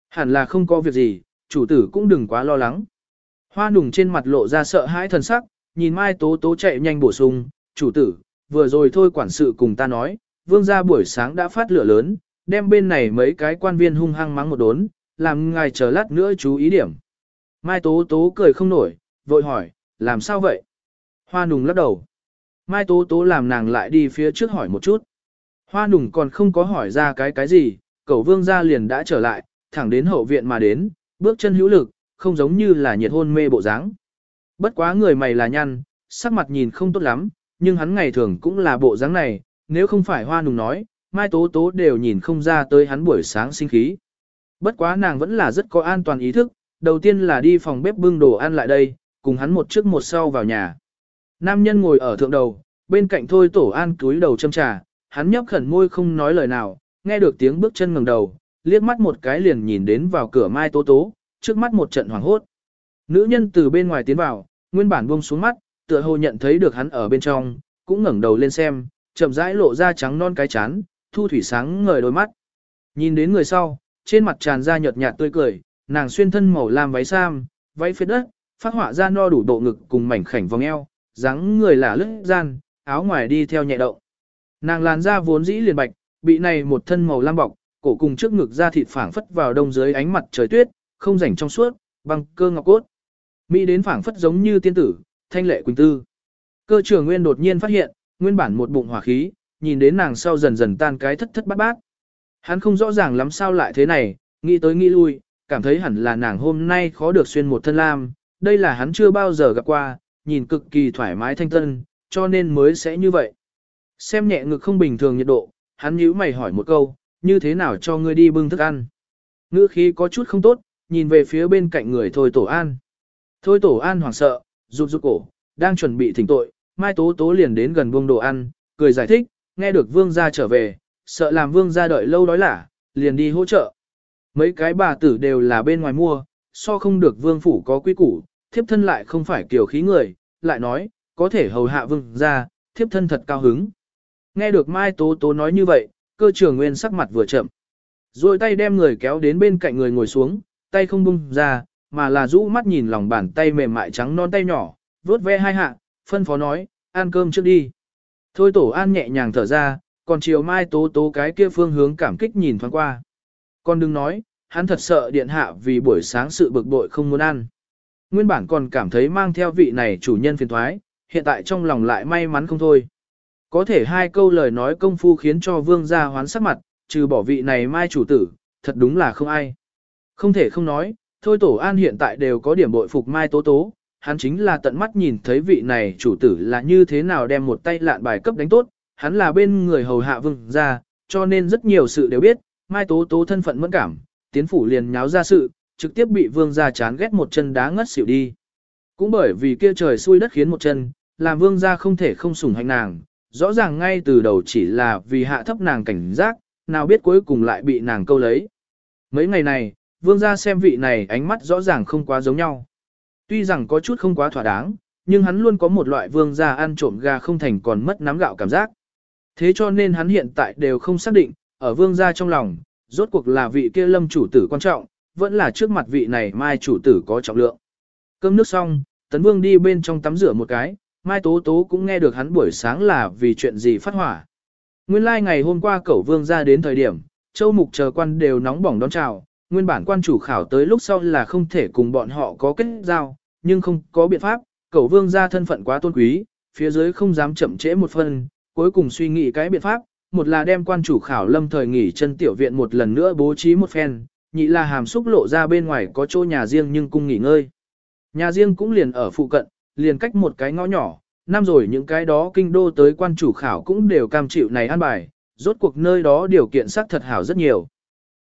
Speaker 1: Hẳn là không có việc gì, chủ tử cũng đừng quá lo lắng. Hoa nùng trên mặt lộ ra sợ hãi thần sắc, nhìn Mai Tố Tố chạy nhanh bổ sung, chủ tử, vừa rồi thôi quản sự cùng ta nói, vương gia buổi sáng đã phát lửa lớn, đem bên này mấy cái quan viên hung hăng mắng một đốn, làm ngài chờ lát nữa chú ý điểm. Mai Tố Tố cười không nổi, vội hỏi, làm sao vậy? Hoa nùng lắc đầu. Mai Tố Tố làm nàng lại đi phía trước hỏi một chút. Hoa nùng còn không có hỏi ra cái cái gì, cậu vương gia liền đã trở lại, thẳng đến hậu viện mà đến, bước chân hữu lực, không giống như là nhiệt hôn mê bộ dáng. Bất quá người mày là nhăn, sắc mặt nhìn không tốt lắm, nhưng hắn ngày thường cũng là bộ dáng này, nếu không phải hoa nùng nói, Mai Tố Tố đều nhìn không ra tới hắn buổi sáng sinh khí. Bất quá nàng vẫn là rất có an toàn ý thức, đầu tiên là đi phòng bếp bưng đồ ăn lại đây, cùng hắn một trước một sau vào nhà. Nam nhân ngồi ở thượng đầu, bên cạnh thôi tổ an túi đầu châm trà, hắn nhấp khẩn môi không nói lời nào, nghe được tiếng bước chân ngẩng đầu, liếc mắt một cái liền nhìn đến vào cửa Mai Tố Tố, trước mắt một trận hoảng hốt. Nữ nhân từ bên ngoài tiến vào, nguyên bản buông xuống mắt, tựa hồ nhận thấy được hắn ở bên trong, cũng ngẩng đầu lên xem, chậm rãi lộ ra trắng non cái chán, thu thủy sáng ngời đôi mắt. Nhìn đến người sau, trên mặt tràn ra nhợt nhạt tươi cười, nàng xuyên thân màu lam váy sam, váy phết đất, phát họa ra no đủ độ ngực cùng mảnh khảnh vòng eo, dáng người là lướt gian, áo ngoài đi theo nhẹ động. Nàng làn da vốn dĩ liền bạch, bị này một thân màu lam bọc, cổ cùng trước ngực da thịt phảng phất vào đông dưới ánh mặt trời tuyết, không rảnh trong suốt, băng cơ ngọc cốt. Mỹ đến phảng phất giống như tiên tử, thanh lệ quỳnh tư. Cơ trưởng nguyên đột nhiên phát hiện, nguyên bản một bụng hỏa khí, nhìn đến nàng sau dần dần tan cái thất thất bát bát. Hắn không rõ ràng lắm sao lại thế này, nghĩ tới nghĩ lui, cảm thấy hẳn là nàng hôm nay khó được xuyên một thân lam, đây là hắn chưa bao giờ gặp qua, nhìn cực kỳ thoải mái thanh tân, cho nên mới sẽ như vậy. Xem nhẹ ngực không bình thường nhiệt độ, hắn nhíu mày hỏi một câu, như thế nào cho ngươi đi bưng thức ăn. Ngữ khí có chút không tốt, nhìn về phía bên cạnh người Thôi Tổ An. Thôi Tổ An hoảng sợ, rụt rụt cổ, đang chuẩn bị thỉnh tội, Mai Tố Tố liền đến gần buông đồ ăn, cười giải thích, nghe được vương gia trở về, sợ làm vương gia đợi lâu đói lả, liền đi hỗ trợ. Mấy cái bà tử đều là bên ngoài mua, so không được vương phủ có quy củ, thiếp thân lại không phải kiểu khí người, lại nói, có thể hầu hạ vương gia, thiếp thân thật cao hứng. Nghe được Mai Tố Tố nói như vậy, cơ trưởng nguyên sắc mặt vừa chậm. Rồi tay đem người kéo đến bên cạnh người ngồi xuống, tay không bung ra, mà là rũ mắt nhìn lòng bàn tay mềm mại trắng non tay nhỏ, vuốt ve hai hạ, phân phó nói, ăn cơm trước đi. Thôi tổ an nhẹ nhàng thở ra, còn chiều mai tố tố cái kia phương hướng cảm kích nhìn thoáng qua. Con đừng nói, hắn thật sợ điện hạ vì buổi sáng sự bực bội không muốn ăn. Nguyên bản còn cảm thấy mang theo vị này chủ nhân phiền thoái, hiện tại trong lòng lại may mắn không thôi. Có thể hai câu lời nói công phu khiến cho vương gia hoán sắc mặt, trừ bỏ vị này mai chủ tử, thật đúng là không ai. Không thể không nói, thôi tổ an hiện tại đều có điểm bội phục mai tố tố, hắn chính là tận mắt nhìn thấy vị này chủ tử là như thế nào đem một tay lạn bài cấp đánh tốt, hắn là bên người hầu hạ vương gia, cho nên rất nhiều sự đều biết, mai tố tố thân phận mẫn cảm, tiến phủ liền nháo ra sự, trực tiếp bị vương gia chán ghét một chân đá ngất xỉu đi. Cũng bởi vì kia trời xui đất khiến một chân, làm vương gia không thể không sủng hành nàng, rõ ràng ngay từ đầu chỉ là vì hạ thấp nàng cảnh giác, nào biết cuối cùng lại bị nàng câu lấy. Mấy ngày này, vương gia xem vị này ánh mắt rõ ràng không quá giống nhau. Tuy rằng có chút không quá thỏa đáng, nhưng hắn luôn có một loại vương gia ăn trộm gà không thành còn mất nắm gạo cảm giác. Thế cho nên hắn hiện tại đều không xác định, ở vương gia trong lòng, rốt cuộc là vị kia lâm chủ tử quan trọng, vẫn là trước mặt vị này mai chủ tử có trọng lượng. Cơm nước xong, tấn vương đi bên trong tắm rửa một cái, mai tố tố cũng nghe được hắn buổi sáng là vì chuyện gì phát hỏa. Nguyên lai like ngày hôm qua cẩu vương ra đến thời điểm, châu mục chờ quan đều nóng bỏng đón chào, nguyên bản quan chủ khảo tới lúc sau là không thể cùng bọn họ có kết giao, nhưng không có biện pháp, cẩu vương ra thân phận quá tôn quý, phía dưới không dám chậm trễ một phần, cuối cùng suy nghĩ cái biện pháp, một là đem quan chủ khảo lâm thời nghỉ chân tiểu viện một lần nữa bố trí một phen, nhị là hàm xúc lộ ra bên ngoài có chỗ nhà riêng nhưng cung nghỉ ngơi. Nhà riêng cũng liền ở phụ cận, liền cách một cái ngõ nhỏ, năm rồi những cái đó kinh đô tới quan chủ khảo cũng đều cam chịu này an bài, rốt cuộc nơi đó điều kiện sắc thật hảo rất nhiều.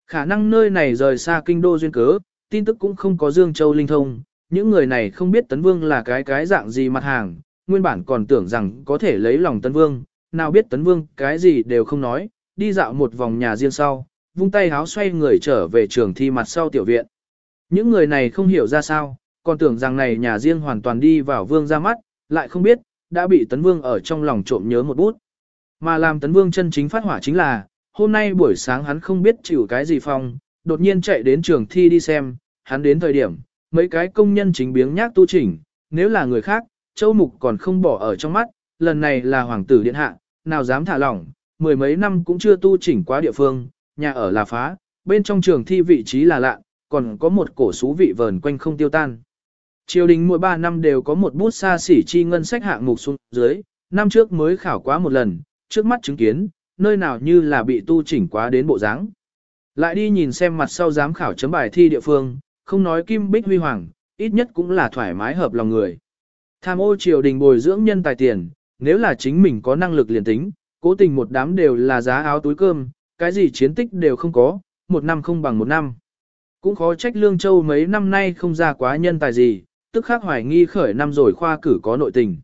Speaker 1: Khả năng nơi này rời xa kinh đô duyên cớ, tin tức cũng không có Dương Châu linh thông, những người này không biết Tấn Vương là cái cái dạng gì mặt hàng, nguyên bản còn tưởng rằng có thể lấy lòng Tấn Vương, nào biết Tấn Vương cái gì đều không nói, đi dạo một vòng nhà riêng sau, vung tay háo xoay người trở về trường thi mặt sau tiểu viện. Những người này không hiểu ra sao, còn tưởng rằng này nhà riêng hoàn toàn đi vào vương ra mắt, lại không biết, đã bị Tấn Vương ở trong lòng trộm nhớ một bút. Mà làm Tấn Vương chân chính phát hỏa chính là, hôm nay buổi sáng hắn không biết chịu cái gì phong, đột nhiên chạy đến trường thi đi xem, hắn đến thời điểm, mấy cái công nhân chính biếng nhác tu chỉnh, nếu là người khác, Châu Mục còn không bỏ ở trong mắt, lần này là hoàng tử điện hạ, nào dám thả lỏng, mười mấy năm cũng chưa tu chỉnh quá địa phương, nhà ở là phá, bên trong trường thi vị trí là lạ, còn có một cổ xú vị vờn quanh không tiêu tan. Triều đình mỗi 3 năm đều có một bút xa xỉ chi ngân sách hạng mục xuống dưới, năm trước mới khảo quá một lần, trước mắt chứng kiến, nơi nào như là bị tu chỉnh quá đến bộ dáng. Lại đi nhìn xem mặt sau giám khảo chấm bài thi địa phương, không nói kim bích huy hoàng, ít nhất cũng là thoải mái hợp lòng người. Tham ô triều đình bồi dưỡng nhân tài tiền, nếu là chính mình có năng lực liền tính, cố tình một đám đều là giá áo túi cơm, cái gì chiến tích đều không có, một năm không bằng một năm. Cũng khó trách Lương Châu mấy năm nay không ra quá nhân tài gì, tức khắc hoài nghi khởi năm rồi khoa cử có nội tình.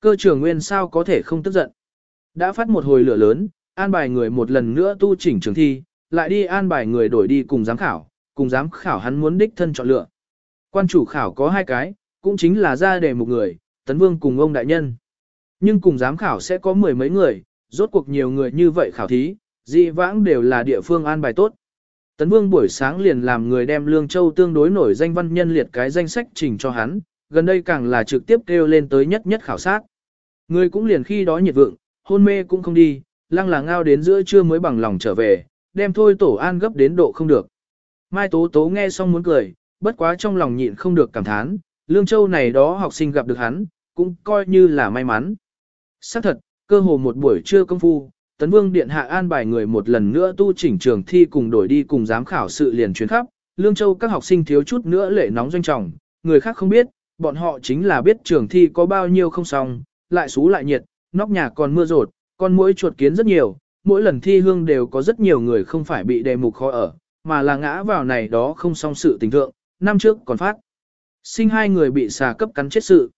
Speaker 1: Cơ trưởng nguyên sao có thể không tức giận. Đã phát một hồi lửa lớn, an bài người một lần nữa tu chỉnh trường thi, lại đi an bài người đổi đi cùng giám khảo, cùng giám khảo hắn muốn đích thân chọn lựa. Quan chủ khảo có hai cái, cũng chính là ra đề một người, tấn vương cùng ông đại nhân. Nhưng cùng giám khảo sẽ có mười mấy người, rốt cuộc nhiều người như vậy khảo thí, dị vãng đều là địa phương an bài tốt. Tấn Vương buổi sáng liền làm người đem Lương Châu tương đối nổi danh văn nhân liệt cái danh sách trình cho hắn, gần đây càng là trực tiếp kêu lên tới nhất nhất khảo sát. Người cũng liền khi đó nhiệt vượng, hôn mê cũng không đi, lăng là ngao đến giữa trưa mới bằng lòng trở về, đem thôi tổ an gấp đến độ không được. Mai Tố Tố nghe xong muốn cười, bất quá trong lòng nhịn không được cảm thán, Lương Châu này đó học sinh gặp được hắn, cũng coi như là may mắn. Xác thật, cơ hồ một buổi trưa công phu, Tấn Vương Điện Hạ an bài người một lần nữa tu chỉnh trường thi cùng đổi đi cùng giám khảo sự liền chuyến khắp, Lương Châu các học sinh thiếu chút nữa lệ nóng doanh trọng, người khác không biết, bọn họ chính là biết trường thi có bao nhiêu không xong, lại xú lại nhiệt, nóc nhà còn mưa rột, con mũi chuột kiến rất nhiều, mỗi lần thi hương đều có rất nhiều người không phải bị đề mục khó ở, mà là ngã vào này đó không song sự tình thượng, năm trước còn phát. Sinh hai người bị xà cấp cắn chết sự.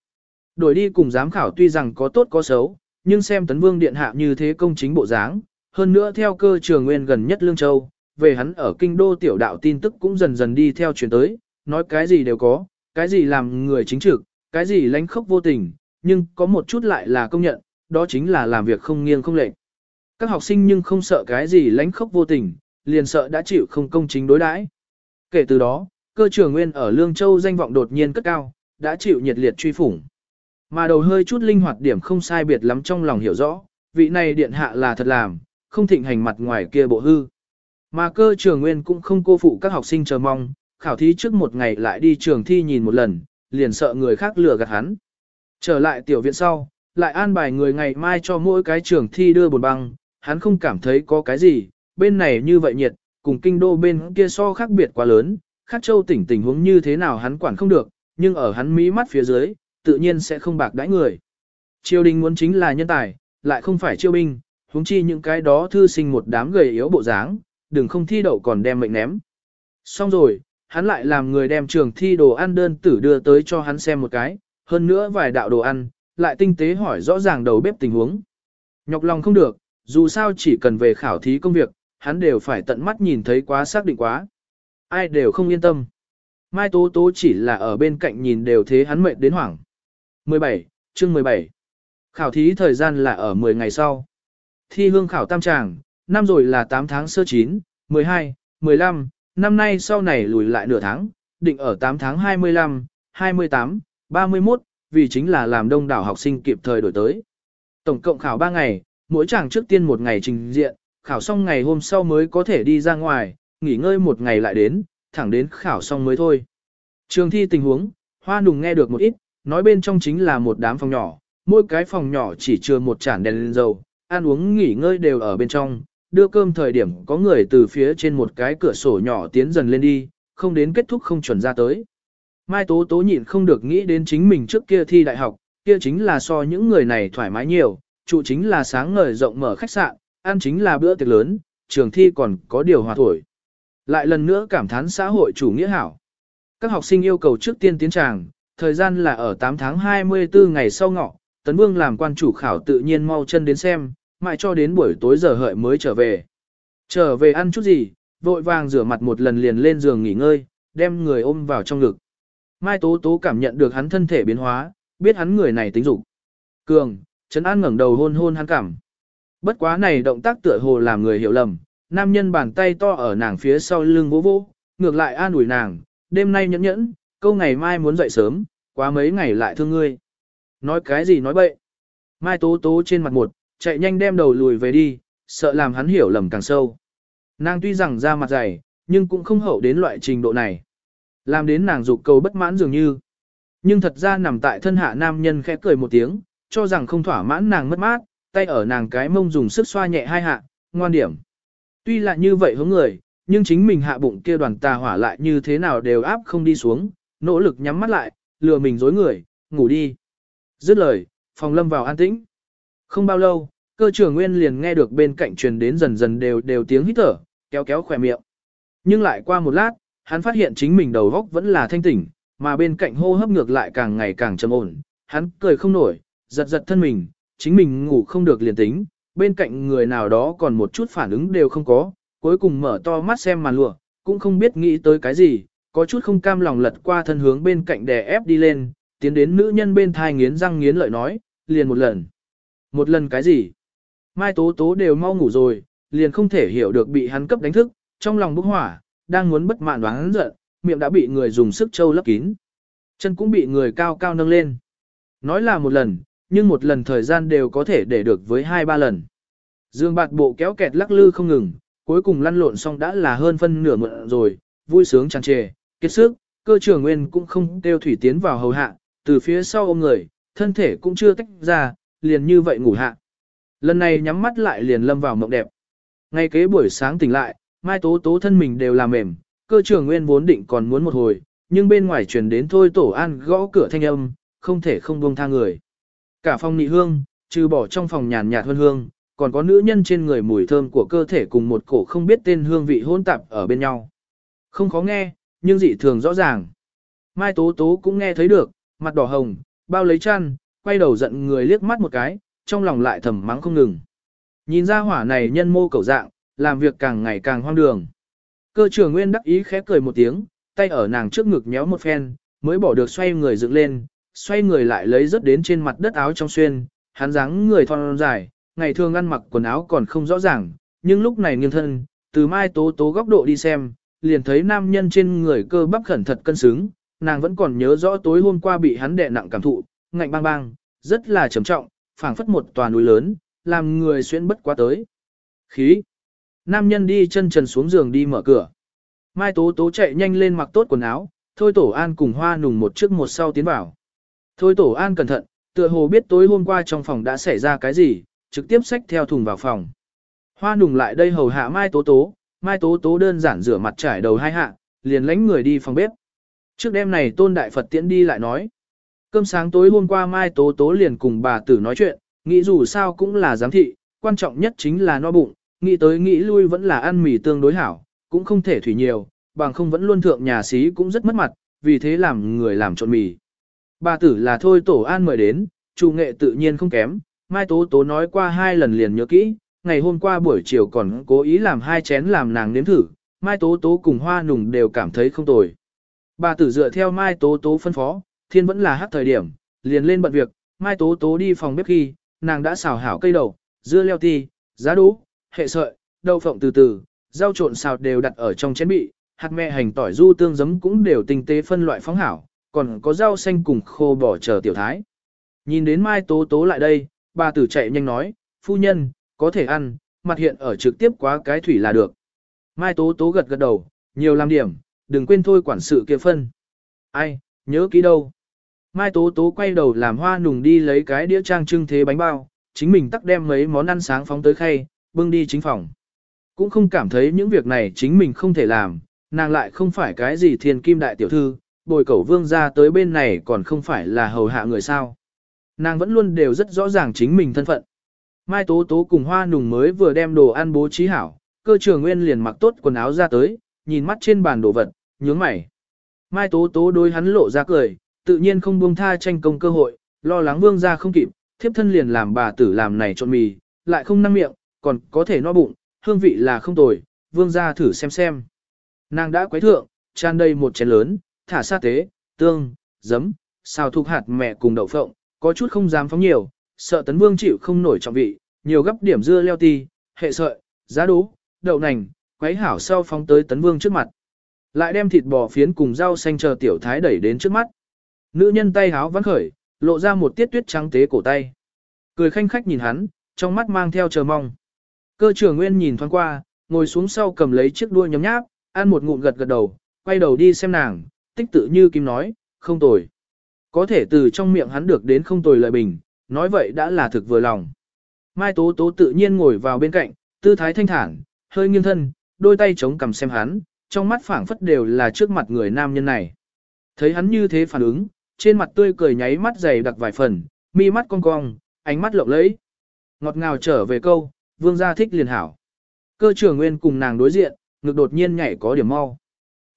Speaker 1: Đổi đi cùng giám khảo tuy rằng có tốt có xấu, nhưng xem tấn vương điện hạ như thế công chính bộ dáng, hơn nữa theo cơ trường nguyên gần nhất Lương Châu, về hắn ở kinh đô tiểu đạo tin tức cũng dần dần đi theo chuyển tới, nói cái gì đều có, cái gì làm người chính trực, cái gì lánh khốc vô tình, nhưng có một chút lại là công nhận, đó chính là làm việc không nghiêng không lệch. Các học sinh nhưng không sợ cái gì lánh khốc vô tình, liền sợ đã chịu không công chính đối đãi. Kể từ đó, cơ trường nguyên ở Lương Châu danh vọng đột nhiên cất cao, đã chịu nhiệt liệt truy phủng. Mà đầu hơi chút linh hoạt điểm không sai biệt lắm trong lòng hiểu rõ, vị này điện hạ là thật làm, không thịnh hành mặt ngoài kia bộ hư. Mà cơ trường nguyên cũng không cô phụ các học sinh chờ mong, khảo thí trước một ngày lại đi trường thi nhìn một lần, liền sợ người khác lừa gạt hắn. Trở lại tiểu viện sau, lại an bài người ngày mai cho mỗi cái trường thi đưa bồn băng, hắn không cảm thấy có cái gì, bên này như vậy nhiệt, cùng kinh đô bên kia so khác biệt quá lớn, khác châu tỉnh tình huống như thế nào hắn quản không được, nhưng ở hắn mí mắt phía dưới, tự nhiên sẽ không bạc đãi người. Triều đình muốn chính là nhân tài, lại không phải chiêu binh, huống chi những cái đó thư sinh một đám gầy yếu bộ dáng, đừng không thi đậu còn đem mệnh ném. Xong rồi, hắn lại làm người đem trường thi đồ ăn đơn tử đưa tới cho hắn xem một cái, hơn nữa vài đạo đồ ăn, lại tinh tế hỏi rõ ràng đầu bếp tình huống. Nhọc lòng không được, dù sao chỉ cần về khảo thí công việc, hắn đều phải tận mắt nhìn thấy quá xác định quá. Ai đều không yên tâm. Mai Tố Tố chỉ là ở bên cạnh nhìn đều thế hắn mệt đến hoảng. 17, chương 17. Khảo thí thời gian là ở 10 ngày sau. Thi hương khảo tam tràng, năm rồi là 8 tháng sơ 9, 12, 15, năm nay sau này lùi lại nửa tháng, định ở 8 tháng 25, 28, 31, vì chính là làm đông đảo học sinh kịp thời đổi tới. Tổng cộng khảo 3 ngày, mỗi chàng trước tiên một ngày trình diện, khảo xong ngày hôm sau mới có thể đi ra ngoài, nghỉ ngơi một ngày lại đến, thẳng đến khảo xong mới thôi. Trường thi tình huống, Hoa Nùng nghe được một ít, nói bên trong chính là một đám phòng nhỏ, mỗi cái phòng nhỏ chỉ chừa một chản đèn lên dầu, ăn uống nghỉ ngơi đều ở bên trong, đưa cơm thời điểm có người từ phía trên một cái cửa sổ nhỏ tiến dần lên đi, không đến kết thúc không chuẩn ra tới. Mai Tố Tố nhịn không được nghĩ đến chính mình trước kia thi đại học, kia chính là so những người này thoải mái nhiều, trụ chính là sáng ngời rộng mở khách sạn, ăn chính là bữa tiệc lớn, trường thi còn có điều hòa thổi. Lại lần nữa cảm thán xã hội chủ nghĩa hảo. Các học sinh yêu cầu trước tiên tiến tràng, thời gian là ở 8 tháng 24 ngày sau ngọ, Tấn Vương làm quan chủ khảo tự nhiên mau chân đến xem, mãi cho đến buổi tối giờ hợi mới trở về. Trở về ăn chút gì, vội vàng rửa mặt một lần liền lên giường nghỉ ngơi, đem người ôm vào trong ngực. Mai Tố Tố cảm nhận được hắn thân thể biến hóa, biết hắn người này tính dục. Cường, Trấn An ngẩng đầu hôn hôn hắn cảm. Bất quá này động tác tựa hồ làm người hiểu lầm, nam nhân bàn tay to ở nàng phía sau lưng vỗ vỗ, ngược lại an ủi nàng, đêm nay nhẫn nhẫn, câu ngày mai muốn dậy sớm, quá mấy ngày lại thương ngươi. Nói cái gì nói bậy. Mai tố tố trên mặt một, chạy nhanh đem đầu lùi về đi, sợ làm hắn hiểu lầm càng sâu. Nàng tuy rằng ra mặt dày, nhưng cũng không hậu đến loại trình độ này. Làm đến nàng dục cầu bất mãn dường như. Nhưng thật ra nằm tại thân hạ nam nhân khẽ cười một tiếng, cho rằng không thỏa mãn nàng mất mát, tay ở nàng cái mông dùng sức xoa nhẹ hai hạ, ngoan điểm. Tuy là như vậy hướng người, nhưng chính mình hạ bụng kia đoàn tà hỏa lại như thế nào đều áp không đi xuống, nỗ lực nhắm mắt lại, lừa mình dối người, ngủ đi. Dứt lời, phòng lâm vào an tĩnh. Không bao lâu, cơ trưởng nguyên liền nghe được bên cạnh truyền đến dần dần đều đều tiếng hít thở, kéo kéo khỏe miệng. Nhưng lại qua một lát, hắn phát hiện chính mình đầu góc vẫn là thanh tỉnh, mà bên cạnh hô hấp ngược lại càng ngày càng trầm ổn. Hắn cười không nổi, giật giật thân mình, chính mình ngủ không được liền tính, bên cạnh người nào đó còn một chút phản ứng đều không có, cuối cùng mở to mắt xem màn lụa, cũng không biết nghĩ tới cái gì, có chút không cam lòng lật qua thân hướng bên cạnh đè ép đi lên, tiến đến nữ nhân bên thai nghiến răng nghiến lợi nói, liền một lần. Một lần cái gì? Mai tố tố đều mau ngủ rồi, liền không thể hiểu được bị hắn cấp đánh thức, trong lòng bốc hỏa, đang muốn bất mãn đoán giận, miệng đã bị người dùng sức trâu lấp kín. Chân cũng bị người cao cao nâng lên. Nói là một lần, nhưng một lần thời gian đều có thể để được với hai ba lần. Dương bạt bộ kéo kẹt lắc lư không ngừng, cuối cùng lăn lộn xong đã là hơn phân nửa mượn rồi, vui sướng tràn trề, kết sức, cơ trưởng nguyên cũng không kêu thủy tiến vào hầu hạ, từ phía sau ôm người, thân thể cũng chưa tách ra, liền như vậy ngủ hạ. Lần này nhắm mắt lại liền lâm vào mộng đẹp. Ngay kế buổi sáng tỉnh lại, mai tố tố thân mình đều làm mềm, cơ trưởng nguyên vốn định còn muốn một hồi, nhưng bên ngoài truyền đến thôi tổ an gõ cửa thanh âm, không thể không buông tha người. Cả phòng nị hương, trừ bỏ trong phòng nhàn nhạt hơn hương, còn có nữ nhân trên người mùi thơm của cơ thể cùng một cổ không biết tên hương vị hỗn tạp ở bên nhau. không khó nghe, nhưng dị thường rõ ràng. Mai Tố Tố cũng nghe thấy được, mặt đỏ hồng, bao lấy chăn, quay đầu giận người liếc mắt một cái, trong lòng lại thầm mắng không ngừng. Nhìn ra hỏa này nhân mô cầu dạng, làm việc càng ngày càng hoang đường. Cơ trưởng nguyên đắc ý khẽ cười một tiếng, tay ở nàng trước ngực nhéo một phen, mới bỏ được xoay người dựng lên, xoay người lại lấy rất đến trên mặt đất áo trong xuyên, hắn dáng người thon dài, ngày thường ăn mặc quần áo còn không rõ ràng, nhưng lúc này nghiêng thân, từ mai tố tố góc độ đi xem, liền thấy nam nhân trên người cơ bắp khẩn thật cân xứng, nàng vẫn còn nhớ rõ tối hôm qua bị hắn đè nặng cảm thụ, ngạnh bang bang, rất là trầm trọng, phảng phất một tòa núi lớn, làm người xuyên bất quá tới. Khí. Nam nhân đi chân trần xuống giường đi mở cửa. Mai Tố Tố chạy nhanh lên mặc tốt quần áo, Thôi Tổ An cùng Hoa Nùng một trước một sau tiến vào. Thôi Tổ An cẩn thận, tựa hồ biết tối hôm qua trong phòng đã xảy ra cái gì, trực tiếp xách theo thùng vào phòng. Hoa Nùng lại đây hầu hạ Mai Tố Tố, Mai Tố Tố đơn giản rửa mặt trải đầu hai hạ, liền lánh người đi phòng bếp. Trước đêm này Tôn Đại Phật tiễn đi lại nói. Cơm sáng tối hôm qua Mai Tố Tố liền cùng bà tử nói chuyện, nghĩ dù sao cũng là giám thị, quan trọng nhất chính là no bụng, nghĩ tới nghĩ lui vẫn là ăn mì tương đối hảo, cũng không thể thủy nhiều, bằng không vẫn luôn thượng nhà xí cũng rất mất mặt, vì thế làm người làm trộn mì. Bà tử là thôi tổ an mời đến, chủ nghệ tự nhiên không kém, Mai Tố Tố nói qua hai lần liền nhớ kỹ, ngày hôm qua buổi chiều còn cố ý làm hai chén làm nàng nếm thử, Mai Tố Tố cùng Hoa Nùng đều cảm thấy không tồi. Bà tử dựa theo Mai Tố Tố phân phó, thiên vẫn là hát thời điểm, liền lên bận việc, Mai Tố Tố đi phòng bếp khi, nàng đã xào hảo cây đậu, dưa leo ti, giá đỗ, hệ sợi, đậu phộng từ từ, rau trộn xào đều đặt ở trong chén bị, hạt mẹ hành tỏi du tương giấm cũng đều tinh tế phân loại phóng hảo, còn có rau xanh cùng khô bỏ chờ tiểu thái. Nhìn đến Mai Tố Tố lại đây, bà tử chạy nhanh nói, phu nhân, có thể ăn, mặt hiện ở trực tiếp quá cái thủy là được. Mai Tố Tố gật gật đầu, nhiều làm điểm, đừng quên thôi quản sự kia phân. Ai, nhớ kỹ đâu. Mai Tố Tố quay đầu làm hoa nùng đi lấy cái đĩa trang trưng thế bánh bao, chính mình tắc đem mấy món ăn sáng phóng tới khay, bưng đi chính phòng. Cũng không cảm thấy những việc này chính mình không thể làm, nàng lại không phải cái gì thiên kim đại tiểu thư, bồi cẩu vương ra tới bên này còn không phải là hầu hạ người sao. Nàng vẫn luôn đều rất rõ ràng chính mình thân phận. Mai Tố Tố cùng Hoa Nùng mới vừa đem đồ ăn bố trí hảo, cơ trường nguyên liền mặc tốt quần áo ra tới, nhìn mắt trên bàn đồ vật, nhướng mày. Mai Tố Tố đối hắn lộ ra cười, tự nhiên không buông tha tranh công cơ hội, lo lắng vương ra không kịp, thiếp thân liền làm bà tử làm này trộn mì, lại không năng miệng, còn có thể no bụng, hương vị là không tồi, vương ra thử xem xem. Nàng đã quấy thượng, tràn đầy một chén lớn, thả sa tế, tương, giấm, xào thuộc hạt mẹ cùng đậu phộng, có chút không dám phóng nhiều, sợ tấn vương chịu không nổi trọng vị, nhiều gấp điểm dưa leo ti, hệ sợi, giá đố, đậu nành, quấy hảo sau phóng tới tấn vương trước mặt. Lại đem thịt bò phiến cùng rau xanh chờ tiểu thái đẩy đến trước mắt. Nữ nhân tay háo vắng khởi, lộ ra một tiết tuyết trắng tế cổ tay. Cười khanh khách nhìn hắn, trong mắt mang theo chờ mong. Cơ trưởng nguyên nhìn thoáng qua, ngồi xuống sau cầm lấy chiếc đuôi nhấm nháp, ăn một ngụm gật gật đầu, quay đầu đi xem nàng, tích tự như kim nói, không tồi. Có thể từ trong miệng hắn được đến không tồi lời bình, nói vậy đã là thực vừa lòng. Mai Tố Tố tự nhiên ngồi vào bên cạnh, tư thái thanh thản, hơi nghiêng thân, đôi tay chống cằm xem hắn, trong mắt phảng phất đều là trước mặt người nam nhân này. Thấy hắn như thế phản ứng, trên mặt tươi cười nháy mắt dày đặc vài phần, mi mắt cong cong, ánh mắt lộng lẫy. Ngọt ngào trở về câu, vương gia thích liền hảo. Cơ trưởng nguyên cùng nàng đối diện, ngực đột nhiên nhảy có điểm mau.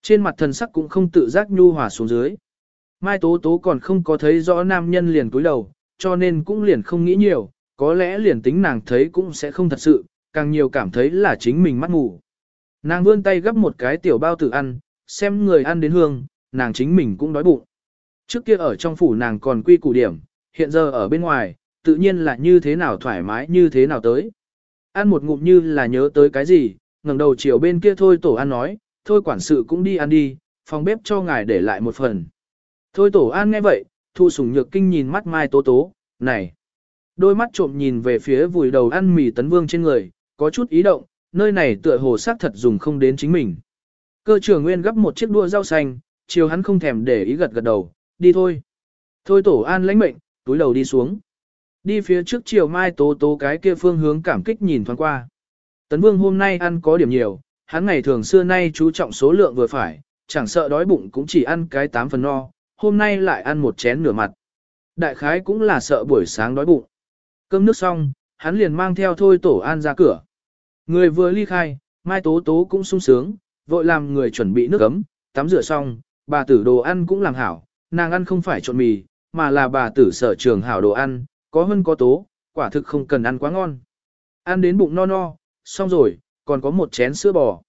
Speaker 1: Trên mặt thần sắc cũng không tự giác nhu hòa xuống dưới. Mai Tố Tố còn không có thấy rõ nam nhân liền cúi đầu, cho nên cũng liền không nghĩ nhiều, có lẽ liền tính nàng thấy cũng sẽ không thật sự, càng nhiều cảm thấy là chính mình mắt ngủ. Nàng vươn tay gấp một cái tiểu bao tử ăn, xem người ăn đến hương, nàng chính mình cũng đói bụng. Trước kia ở trong phủ nàng còn quy củ điểm, hiện giờ ở bên ngoài, tự nhiên là như thế nào thoải mái như thế nào tới. Ăn một ngụm như là nhớ tới cái gì, ngẩng đầu chiều bên kia thôi tổ an nói, thôi quản sự cũng đi ăn đi, phòng bếp cho ngài để lại một phần. Thôi tổ an nghe vậy, thu sủng nhược kinh nhìn mắt mai tố tố, này. Đôi mắt trộm nhìn về phía vùi đầu ăn mì tấn vương trên người, có chút ý động, nơi này tựa hồ xác thật dùng không đến chính mình. Cơ trưởng nguyên gấp một chiếc đua rau xanh, chiều hắn không thèm để ý gật gật đầu, đi thôi. Thôi tổ an lãnh mệnh, túi đầu đi xuống. Đi phía trước chiều mai tố tố cái kia phương hướng cảm kích nhìn thoáng qua. Tấn vương hôm nay ăn có điểm nhiều, hắn ngày thường xưa nay chú trọng số lượng vừa phải, chẳng sợ đói bụng cũng chỉ ăn cái tám phần no, hôm nay lại ăn một chén nửa mặt. Đại khái cũng là sợ buổi sáng đói bụng. Cơm nước xong, hắn liền mang theo thôi tổ an ra cửa. Người vừa ly khai, mai tố tố cũng sung sướng, vội làm người chuẩn bị nước ấm, tắm rửa xong, bà tử đồ ăn cũng làm hảo, nàng ăn không phải trộn mì, mà là bà tử sở trường hảo đồ ăn, có hơn có tố, quả thực không cần ăn quá ngon. Ăn đến bụng no no, xong rồi, còn có một chén sữa bò.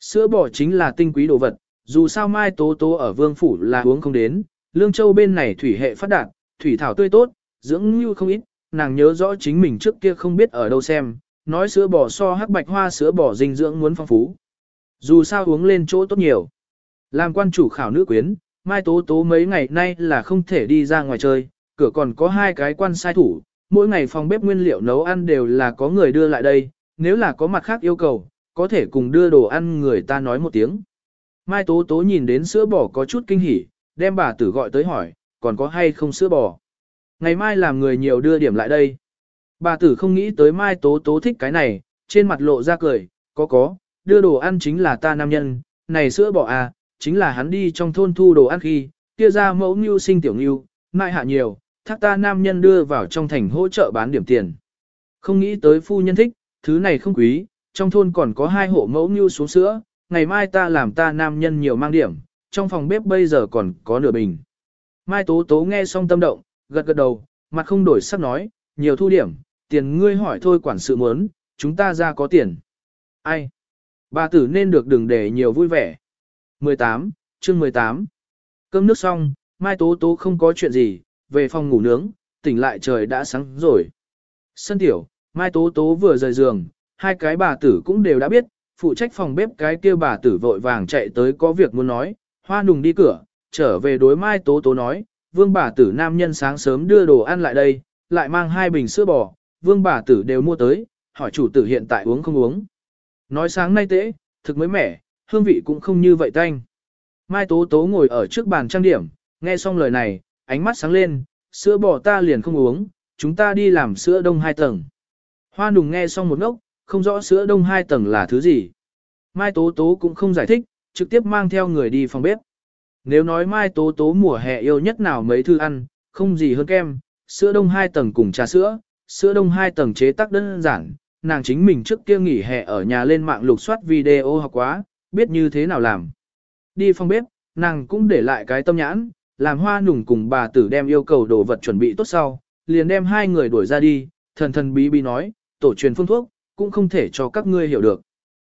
Speaker 1: Sữa bò chính là tinh quý đồ vật, dù sao mai tố tố ở vương phủ là uống không đến, lương châu bên này thủy hệ phát đạt, thủy thảo tươi tốt, dưỡng như không ít, nàng nhớ rõ chính mình trước kia không biết ở đâu xem, nói sữa bò so hắc bạch hoa sữa bò dinh dưỡng muốn phong phú. Dù sao uống lên chỗ tốt nhiều. Làm quan chủ khảo nữ quyến, Mai Tố Tố mấy ngày nay là không thể đi ra ngoài chơi, cửa còn có hai cái quan sai thủ, mỗi ngày phòng bếp nguyên liệu nấu ăn đều là có người đưa lại đây, nếu là có mặt khác yêu cầu, có thể cùng đưa đồ ăn người ta nói một tiếng. Mai Tố Tố nhìn đến sữa bò có chút kinh hỉ, đem bà tử gọi tới hỏi, còn có hay không sữa bò. Ngày mai làm người nhiều đưa điểm lại đây. Bà tử không nghĩ tới Mai Tố Tố thích cái này, trên mặt lộ ra cười, có có, đưa đồ ăn chính là ta nam nhân, này sữa bò à, chính là hắn đi trong thôn thu đồ ăn khi, kia ra mẫu ngưu sinh tiểu ngưu, mai hạ nhiều, thác ta nam nhân đưa vào trong thành hỗ trợ bán điểm tiền. Không nghĩ tới phu nhân thích, thứ này không quý, trong thôn còn có hai hộ mẫu ngưu xuống sữa, ngày mai ta làm ta nam nhân nhiều mang điểm, trong phòng bếp bây giờ còn có nửa bình. Mai Tố Tố nghe xong tâm động, gật gật đầu, mặt không đổi sắc nói, nhiều thu điểm, tiền ngươi hỏi thôi quản sự muốn, chúng ta ra có tiền. Ai? Bà tử nên được đừng để nhiều vui vẻ. 18, chương 18. Cơm nước xong, Mai Tố Tố không có chuyện gì, về phòng ngủ nướng, tỉnh lại trời đã sáng rồi. Sân tiểu, Mai Tố Tố vừa rời giường, hai cái bà tử cũng đều đã biết, phụ trách phòng bếp cái kia bà tử vội vàng chạy tới có việc muốn nói, hoa nùng đi cửa, trở về đối Mai Tố Tố nói, vương bà tử nam nhân sáng sớm đưa đồ ăn lại đây, lại mang hai bình sữa bò, vương bà tử đều mua tới, hỏi chủ tử hiện tại uống không uống. Nói sáng nay tễ, thực mới mẻ, hương vị cũng không như vậy tanh. Mai Tố Tố ngồi ở trước bàn trang điểm, nghe xong lời này, ánh mắt sáng lên, sữa bò ta liền không uống, chúng ta đi làm sữa đông hai tầng. Hoa nùng nghe xong một ngốc, không rõ sữa đông hai tầng là thứ gì. Mai Tố Tố cũng không giải thích, trực tiếp mang theo người đi phòng bếp. Nếu nói Mai Tố Tố mùa hè yêu nhất nào mấy thứ ăn, không gì hơn kem, sữa đông hai tầng cùng trà sữa, sữa đông hai tầng chế tác đơn giản, nàng chính mình trước kia nghỉ hè ở nhà lên mạng lục soát video học quá, biết như thế nào làm. Đi phòng bếp, nàng cũng để lại cái tâm nhãn, làm hoa nùng cùng bà tử đem yêu cầu đồ vật chuẩn bị tốt sau, liền đem hai người đuổi ra đi, thần thần bí bí nói, tổ truyền phương thuốc, cũng không thể cho các ngươi hiểu được.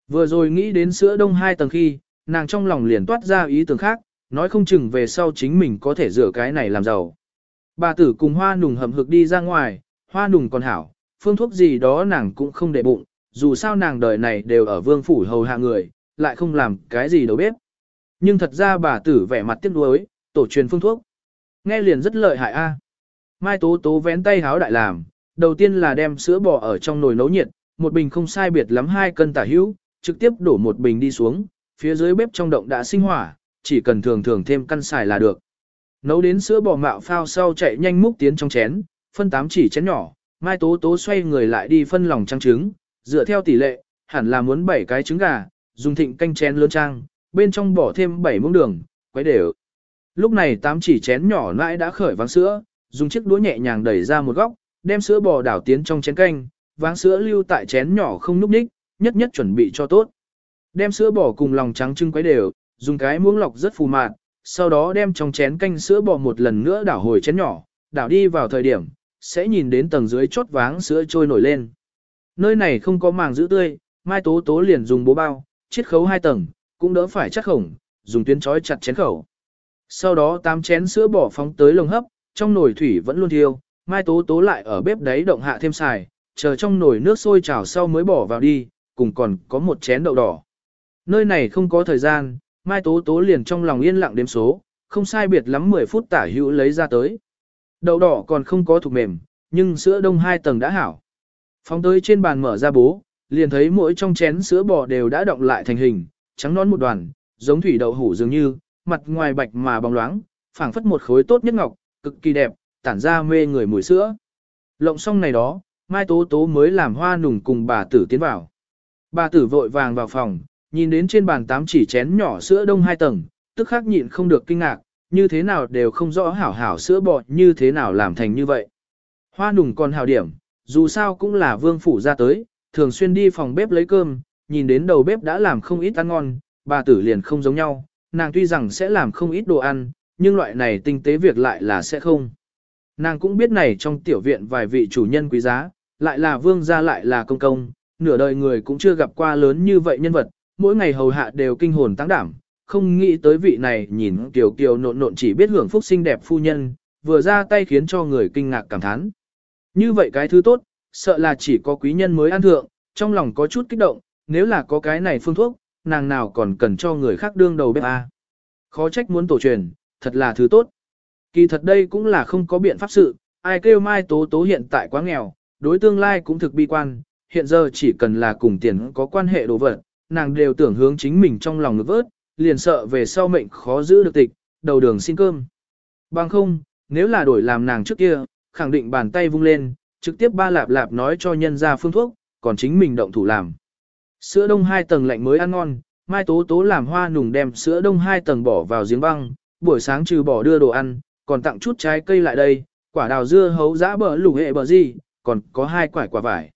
Speaker 1: Vừa rồi nghĩ đến sữa đông hai tầng khi, nàng trong lòng liền toát ra ý tưởng khác, nói không chừng về sau chính mình có thể rửa cái này làm giàu. Bà tử cùng hoa nùng hầm hực đi ra ngoài, hoa nùng còn hảo, phương thuốc gì đó nàng cũng không để bụng, dù sao nàng đời này đều ở vương phủ hầu hạ người, lại không làm cái gì đâu biết. Nhưng thật ra bà tử vẻ mặt tiếc nuối, tổ truyền phương thuốc. Nghe liền rất lợi hại a. Mai Tố Tố vén tay háo đại làm, đầu tiên là đem sữa bò ở trong nồi nấu nhiệt, một bình không sai biệt lắm hai cân tả hữu, trực tiếp đổ một bình đi xuống, phía dưới bếp trong động đã sinh hỏa, chỉ cần thường thường thêm căn xài là được. Nấu đến sữa bò mạo phao sau chạy nhanh múc tiến trong chén, phân tám chỉ chén nhỏ, Mai Tố Tố xoay người lại đi phân lòng trắng trứng, dựa theo tỷ lệ, hẳn là muốn 7 cái trứng gà, dùng thịnh canh chén lớn trang, bên trong bỏ thêm 7 muỗng đường, quấy đều. Lúc này tám chỉ chén nhỏ nãi đã khởi vắng sữa, dùng chiếc đũa nhẹ nhàng đẩy ra một góc, đem sữa bò đảo tiến trong chén canh, váng sữa lưu tại chén nhỏ không núp ních, nhất nhất chuẩn bị cho tốt. Đem sữa bò cùng lòng trắng trưng quấy đều, dùng cái muỗng lọc rất phù mạt, sau đó đem trong chén canh sữa bò một lần nữa đảo hồi chén nhỏ, đảo đi vào thời điểm, sẽ nhìn đến tầng dưới chốt váng sữa trôi nổi lên. Nơi này không có màng giữ tươi, Mai Tố Tố liền dùng bố bao, chiết khấu hai tầng, cũng đỡ phải chắc khổng, dùng tuyến chói chặt chén khẩu. Sau đó tám chén sữa bỏ phóng tới lồng hấp, trong nồi thủy vẫn luôn thiêu, Mai Tố Tố lại ở bếp đấy động hạ thêm xài, chờ trong nồi nước sôi chảo sau mới bỏ vào đi, cùng còn có một chén đậu đỏ. Nơi này không có thời gian, Mai Tố Tố liền trong lòng yên lặng đếm số, không sai biệt lắm 10 phút tả hữu lấy ra tới. Đậu đỏ còn không có thuộc mềm, nhưng sữa đông hai tầng đã hảo. Phóng tới trên bàn mở ra bố, liền thấy mỗi trong chén sữa bò đều đã động lại thành hình, trắng nón một đoàn, giống thủy đậu hủ dường như, mặt ngoài bạch mà bóng loáng, phảng phất một khối tốt nhất ngọc, cực kỳ đẹp, tản ra mê người mùi sữa. Lộng xong này đó, Mai Tố Tố mới làm hoa nùng cùng bà tử tiến vào. Bà tử vội vàng vào phòng, nhìn đến trên bàn tám chỉ chén nhỏ sữa đông hai tầng, tức khắc nhịn không được kinh ngạc, như thế nào đều không rõ hảo hảo sữa bò như thế nào làm thành như vậy. Hoa nùng còn hào điểm, dù sao cũng là vương phủ ra tới, thường xuyên đi phòng bếp lấy cơm, nhìn đến đầu bếp đã làm không ít ăn ngon, bà tử liền không giống nhau, nàng tuy rằng sẽ làm không ít đồ ăn, nhưng loại này tinh tế việc lại là sẽ không. Nàng cũng biết này trong tiểu viện vài vị chủ nhân quý giá, lại là vương gia lại là công công, nửa đời người cũng chưa gặp qua lớn như vậy nhân vật, mỗi ngày hầu hạ đều kinh hồn tăng đảm, không nghĩ tới vị này nhìn tiểu kiều nộn nộn chỉ biết hưởng phúc xinh đẹp phu nhân, vừa ra tay khiến cho người kinh ngạc cảm thán. Như vậy cái thứ tốt, sợ là chỉ có quý nhân mới ăn thượng, trong lòng có chút kích động, nếu là có cái này phương thuốc, nàng nào còn cần cho người khác đương đầu bếp à. Khó trách muốn tổ truyền, thật là thứ tốt. Kỳ thật đây cũng là không có biện pháp sự, ai kêu mai tố tố hiện tại quá nghèo, đối tương lai cũng thực bi quan, hiện giờ chỉ cần là cùng tiền có quan hệ đồ vật, nàng đều tưởng hướng chính mình trong lòng ngực vớt, liền sợ về sau mệnh khó giữ được tịch, đầu đường xin cơm. Bằng không, nếu là đổi làm nàng trước kia, khẳng định bàn tay vung lên, trực tiếp ba lạp lạp nói cho nhân ra phương thuốc, còn chính mình động thủ làm. Sữa đông hai tầng lạnh mới ăn ngon, Mai Tố Tố làm hoa nùng đem sữa đông hai tầng bỏ vào giếng băng, buổi sáng trừ bỏ đưa đồ ăn, còn tặng chút trái cây lại đây, quả đào dưa hấu dã bờ lủ hệ bờ gì, còn có hai quả quả vải.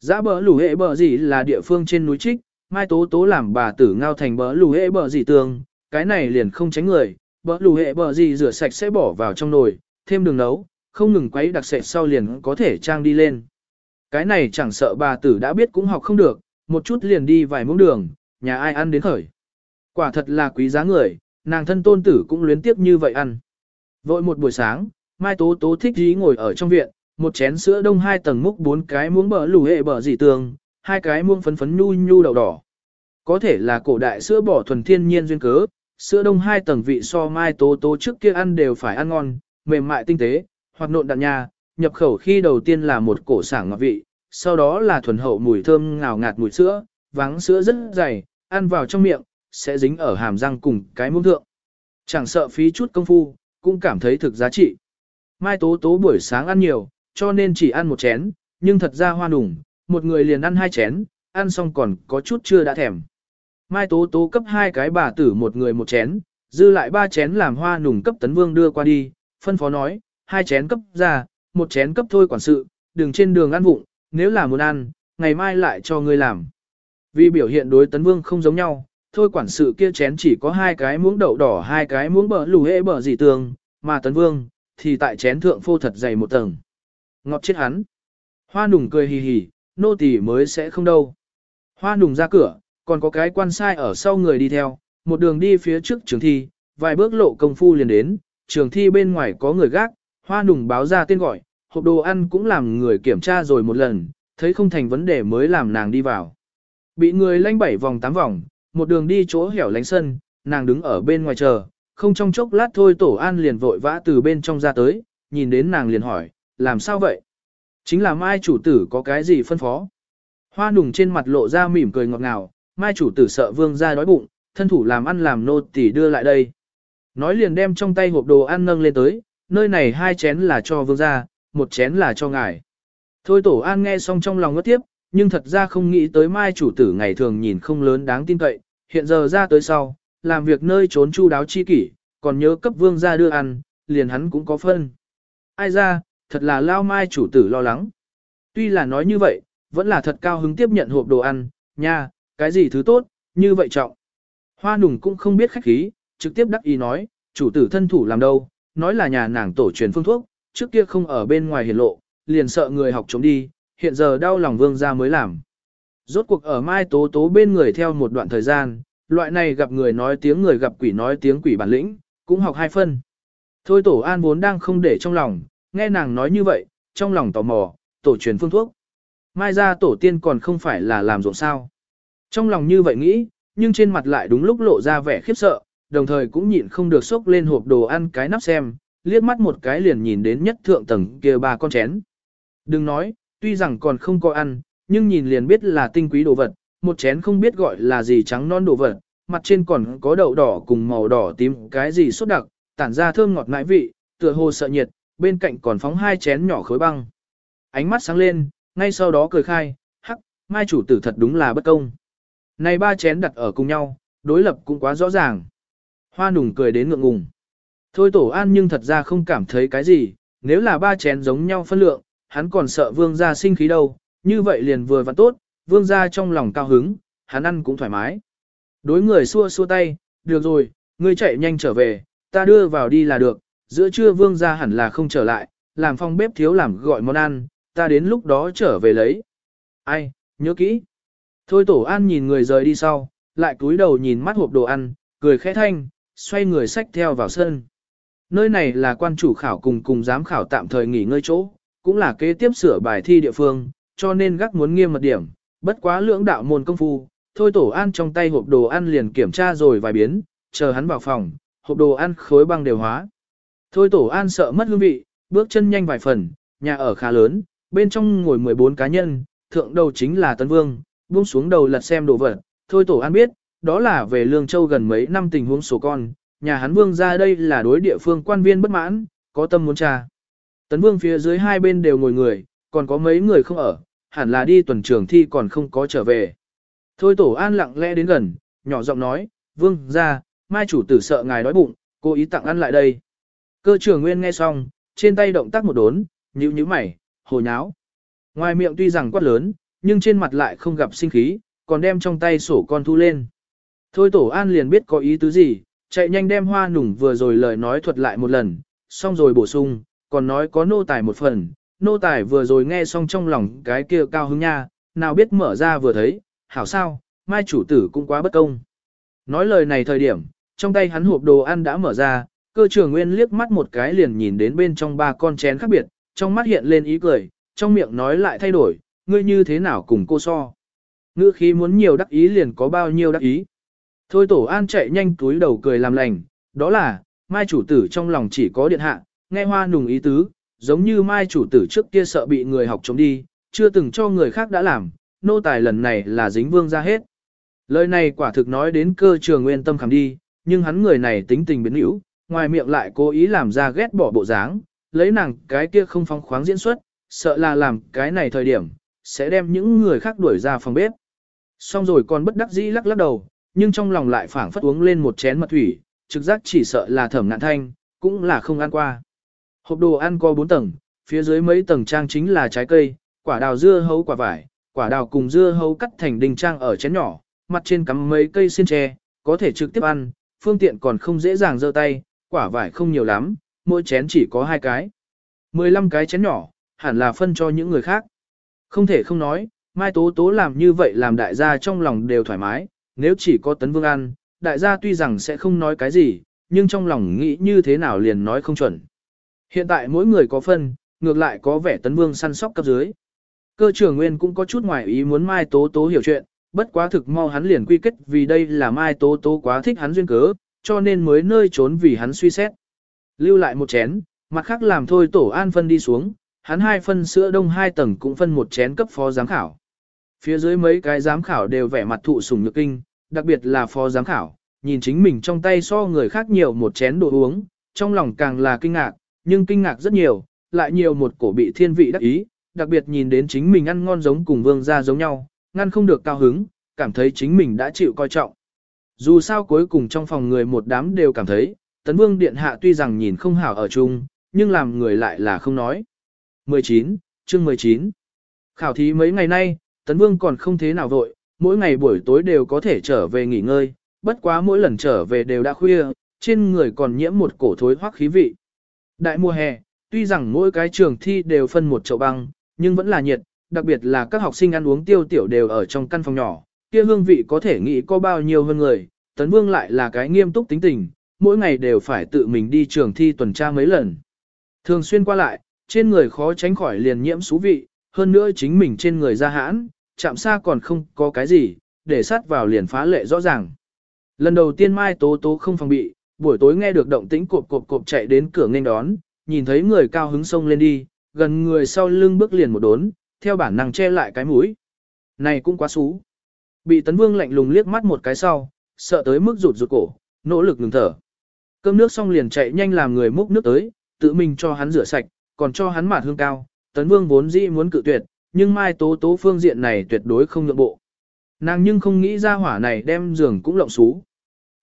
Speaker 1: Giá bờ lù hệ bờ gì là địa phương trên núi trích, Mai Tố Tố làm bà tử ngao thành bờ lù hệ bờ gì tường, cái này liền không tránh người, bờ lù hệ bờ gì rửa sạch sẽ bỏ vào trong nồi, thêm đường nấu, không ngừng quấy đặc sệt sau liền có thể trang đi lên. Cái này chẳng sợ bà tử đã biết cũng học không được, một chút liền đi vài muỗng đường, nhà ai ăn đến khởi. Quả thật là quý giá người, nàng thân tôn tử cũng luyến tiếp như vậy ăn. Vội một buổi sáng, Mai Tố Tố thích dí ngồi ở trong viện, một chén sữa đông hai tầng múc bốn cái muỗng bờ lù hệ bờ dì tường, hai cái muỗng phấn phấn nhu nhu đậu đỏ. Có thể là cổ đại sữa bò thuần thiên nhiên duyên cớ, sữa đông hai tầng vị so Mai Tố Tố trước kia ăn đều phải ăn ngon, mềm mại tinh tế, hoặc nộn đạn nhà, nhập khẩu khi đầu tiên là một cổ sảng ngọt vị, sau đó là thuần hậu mùi thơm ngào ngạt mùi sữa, vắng sữa rất dày, ăn vào trong miệng, sẽ dính ở hàm răng cùng cái muỗng thượng. Chẳng sợ phí chút công phu, cũng cảm thấy thực giá trị. Mai Tố Tố buổi sáng ăn nhiều, cho nên chỉ ăn một chén, nhưng thật ra hoa nùng, một người liền ăn hai chén, ăn xong còn có chút chưa đã thèm. Mai Tố Tố cấp hai cái bà tử một người một chén, dư lại ba chén làm hoa nùng cấp tấn vương đưa qua đi, phân phó nói, hai chén cấp ra, một chén cấp thôi quản sự, đừng trên đường ăn vụng, nếu là muốn ăn, ngày mai lại cho ngươi làm. Vì biểu hiện đối tấn vương không giống nhau, thôi quản sự kia chén chỉ có hai cái muỗng đậu đỏ hai cái muỗng bờ lù hễ bờ dì tường, mà tấn vương, thì tại chén thượng phô thật dày một tầng. Ngọt chết hắn. Hoa nùng cười hì hì, nô tỳ mới sẽ không đâu. Hoa nùng ra cửa, còn có cái quan sai ở sau người đi theo, một đường đi phía trước trường thi, vài bước lộ công phu liền đến, trường thi bên ngoài có người gác, hoa nùng báo ra tên gọi, hộp đồ ăn cũng làm người kiểm tra rồi một lần, thấy không thành vấn đề mới làm nàng đi vào. Bị người lanh bảy vòng tám vòng, một đường đi chỗ hẻo lánh sân, nàng đứng ở bên ngoài chờ, không trong chốc lát thôi tổ an liền vội vã từ bên trong ra tới, nhìn đến nàng liền hỏi, làm sao vậy? Chính là mai chủ tử có cái gì phân phó? Hoa nùng trên mặt lộ ra mỉm cười ngọt ngào, mai chủ tử sợ vương ra đói bụng, thân thủ làm ăn làm nô tỳ đưa lại đây. Nói liền đem trong tay hộp đồ ăn nâng lên tới, nơi này hai chén là cho vương gia, một chén là cho ngài. Thôi tổ an nghe xong trong lòng ngất tiếp, nhưng thật ra không nghĩ tới mai chủ tử ngày thường nhìn không lớn đáng tin cậy, hiện giờ ra tới sau, làm việc nơi trốn chu đáo chi kỷ, còn nhớ cấp vương gia đưa ăn, liền hắn cũng có phân. Ai ra, thật là lao mai chủ tử lo lắng. Tuy là nói như vậy, vẫn là thật cao hứng tiếp nhận hộp đồ ăn, nha, cái gì thứ tốt, như vậy trọng. Hoa nùng cũng không biết khách khí, trực tiếp đắc ý nói, chủ tử thân thủ làm đâu, nói là nhà nàng tổ truyền phương thuốc, trước kia không ở bên ngoài hiển lộ, liền sợ người học chống đi, hiện giờ đau lòng vương gia mới làm. Rốt cuộc ở mai tố tố bên người theo một đoạn thời gian, loại này gặp người nói tiếng người gặp quỷ nói tiếng quỷ bản lĩnh, cũng học hai phân. Thôi tổ an vốn đang không để trong lòng, nghe nàng nói như vậy, trong lòng tò mò, tổ truyền phương thuốc. Mai ra tổ tiên còn không phải là làm ruộng sao. Trong lòng như vậy nghĩ, nhưng trên mặt lại đúng lúc lộ ra vẻ khiếp sợ, đồng thời cũng nhịn không được sốc lên hộp đồ ăn cái nắp xem, liếc mắt một cái liền nhìn đến nhất thượng tầng kia ba con chén. Đừng nói, tuy rằng còn không có ăn, nhưng nhìn liền biết là tinh quý đồ vật, một chén không biết gọi là gì trắng non đồ vật, mặt trên còn có đậu đỏ cùng màu đỏ tím cái gì sốt đặc, tản ra thơm ngọt ngãi vị, tựa hồ sợ nhiệt, bên cạnh còn phóng hai chén nhỏ khối băng. Ánh mắt sáng lên, ngay sau đó cười khai, hắc, mai chủ tử thật đúng là bất công. Này ba chén đặt ở cùng nhau, đối lập cũng quá rõ ràng. Hoa nùng cười đến ngượng ngùng. Thôi tổ an nhưng thật ra không cảm thấy cái gì, nếu là ba chén giống nhau phân lượng, hắn còn sợ vương gia sinh khí đâu, như vậy liền vừa và tốt, vương gia trong lòng cao hứng, hắn ăn cũng thoải mái. Đối người xua xua tay, được rồi, ngươi chạy nhanh trở về, ta đưa vào đi là được, giữa trưa vương ra hẳn là không trở lại, làm phong bếp thiếu làm gọi món ăn, ta đến lúc đó trở về lấy. Ai, nhớ kỹ. Thôi tổ an nhìn người rời đi sau, lại cúi đầu nhìn mắt hộp đồ ăn, cười khẽ thanh, xoay người sách theo vào sân. Nơi này là quan chủ khảo cùng cùng giám khảo tạm thời nghỉ ngơi chỗ, cũng là kế tiếp sửa bài thi địa phương, cho nên gác muốn nghiêm mật điểm, bất quá lưỡng đạo môn công phu, thôi tổ an trong tay hộp đồ ăn liền kiểm tra rồi vài biến, chờ hắn vào phòng, hộp đồ ăn khối băng đều hóa. Thôi tổ an sợ mất hương vị, bước chân nhanh vài phần, nhà ở khá lớn, bên trong ngồi 14 cá nhân, thượng đầu chính là Tấn Vương, buông xuống đầu lật xem đồ vật, thôi tổ an biết, đó là về Lương Châu gần mấy năm tình huống số con, nhà hắn Vương ra đây là đối địa phương quan viên bất mãn, có tâm muốn tra. Tấn Vương phía dưới hai bên đều ngồi người, còn có mấy người không ở, hẳn là đi tuần trường thi còn không có trở về. Thôi tổ an lặng lẽ đến gần, nhỏ giọng nói, Vương ra, mai chủ tử sợ ngài đói bụng, cố ý tặng ăn lại đây. Cơ trưởng nguyên nghe xong, trên tay động tác một đốn, nhíu nhíu mày, hồ nháo. Ngoài miệng tuy rằng quát lớn, nhưng trên mặt lại không gặp sinh khí, còn đem trong tay sổ con thu lên. Thôi tổ an liền biết có ý tứ gì, chạy nhanh đem hoa nùng vừa rồi lời nói thuật lại một lần, xong rồi bổ sung, còn nói có nô tài một phần, nô tài vừa rồi nghe xong trong lòng cái kia cao hứng nha, nào biết mở ra vừa thấy, hảo sao, mai chủ tử cũng quá bất công. Nói lời này thời điểm, trong tay hắn hộp đồ ăn đã mở ra, cơ trưởng nguyên liếc mắt một cái liền nhìn đến bên trong ba con chén khác biệt, trong mắt hiện lên ý cười, trong miệng nói lại thay đổi, ngươi như thế nào cùng cô so. Ngữ khí muốn nhiều đắc ý liền có bao nhiêu đắc ý. Thôi tổ an chạy nhanh túi đầu cười làm lành, đó là, mai chủ tử trong lòng chỉ có điện hạ, nghe hoa nùng ý tứ, giống như mai chủ tử trước kia sợ bị người học chống đi, chưa từng cho người khác đã làm, nô tài lần này là dính vương ra hết. Lời này quả thực nói đến cơ trường nguyên tâm khảm đi, nhưng hắn người này tính tình biến hữu, ngoài miệng lại cố ý làm ra ghét bỏ bộ dáng, lấy nàng cái kia không phong khoáng diễn xuất, sợ là làm cái này thời điểm, sẽ đem những người khác đuổi ra phòng bếp. Xong rồi còn bất đắc dĩ lắc lắc đầu, nhưng trong lòng lại phảng phất uống lên một chén mật thủy, trực giác chỉ sợ là thẩm nạn thanh, cũng là không ăn qua. Hộp đồ ăn có 4 tầng, phía dưới mấy tầng trang chính là trái cây, quả đào dưa hấu quả vải, quả đào cùng dưa hấu cắt thành đình trang ở chén nhỏ, mặt trên cắm mấy cây xiên tre, có thể trực tiếp ăn, phương tiện còn không dễ dàng giơ tay, quả vải không nhiều lắm, mỗi chén chỉ có hai cái. 15 cái chén nhỏ, hẳn là phân cho những người khác. Không thể không nói, Mai Tố Tố làm như vậy làm đại gia trong lòng đều thoải mái, nếu chỉ có Tấn Vương ăn, đại gia tuy rằng sẽ không nói cái gì, nhưng trong lòng nghĩ như thế nào liền nói không chuẩn. Hiện tại mỗi người có phân, ngược lại có vẻ Tấn Vương săn sóc cấp dưới. Cơ trưởng Nguyên cũng có chút ngoài ý muốn Mai Tố Tố hiểu chuyện, bất quá thực mau hắn liền quy kết vì đây là Mai Tố Tố quá thích hắn duyên cớ, cho nên mới nơi trốn vì hắn suy xét. Lưu lại một chén, mặt khác làm thôi tổ an phân đi xuống, hắn hai phân sữa đông hai tầng cũng phân một chén cấp phó giám khảo. Phía dưới mấy cái giám khảo đều vẻ mặt thụ sủng nhược kinh, đặc biệt là phó giám khảo, nhìn chính mình trong tay so người khác nhiều một chén đồ uống, trong lòng càng là kinh ngạc, nhưng kinh ngạc rất nhiều, lại nhiều một cổ bị thiên vị đắc ý, đặc biệt nhìn đến chính mình ăn ngon giống cùng vương gia giống nhau, ngăn không được cao hứng, cảm thấy chính mình đã chịu coi trọng. Dù sao cuối cùng trong phòng người một đám đều cảm thấy, tấn vương điện hạ tuy rằng nhìn không hảo ở chung, nhưng làm người lại là không nói. 19, chương 19 Khảo thí mấy ngày nay, tấn vương còn không thế nào vội, mỗi ngày buổi tối đều có thể trở về nghỉ ngơi, bất quá mỗi lần trở về đều đã khuya, trên người còn nhiễm một cổ thối hoắc khí vị. Đại mùa hè, tuy rằng mỗi cái trường thi đều phân một chậu băng, nhưng vẫn là nhiệt, đặc biệt là các học sinh ăn uống tiêu tiểu đều ở trong căn phòng nhỏ, kia hương vị có thể nghĩ có bao nhiêu hơn người, Tấn Vương lại là cái nghiêm túc tính tình, mỗi ngày đều phải tự mình đi trường thi tuần tra mấy lần. Thường xuyên qua lại, trên người khó tránh khỏi liền nhiễm xú vị, hơn nữa chính mình trên người ra hãn, chạm xa còn không có cái gì, để sát vào liền phá lệ rõ ràng. Lần đầu tiên Mai Tố Tố không phòng bị, buổi tối nghe được động tĩnh cộp cộp cộp chạy đến cửa nghênh đón, nhìn thấy người cao hứng sông lên đi, gần người sau lưng bước liền một đốn, theo bản năng che lại cái mũi. Này cũng quá xú. Bị Tấn Vương lạnh lùng liếc mắt một cái sau, sợ tới mức rụt rụt cổ, nỗ lực ngừng thở. Cơm nước xong liền chạy nhanh làm người múc nước tới, tự mình cho hắn rửa sạch, còn cho hắn mạt hương cao. Tấn Vương vốn dĩ muốn cự tuyệt, nhưng Mai Tố Tố phương diện này tuyệt đối không nhượng bộ. Nàng nhưng không nghĩ ra hỏa này đem giường cũng lộng xú.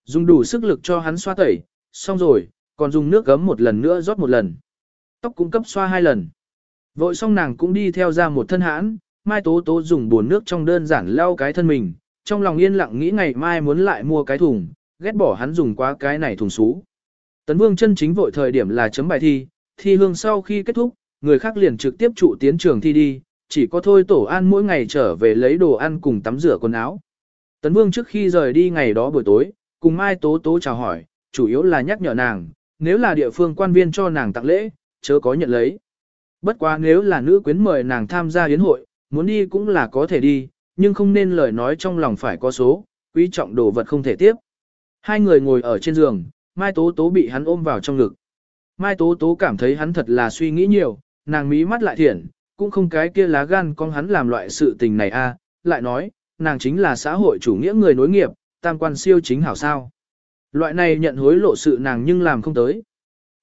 Speaker 1: Dùng đủ sức lực cho hắn xoa tẩy, xong rồi, còn dùng nước gấm một lần nữa rót một lần. Tóc cũng cấp xoa hai lần. Vội xong nàng cũng đi theo ra một thân hãn, Mai Tố Tố dùng bồn nước trong đơn giản lau cái thân mình, Trong lòng yên lặng nghĩ ngày mai muốn lại mua cái thùng, ghét bỏ hắn dùng quá cái này thùng xú. Tấn Vương chân chính vội thời điểm là chấm bài thi, thi hương sau khi kết thúc, người khác liền trực tiếp trụ tiến trường thi đi, chỉ có thôi tổ an mỗi ngày trở về lấy đồ ăn cùng tắm rửa quần áo. Tấn Vương trước khi rời đi ngày đó buổi tối, cùng Mai Tố Tố chào hỏi, chủ yếu là nhắc nhở nàng, nếu là địa phương quan viên cho nàng tặng lễ, chớ có nhận lấy. Bất quá nếu là nữ quyến mời nàng tham gia yến hội, muốn đi cũng là có thể đi, nhưng không nên lời nói trong lòng phải có số, quý trọng đồ vật không thể tiếp. Hai người ngồi ở trên giường, Mai Tố Tố bị hắn ôm vào trong ngực. Mai Tố Tố cảm thấy hắn thật là suy nghĩ nhiều, nàng mí mắt lại thiện, cũng không cái kia lá gan con hắn làm loại sự tình này a, lại nói, nàng chính là xã hội chủ nghĩa người nối nghiệp, tam quan siêu chính hảo sao. Loại này nhận hối lộ sự nàng nhưng làm không tới.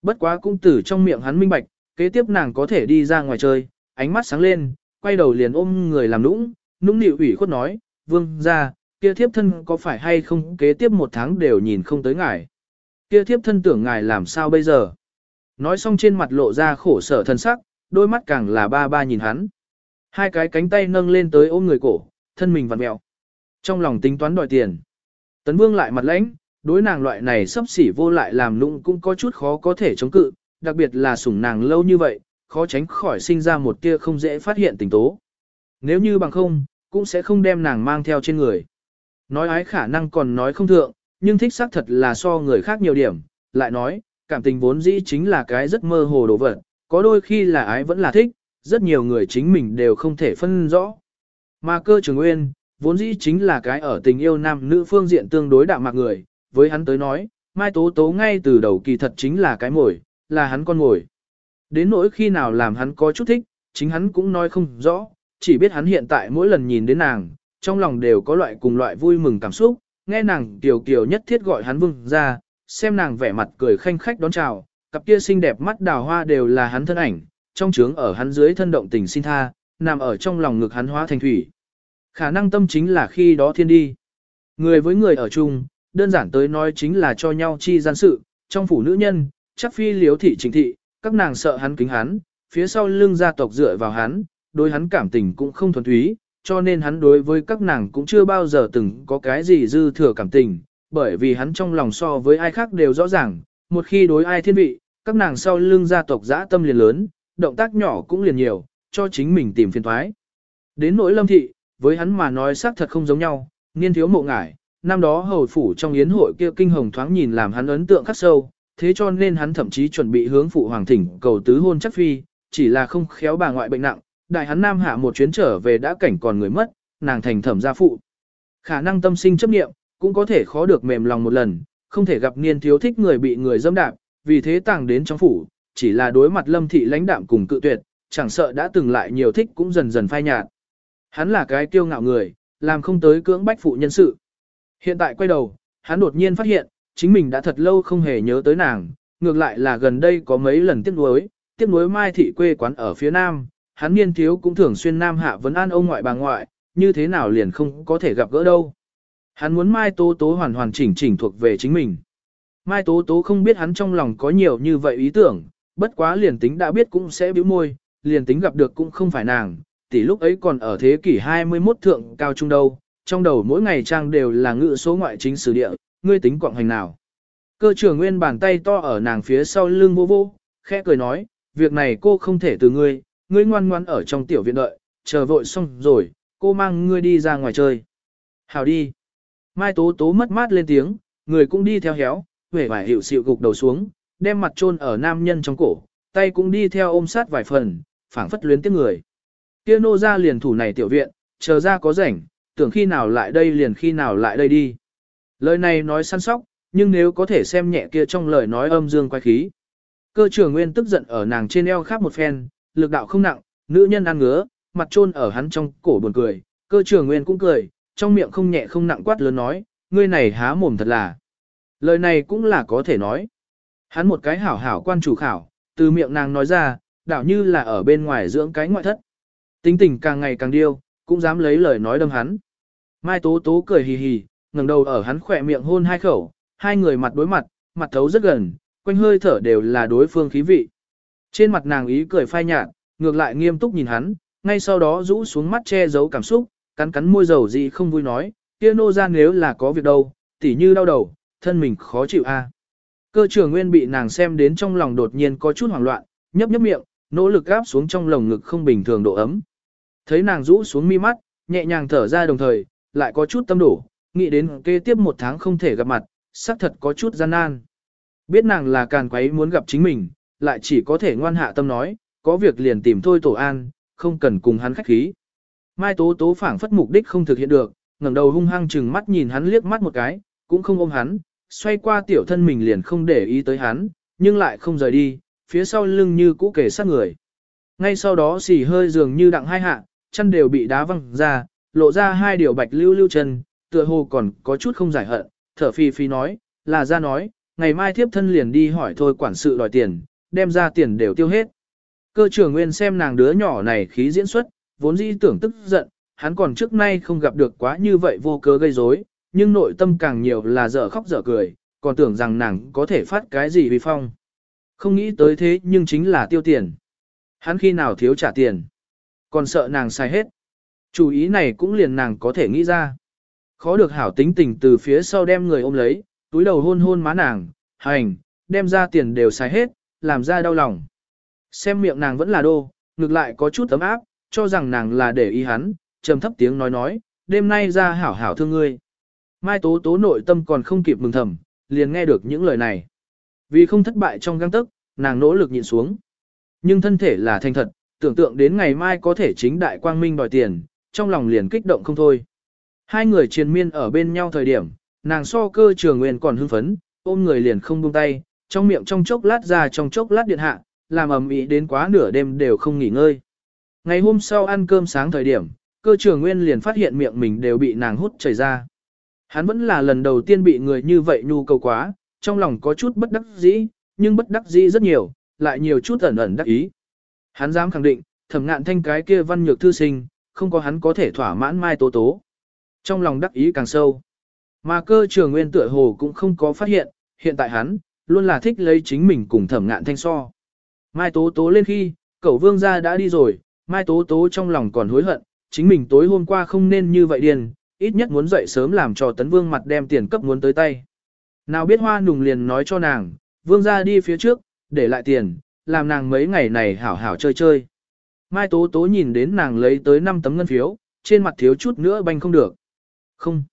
Speaker 1: Bất quá cũng tử trong miệng hắn minh bạch, kế tiếp nàng có thể đi ra ngoài chơi, ánh mắt sáng lên, quay đầu liền ôm người làm nũng, nũng nịu ủy khuất nói, vương ra, kia thiếp thân có phải hay không kế tiếp một tháng đều nhìn không tới ngài. Kia thiếp thân tưởng ngài làm sao bây giờ. Nói xong trên mặt lộ ra khổ sở thân sắc, đôi mắt càng là ba ba nhìn hắn. Hai cái cánh tay nâng lên tới ôm người cổ, thân mình vặn mẹo. Trong lòng tính toán đòi tiền. Tấn Vương lại mặt lãnh, đối nàng loại này sắp xỉ vô lại làm lụng cũng có chút khó có thể chống cự, đặc biệt là sủng nàng lâu như vậy, khó tránh khỏi sinh ra một tia không dễ phát hiện tình tố. Nếu như bằng không, cũng sẽ không đem nàng mang theo trên người. Nói ái khả năng còn nói không thượng, nhưng thích xác thật là so người khác nhiều điểm, lại nói, cảm tình vốn dĩ chính là cái rất mơ hồ đồ vật, có đôi khi là ái vẫn là thích, rất nhiều người chính mình đều không thể phân rõ. Mà cơ trường nguyên, vốn dĩ chính là cái ở tình yêu nam nữ phương diện tương đối đạm mạc người, với hắn tới nói, Mai Tố Tố ngay từ đầu kỳ thật chính là cái mồi, là hắn con ngồi. Đến nỗi khi nào làm hắn có chút thích, chính hắn cũng nói không rõ, chỉ biết hắn hiện tại mỗi lần nhìn đến nàng, trong lòng đều có loại cùng loại vui mừng cảm xúc, nghe nàng tiểu kiều nhất thiết gọi hắn vương ra, xem nàng vẻ mặt cười khanh khách đón chào, cặp kia xinh đẹp mắt đào hoa đều là hắn thân ảnh, trong trướng ở hắn dưới thân động tình xin tha, nằm ở trong lòng ngực hắn hóa thành thủy. Khả năng tâm chính là khi đó thiên đi. Người với người ở chung, đơn giản tới nói chính là cho nhau chi gian sự, trong phủ nữ nhân, chắc phi liếu thị chính thị, các nàng sợ hắn kính hắn, phía sau lưng gia tộc dựa vào hắn, đối hắn cảm tình cũng không thuần túy, cho nên hắn đối với các nàng cũng chưa bao giờ từng có cái gì dư thừa cảm tình, bởi vì hắn trong lòng so với ai khác đều rõ ràng, một khi đối ai thiên vị, các nàng sau lưng gia tộc dã tâm liền lớn, động tác nhỏ cũng liền nhiều, cho chính mình tìm phiền thoái. Đến nỗi lâm thị, với hắn mà nói xác thật không giống nhau, niên thiếu mộ ngải, năm đó hầu phủ trong yến hội kia kinh hồng thoáng nhìn làm hắn ấn tượng khắc sâu, thế cho nên hắn thậm chí chuẩn bị hướng phụ hoàng thỉnh cầu tứ hôn chắc phi, chỉ là không khéo bà ngoại bệnh nặng, đại hắn nam hạ một chuyến trở về đã cảnh còn người mất, nàng thành thẩm gia phụ. Khả năng tâm sinh chấp niệm, cũng có thể khó được mềm lòng một lần, không thể gặp niên thiếu thích người bị người dâm đạp, vì thế tàng đến trong phủ, chỉ là đối mặt lâm thị lãnh đạm cùng cự tuyệt, chẳng sợ đã từng lại nhiều thích cũng dần dần phai nhạt. Hắn là cái kiêu ngạo người, làm không tới cưỡng bách phụ nhân sự. Hiện tại quay đầu, hắn đột nhiên phát hiện, chính mình đã thật lâu không hề nhớ tới nàng, ngược lại là gần đây có mấy lần tiếc nuối, tiếc nuối mai thị quê quán ở phía nam, hắn niên thiếu cũng thường xuyên nam hạ vấn an ông ngoại bà ngoại, như thế nào liền không có thể gặp gỡ đâu. Hắn muốn mai tố tố hoàn hoàn chỉnh chỉnh thuộc về chính mình. Mai tố tố không biết hắn trong lòng có nhiều như vậy ý tưởng, bất quá liền tính đã biết cũng sẽ bĩu môi, liền tính gặp được cũng không phải nàng, tỷ lúc ấy còn ở thế kỷ 21 thượng cao trung đâu, trong đầu mỗi ngày trang đều là ngự số ngoại chính sử địa, ngươi tính quạng hành nào. Cơ trưởng nguyên bàn tay to ở nàng phía sau lưng vô vô, khẽ cười nói, việc này cô không thể từ ngươi, ngươi ngoan ngoan ở trong tiểu viện đợi, chờ vội xong rồi, cô mang ngươi đi ra ngoài chơi. Hào đi. Mai tố tố mất mát lên tiếng, người cũng đi theo héo, vẻ vải hiệu xịu gục đầu xuống, đem mặt chôn ở nam nhân trong cổ, tay cũng đi theo ôm sát vài phần, phảng phất luyến tiếc người. Kia nô ra liền thủ này tiểu viện, chờ ra có rảnh, tưởng khi nào lại đây liền khi nào lại đây đi. Lời này nói săn sóc, nhưng nếu có thể xem nhẹ kia trong lời nói âm dương quay khí. Cơ trưởng nguyên tức giận ở nàng trên eo khắp một phen, lực đạo không nặng, nữ nhân ăn ngứa, mặt trôn ở hắn trong cổ buồn cười, cơ trưởng nguyên cũng cười, trong miệng không nhẹ không nặng quát lớn nói, ngươi này há mồm thật là. Lời này cũng là có thể nói. Hắn một cái hảo hảo quan chủ khảo, từ miệng nàng nói ra, đảo như là ở bên ngoài dưỡng cái ngoại thất. Tính tình càng ngày càng điêu, cũng dám lấy lời nói đâm hắn. Mai Tố Tố cười hì hì, ngẩng đầu ở hắn khỏe miệng hôn hai khẩu, hai người mặt đối mặt, mặt thấu rất gần, quanh hơi thở đều là đối phương khí vị. Trên mặt nàng ý cười phai nhạt, ngược lại nghiêm túc nhìn hắn, ngay sau đó rũ xuống mắt che giấu cảm xúc, cắn cắn môi dầu gì không vui nói, kia nô ra nếu là có việc đâu, tỉ như đau đầu, thân mình khó chịu a. Cơ trưởng nguyên bị nàng xem đến trong lòng đột nhiên có chút hoảng loạn, nhấp nhấp miệng, nỗ lực gáp xuống trong lồng ngực không bình thường độ ấm. Thấy nàng rũ xuống mi mắt, nhẹ nhàng thở ra đồng thời, lại có chút tâm đổ, nghĩ đến kế tiếp một tháng không thể gặp mặt, xác thật có chút gian nan. Biết nàng là càn quấy muốn gặp chính mình, lại chỉ có thể ngoan hạ tâm nói, có việc liền tìm thôi tổ an, không cần cùng hắn khách khí. Mai Tố Tố phảng phất mục đích không thực hiện được, ngẩng đầu hung hăng chừng mắt nhìn hắn liếc mắt một cái, cũng không ôm hắn, xoay qua tiểu thân mình liền không để ý tới hắn, nhưng lại không rời đi, phía sau lưng như cũ kề sát người. Ngay sau đó xì hơi dường như đặng hai hạ, chân đều bị đá văng ra, lộ ra hai điều bạch lưu lưu chân, tựa hồ còn có chút không giải hận, thở phi phi nói, là ra nói, ngày mai thiếp thân liền đi hỏi thôi quản sự đòi tiền, đem ra tiền đều tiêu hết. Cơ trưởng nguyên xem nàng đứa nhỏ này khí diễn xuất, vốn dĩ tưởng tức giận, hắn còn trước nay không gặp được quá như vậy vô cớ gây rối, nhưng nội tâm càng nhiều là dở khóc dở cười, còn tưởng rằng nàng có thể phát cái gì vì phong. Không nghĩ tới thế nhưng chính là tiêu tiền. Hắn khi nào thiếu trả tiền, còn sợ nàng sai hết. Chủ ý này cũng liền nàng có thể nghĩ ra. Khó được hảo tính tình từ phía sau đem người ôm lấy, túi đầu hôn hôn má nàng, hành, đem ra tiền đều xài hết, làm ra đau lòng. Xem miệng nàng vẫn là đô, ngược lại có chút ấm áp, cho rằng nàng là để ý hắn, trầm thấp tiếng nói nói, đêm nay ra hảo hảo thương ngươi. Mai tố tố nội tâm còn không kịp mừng thầm, liền nghe được những lời này. Vì không thất bại trong găng tức, nàng nỗ lực nhịn xuống. Nhưng thân thể là thành thật, tưởng tượng đến ngày mai có thể chính đại quang minh đòi tiền, trong lòng liền kích động không thôi. Hai người triền miên ở bên nhau thời điểm, nàng so cơ trường nguyên còn hưng phấn, ôm người liền không buông tay, trong miệng trong chốc lát ra trong chốc lát điện hạ, làm ầm ĩ đến quá nửa đêm đều không nghỉ ngơi. Ngày hôm sau ăn cơm sáng thời điểm, cơ trường nguyên liền phát hiện miệng mình đều bị nàng hút chảy ra. Hắn vẫn là lần đầu tiên bị người như vậy nhu cầu quá, trong lòng có chút bất đắc dĩ, nhưng bất đắc dĩ rất nhiều, lại nhiều chút ẩn ẩn đắc ý. Hắn dám khẳng định, thẩm ngạn thanh cái kia văn nhược thư sinh, không có hắn có thể thỏa mãn mai tố tố. Trong lòng đắc ý càng sâu. Mà cơ trường nguyên tựa hồ cũng không có phát hiện, hiện tại hắn, luôn là thích lấy chính mình cùng thẩm ngạn thanh so. Mai tố tố lên khi, cậu vương gia đã đi rồi, mai tố tố trong lòng còn hối hận, chính mình tối hôm qua không nên như vậy điền, ít nhất muốn dậy sớm làm cho tấn vương mặt đem tiền cấp muốn tới tay. Nào biết hoa nùng liền nói cho nàng, vương gia đi phía trước, để lại tiền, làm nàng mấy ngày này hảo hảo chơi chơi. Mai tố tố nhìn đến nàng lấy tới 5 tấm ngân phiếu, trên mặt thiếu chút nữa banh không được. Không.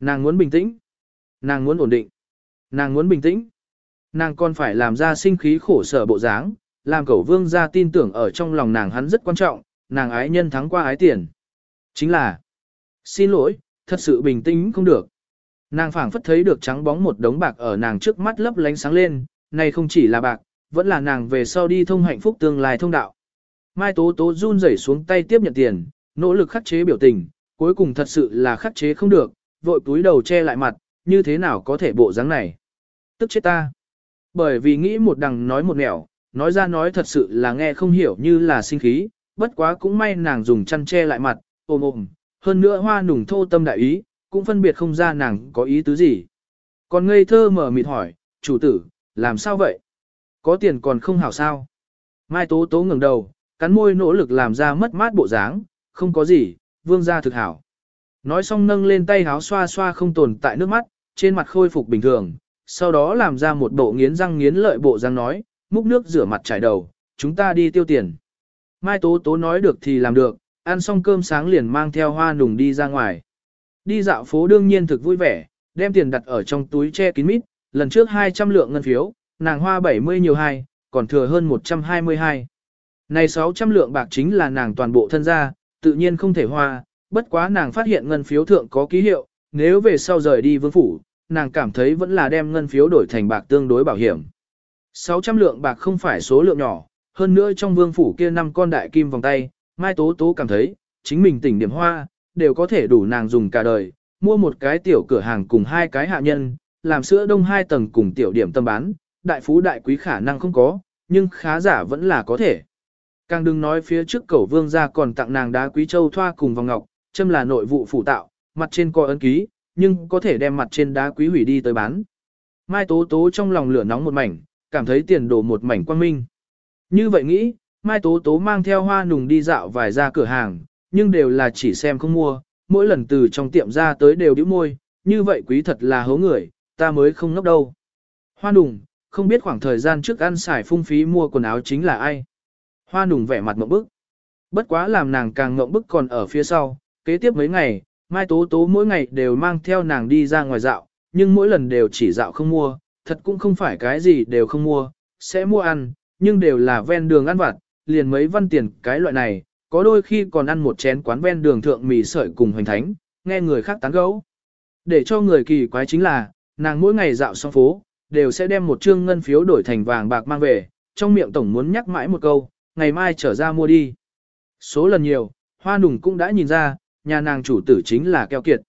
Speaker 1: Nàng muốn bình tĩnh. Nàng muốn ổn định. Nàng muốn bình tĩnh. Nàng còn phải làm ra sinh khí khổ sở bộ dáng, làm cẩu vương ra tin tưởng ở trong lòng nàng hắn rất quan trọng, nàng ái nhân thắng qua ái tiền. Chính là, xin lỗi, thật sự bình tĩnh không được. Nàng phảng phất thấy được trắng bóng một đống bạc ở nàng trước mắt lấp lánh sáng lên, này không chỉ là bạc, vẫn là nàng về sau đi thông hạnh phúc tương lai thông đạo. Mai Tố Tố run rẩy xuống tay tiếp nhận tiền, nỗ lực khắc chế biểu tình, cuối cùng thật sự là khắc chế không được, vội túi đầu che lại mặt, như thế nào có thể bộ dáng này. Tức chết ta. Bởi vì nghĩ một đằng nói một nẻo, nói ra nói thật sự là nghe không hiểu như là sinh khí, bất quá cũng may nàng dùng chăn che lại mặt, ôm ôm, hơn nữa hoa nùng thô tâm đại ý, cũng phân biệt không ra nàng có ý tứ gì. Còn ngây thơ mở mịt hỏi, chủ tử, làm sao vậy? Có tiền còn không hảo sao? Mai Tố Tố ngẩng đầu, cắn môi nỗ lực làm ra mất mát bộ dáng, không có gì, vương gia thực hảo. Nói xong nâng lên tay háo xoa xoa không tồn tại nước mắt, trên mặt khôi phục bình thường, sau đó làm ra một bộ nghiến răng nghiến lợi bộ răng nói, múc nước rửa mặt trải đầu, chúng ta đi tiêu tiền. Mai Tố Tố nói được thì làm được, ăn xong cơm sáng liền mang theo hoa nùng đi ra ngoài. Đi dạo phố đương nhiên thực vui vẻ, đem tiền đặt ở trong túi che kín mít, lần trước 200 lượng ngân phiếu, nàng hoa 70 nhiều hai, còn thừa hơn 122. Này 600 lượng bạc chính là nàng toàn bộ thân gia, tự nhiên không thể hoa, bất quá nàng phát hiện ngân phiếu thượng có ký hiệu, nếu về sau rời đi vương phủ, nàng cảm thấy vẫn là đem ngân phiếu đổi thành bạc tương đối bảo hiểm. 600 lượng bạc không phải số lượng nhỏ, hơn nữa trong vương phủ kia năm con đại kim vòng tay, Mai Tố Tố cảm thấy, chính mình tỉnh điểm hoa, đều có thể đủ nàng dùng cả đời, mua một cái tiểu cửa hàng cùng hai cái hạ nhân, làm sữa đông hai tầng cùng tiểu điểm tâm bán, đại phú đại quý khả năng không có, nhưng khá giả vẫn là có thể. Càng đừng nói phía trước cẩu vương gia còn tặng nàng đá quý châu thoa cùng vòng ngọc, châm là nội vụ phủ tạo, mặt trên có ấn ký, nhưng có thể đem mặt trên đá quý hủy đi tới bán. Mai Tố Tố trong lòng lửa nóng một mảnh, cảm thấy tiền đổ một mảnh quang minh. Như vậy nghĩ, Mai Tố Tố mang theo hoa nùng đi dạo vài ra cửa hàng, nhưng đều là chỉ xem không mua, mỗi lần từ trong tiệm ra tới đều đĩu môi, như vậy quý thật là hố người, ta mới không ngốc đâu. Hoa nùng, không biết khoảng thời gian trước ăn xài phung phí mua quần áo chính là ai. Hoa nùng vẻ mặt mộng bức. Bất quá làm nàng càng mộng bức còn ở phía sau, kế tiếp mấy ngày, Mai Tố Tố mỗi ngày đều mang theo nàng đi ra ngoài dạo, nhưng mỗi lần đều chỉ dạo không mua, thật cũng không phải cái gì đều không mua, sẽ mua ăn, nhưng đều là ven đường ăn vặt, liền mấy văn tiền cái loại này, có đôi khi còn ăn một chén quán ven đường thượng mì sợi cùng hoành thánh, nghe người khác tán gẫu. Để cho người kỳ quái chính là, nàng mỗi ngày dạo xong phố, đều sẽ đem một trương ngân phiếu đổi thành vàng bạc mang về, trong miệng tổng muốn nhắc mãi một câu, ngày mai trở ra mua đi. Số lần nhiều, hoa nùng cũng đã nhìn ra, nhà nàng chủ tử chính là keo kiệt.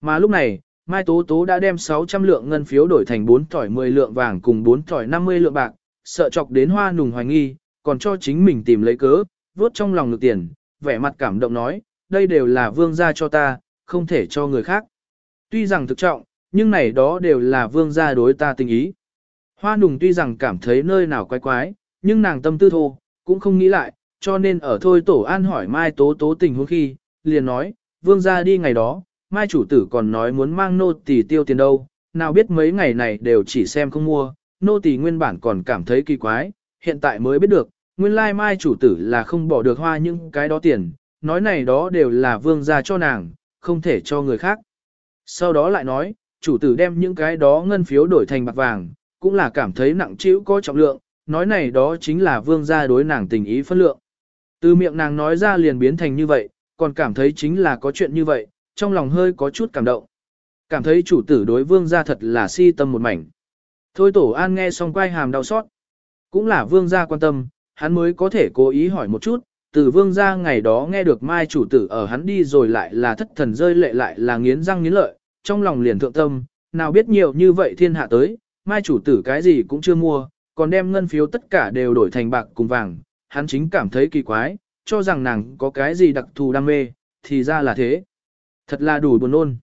Speaker 1: Mà lúc này, Mai Tố Tố đã đem 600 lượng ngân phiếu đổi thành 4 tỏi 10 lượng vàng cùng 4 tỏi 50 lượng bạc, sợ chọc đến hoa nùng hoài nghi, còn cho chính mình tìm lấy cớ, vốt trong lòng lực tiền, vẻ mặt cảm động nói, đây đều là vương gia cho ta, không thể cho người khác. Tuy rằng thực trọng, nhưng này đó đều là vương gia đối ta tình ý. Hoa nùng tuy rằng cảm thấy nơi nào quái quái, nhưng nàng tâm tư thô, cũng không nghĩ lại, cho nên ở thôi tổ an hỏi Mai Tố Tố tình huống khi, liền nói, vương gia đi ngày đó, Mai chủ tử còn nói muốn mang nô tỳ tiêu tiền đâu, nào biết mấy ngày này đều chỉ xem không mua, nô tỳ nguyên bản còn cảm thấy kỳ quái, hiện tại mới biết được, nguyên lai Mai chủ tử là không bỏ được hoa những cái đó tiền, nói này đó đều là vương gia cho nàng, không thể cho người khác. Sau đó lại nói, chủ tử đem những cái đó ngân phiếu đổi thành bạc vàng, cũng là cảm thấy nặng trĩu có trọng lượng, nói này đó chính là vương gia đối nàng tình ý phân lượng. Từ miệng nàng nói ra liền biến thành như vậy, còn cảm thấy chính là có chuyện như vậy, trong lòng hơi có chút cảm động. Cảm thấy chủ tử đối vương gia thật là si tâm một mảnh. Thôi tổ an nghe xong quay hàm đau xót. Cũng là vương gia quan tâm, hắn mới có thể cố ý hỏi một chút, từ vương gia ngày đó nghe được mai chủ tử ở hắn đi rồi lại là thất thần rơi lệ lại là nghiến răng nghiến lợi, trong lòng liền thượng tâm, nào biết nhiều như vậy thiên hạ tới, mai chủ tử cái gì cũng chưa mua, còn đem ngân phiếu tất cả đều đổi thành bạc cùng vàng, hắn chính cảm thấy kỳ quái, cho rằng nàng có cái gì đặc thù đam mê, thì ra là thế. Thật là đủ buồn ôn.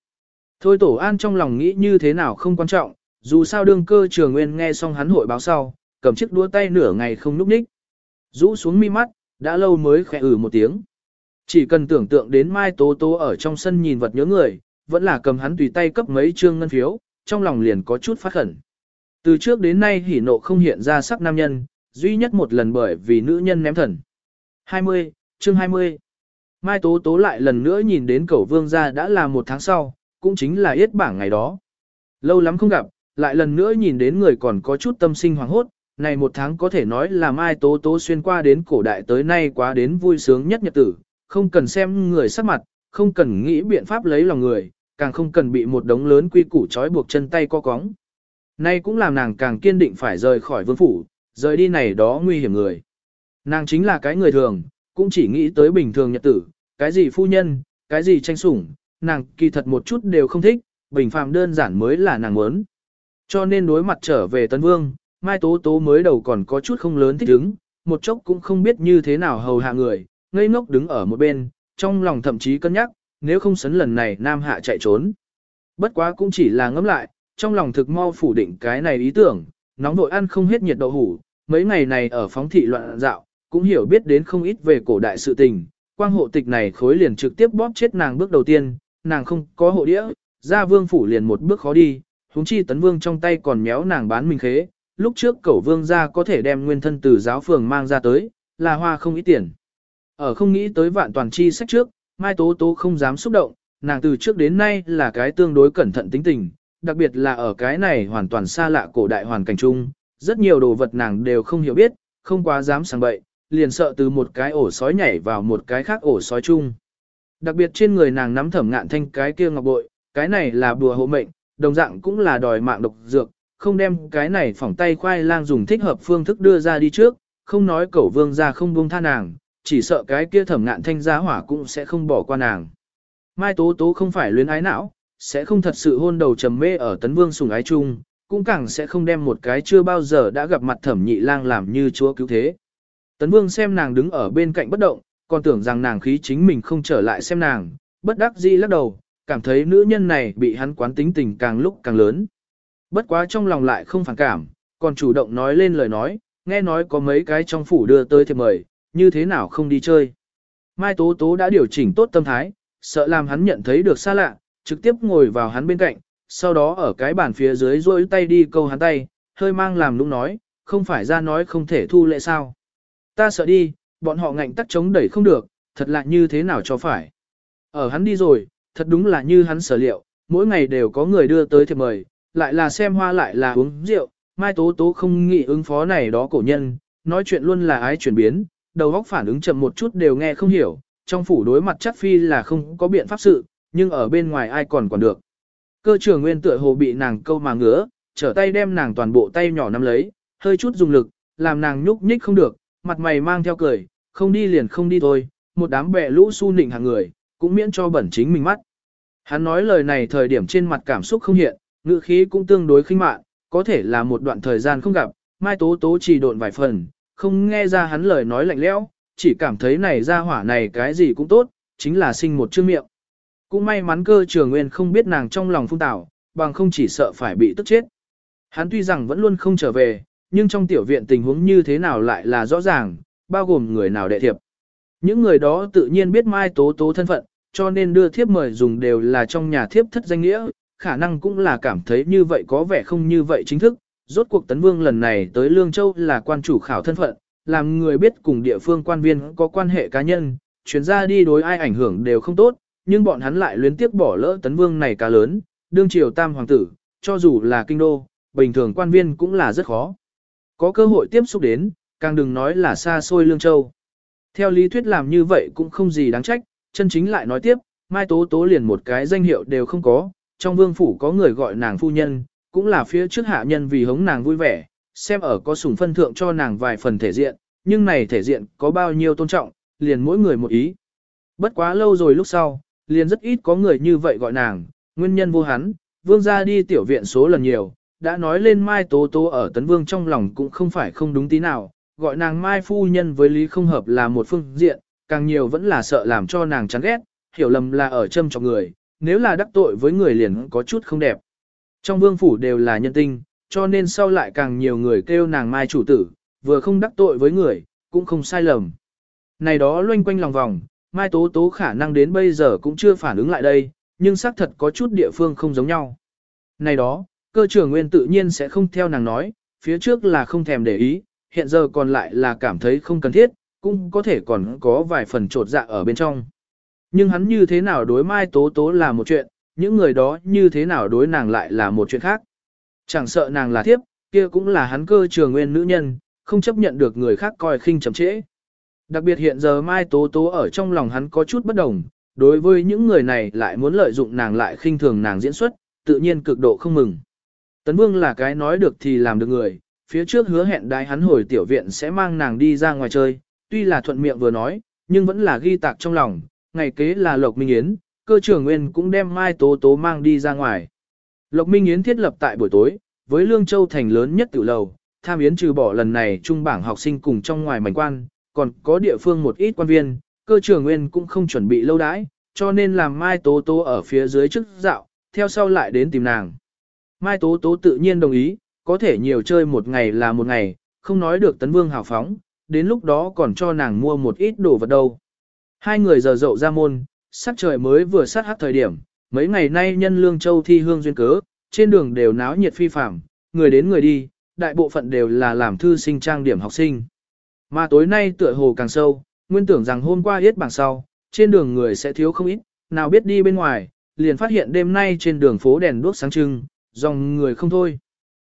Speaker 1: Thôi tổ an trong lòng nghĩ như thế nào không quan trọng, dù sao đương cơ trường nguyên nghe xong hắn hội báo sau, cầm chiếc đũa tay nửa ngày không núp ních. Rũ xuống mi mắt, đã lâu mới khẽ ử ừ một tiếng. Chỉ cần tưởng tượng đến Mai Tố Tố ở trong sân nhìn vật nhớ người, vẫn là cầm hắn tùy tay cấp mấy trương ngân phiếu, trong lòng liền có chút phát khẩn. Từ trước đến nay hỉ nộ không hiện ra sắc nam nhân, duy nhất một lần bởi vì nữ nhân ném thần. 20, chương 20. Mai Tố Tố lại lần nữa nhìn đến cẩu vương gia đã là một tháng sau, cũng chính là yết bảng ngày đó. Lâu lắm không gặp, lại lần nữa nhìn đến người còn có chút tâm sinh hoàng hốt, này một tháng có thể nói là Mai Tố Tố xuyên qua đến cổ đại tới nay quá đến vui sướng nhất nhật tử, không cần xem người sắc mặt, không cần nghĩ biện pháp lấy lòng người, càng không cần bị một đống lớn quy củ trói buộc chân tay co cóng. Nay cũng làm nàng càng kiên định phải rời khỏi vương phủ, rời đi này đó nguy hiểm người. Nàng chính là cái người thường, cũng chỉ nghĩ tới bình thường nhật tử, cái gì phu nhân, cái gì tranh sủng, nàng kỳ thật một chút đều không thích, bình phàm đơn giản mới là nàng muốn. Cho nên đối mặt trở về Tân Vương, Mai Tố Tố mới đầu còn có chút không lớn thích ứng, một chốc cũng không biết như thế nào hầu hạ người, ngây ngốc đứng ở một bên, trong lòng thậm chí cân nhắc, nếu không sấn lần này Nam Hạ chạy trốn. Bất quá cũng chỉ là ngẫm lại, trong lòng thực mau phủ định cái này ý tưởng, nóng vội ăn không hết nhiệt đậu hủ, mấy ngày này ở phóng thị loạn dạo, cũng hiểu biết đến không ít về cổ đại sự tình, quang hộ tịch này khối liền trực tiếp bóp chết nàng bước đầu tiên, nàng không có hộ đĩa, ra vương phủ liền một bước khó đi, huống chi tấn vương trong tay còn méo nàng bán mình khế, lúc trước cẩu vương ra có thể đem nguyên thân từ giáo phường mang ra tới, là hoa không ít tiền. Ở không nghĩ tới vạn toàn chi sách trước, Mai Tố Tố không dám xúc động, nàng từ trước đến nay là cái tương đối cẩn thận tính tình, đặc biệt là ở cái này hoàn toàn xa lạ cổ đại hoàn cảnh chung, rất nhiều đồ vật nàng đều không hiểu biết, không quá dám sang bậy, liền sợ từ một cái ổ sói nhảy vào một cái khác ổ sói chung. Đặc biệt trên người nàng nắm thẩm ngạn thanh cái kia ngọc bội, cái này là bùa hộ mệnh, đồng dạng cũng là đòi mạng độc dược, không đem cái này phỏng tay khoai lang dùng thích hợp phương thức đưa ra đi trước, không nói cẩu vương ra không buông tha nàng, chỉ sợ cái kia thẩm ngạn thanh giá hỏa cũng sẽ không bỏ qua nàng. Mai Tố Tố không phải luyến ái não, sẽ không thật sự hôn đầu trầm mê ở tấn vương sùng ái chung, cũng càng sẽ không đem một cái chưa bao giờ đã gặp mặt thẩm nhị lang làm như chúa cứu thế. Tấn vương xem nàng đứng ở bên cạnh bất động, còn tưởng rằng nàng khí chính mình không trở lại xem nàng, bất đắc dĩ lắc đầu, cảm thấy nữ nhân này bị hắn quán tính tình càng lúc càng lớn. Bất quá trong lòng lại không phản cảm, còn chủ động nói lên lời nói, nghe nói có mấy cái trong phủ đưa tới thiệp mời, như thế nào không đi chơi. Mai Tố Tố đã điều chỉnh tốt tâm thái, sợ làm hắn nhận thấy được xa lạ, trực tiếp ngồi vào hắn bên cạnh, sau đó ở cái bàn phía dưới rôi tay đi câu hắn tay, hơi mang làm lúc nói, không phải ra nói không thể thu lệ sao. Ta sợ đi, bọn họ ngạnh tắc chống đẩy không được, thật lạ như thế nào cho phải. Ở hắn đi rồi, thật đúng là như hắn sở liệu, mỗi ngày đều có người đưa tới thiệp mời, lại là xem hoa lại là uống rượu, Mai Tố Tố không nghĩ ứng phó này đó cổ nhân, nói chuyện luôn là ái chuyển biến, đầu óc phản ứng chậm một chút đều nghe không hiểu, trong phủ đối mặt chắc phi là không có biện pháp sự, nhưng ở bên ngoài ai còn còn được. Cơ trưởng nguyên tựa hồ bị nàng câu mà ngứa, trở tay đem nàng toàn bộ tay nhỏ nắm lấy, hơi chút dùng lực, làm nàng nhúc nhích không được, mặt mày mang theo cười, không đi liền không đi thôi, một đám bè lũ su nịnh hàng người, cũng miễn cho bẩn chính mình mắt. Hắn nói lời này thời điểm trên mặt cảm xúc không hiện, ngữ khí cũng tương đối khinh mạn, có thể là một đoạn thời gian không gặp, Mai Tố Tố chỉ độn vài phần, không nghe ra hắn lời nói lạnh lẽo, chỉ cảm thấy này ra hỏa này cái gì cũng tốt, chính là sinh một chữ miệng. Cũng may mắn cơ trường nguyên không biết nàng trong lòng phung tảo, bằng không chỉ sợ phải bị tức chết. Hắn tuy rằng vẫn luôn không trở về, nhưng trong tiểu viện tình huống như thế nào lại là rõ ràng, bao gồm người nào đệ thiệp. Những người đó tự nhiên biết Mai Tố Tố thân phận, cho nên đưa thiếp mời dùng đều là trong nhà thiếp thất danh nghĩa, khả năng cũng là cảm thấy như vậy có vẻ không như vậy chính thức. Rốt cuộc Tấn Vương lần này tới Lương Châu là quan chủ khảo thân phận, làm người biết cùng địa phương quan viên có quan hệ cá nhân, chuyến ra đi đối ai ảnh hưởng đều không tốt, nhưng bọn hắn lại luyến tiếc bỏ lỡ Tấn Vương này cá lớn, đương triều tam hoàng tử, cho dù là kinh đô, bình thường quan viên cũng là rất khó. Có cơ hội tiếp xúc đến, càng đừng nói là xa xôi Lương Châu. Theo lý thuyết làm như vậy cũng không gì đáng trách, chân chính lại nói tiếp, Mai Tố Tố liền một cái danh hiệu đều không có, trong vương phủ có người gọi nàng phu nhân, cũng là phía trước hạ nhân vì hống nàng vui vẻ, xem ở có sủng phân thượng cho nàng vài phần thể diện, nhưng này thể diện có bao nhiêu tôn trọng, liền mỗi người một ý. Bất quá lâu rồi lúc sau, liền rất ít có người như vậy gọi nàng, nguyên nhân vô hắn, vương gia đi tiểu viện số lần nhiều, đã nói lên Mai Tố Tố ở Tấn Vương trong lòng cũng không phải không đúng tí nào, gọi nàng Mai Phu Nhân với lý không hợp là một phương diện, càng nhiều vẫn là sợ làm cho nàng chán ghét, hiểu lầm là ở châm trọng người, nếu là đắc tội với người liền có chút không đẹp. Trong vương phủ đều là nhân tinh, cho nên sau lại càng nhiều người kêu nàng Mai chủ tử, vừa không đắc tội với người, cũng không sai lầm. Này đó loanh quanh lòng vòng, Mai Tố Tố khả năng đến bây giờ cũng chưa phản ứng lại đây, nhưng xác thật có chút địa phương không giống nhau. Này đó, cơ trưởng nguyên tự nhiên sẽ không theo nàng nói, phía trước là không thèm để ý, hiện giờ còn lại là cảm thấy không cần thiết, cũng có thể còn có vài phần trột dạ ở bên trong. Nhưng hắn như thế nào đối Mai Tố Tố là một chuyện, những người đó như thế nào đối nàng lại là một chuyện khác. Chẳng sợ nàng là thiếp, kia cũng là hắn cơ trường nguyên nữ nhân, không chấp nhận được người khác coi khinh chậm trễ. Đặc biệt hiện giờ Mai Tố Tố ở trong lòng hắn có chút bất đồng, đối với những người này lại muốn lợi dụng nàng lại khinh thường nàng diễn xuất, tự nhiên cực độ không mừng. Tấn Vương là cái nói được thì làm được người, phía trước hứa hẹn đái hắn hồi tiểu viện sẽ mang nàng đi ra ngoài chơi, tuy là thuận miệng vừa nói, nhưng vẫn là ghi tạc trong lòng, ngày kế là Lộc Minh Yến, cơ trưởng nguyên cũng đem Mai Tố Tố mang đi ra ngoài. Lộc Minh Yến thiết lập tại buổi tối, với Lương Châu thành lớn nhất tiểu lầu, tham yến trừ bỏ lần này trung bảng học sinh cùng trong ngoài mảnh quan, còn có địa phương một ít quan viên, cơ trưởng nguyên cũng không chuẩn bị lâu đãi, cho nên làm Mai Tố Tố ở phía dưới trước dạo, theo sau lại đến tìm nàng. Mai Tố Tố tự nhiên đồng ý, có thể nhiều chơi một ngày là một ngày, không nói được tấn vương hào phóng, đến lúc đó còn cho nàng mua một ít đồ vật đâu. Hai người giờ dậu ra môn, sắc trời mới vừa sát hát thời điểm, mấy ngày nay nhân lương châu thi hương duyên cớ, trên đường đều náo nhiệt phi phạm, người đến người đi, đại bộ phận đều là làm thư sinh trang điểm học sinh. Mà tối nay tựa hồ càng sâu, nguyên tưởng rằng hôm qua yết bảng sau, trên đường người sẽ thiếu không ít, nào biết đi bên ngoài, liền phát hiện đêm nay trên đường phố đèn đuốc sáng trưng, dòng người không thôi.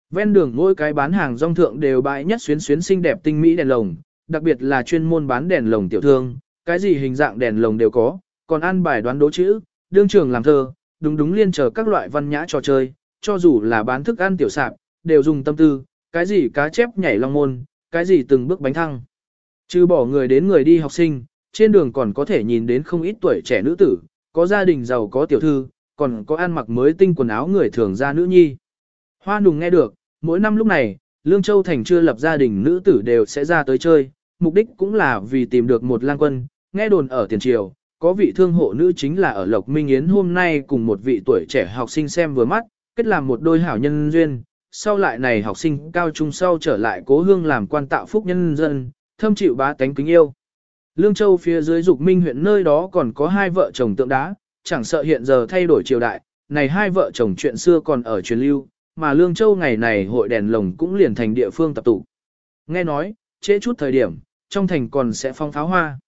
Speaker 1: Ven đường mỗi cái bán hàng rong thượng đều bãi nhất xuyến xuyến xinh đẹp tinh mỹ đèn lồng, đặc biệt là chuyên môn bán đèn lồng tiểu thương, cái gì hình dạng đèn lồng đều có, còn ăn bài đoán đố chữ, đương trường làm thơ, đúng đúng liên chờ các loại văn nhã trò chơi, cho dù là bán thức ăn tiểu sạp, đều dùng tâm tư, cái gì cá chép nhảy long môn, cái gì từng bước bánh thăng. Trừ bỏ người đến người đi học sinh, trên đường còn có thể nhìn đến không ít tuổi trẻ nữ tử, có gia đình giàu có tiểu thư, còn có ăn mặc mới tinh quần áo người thường ra nữ nhi. Hoa nùng nghe được, mỗi năm lúc này, Lương Châu Thành chưa lập gia đình nữ tử đều sẽ ra tới chơi, mục đích cũng là vì tìm được một lang quân, nghe đồn ở tiền triều, có vị thương hộ nữ chính là ở Lộc Minh Yến hôm nay cùng một vị tuổi trẻ học sinh xem vừa mắt, kết làm một đôi hảo nhân duyên, sau lại này học sinh cao trung sau trở lại cố hương làm quan tạo phúc nhân dân, thâm chịu bá tánh kính yêu. Lương Châu phía dưới Dục Minh huyện nơi đó còn có hai vợ chồng tượng đá, chẳng sợ hiện giờ thay đổi triều đại, này hai vợ chồng chuyện xưa còn ở truyền lưu, mà Lương Châu ngày này hội đèn lồng cũng liền thành địa phương tập tụ. Nghe nói, trễ chút thời điểm, trong thành còn sẽ phong pháo hoa.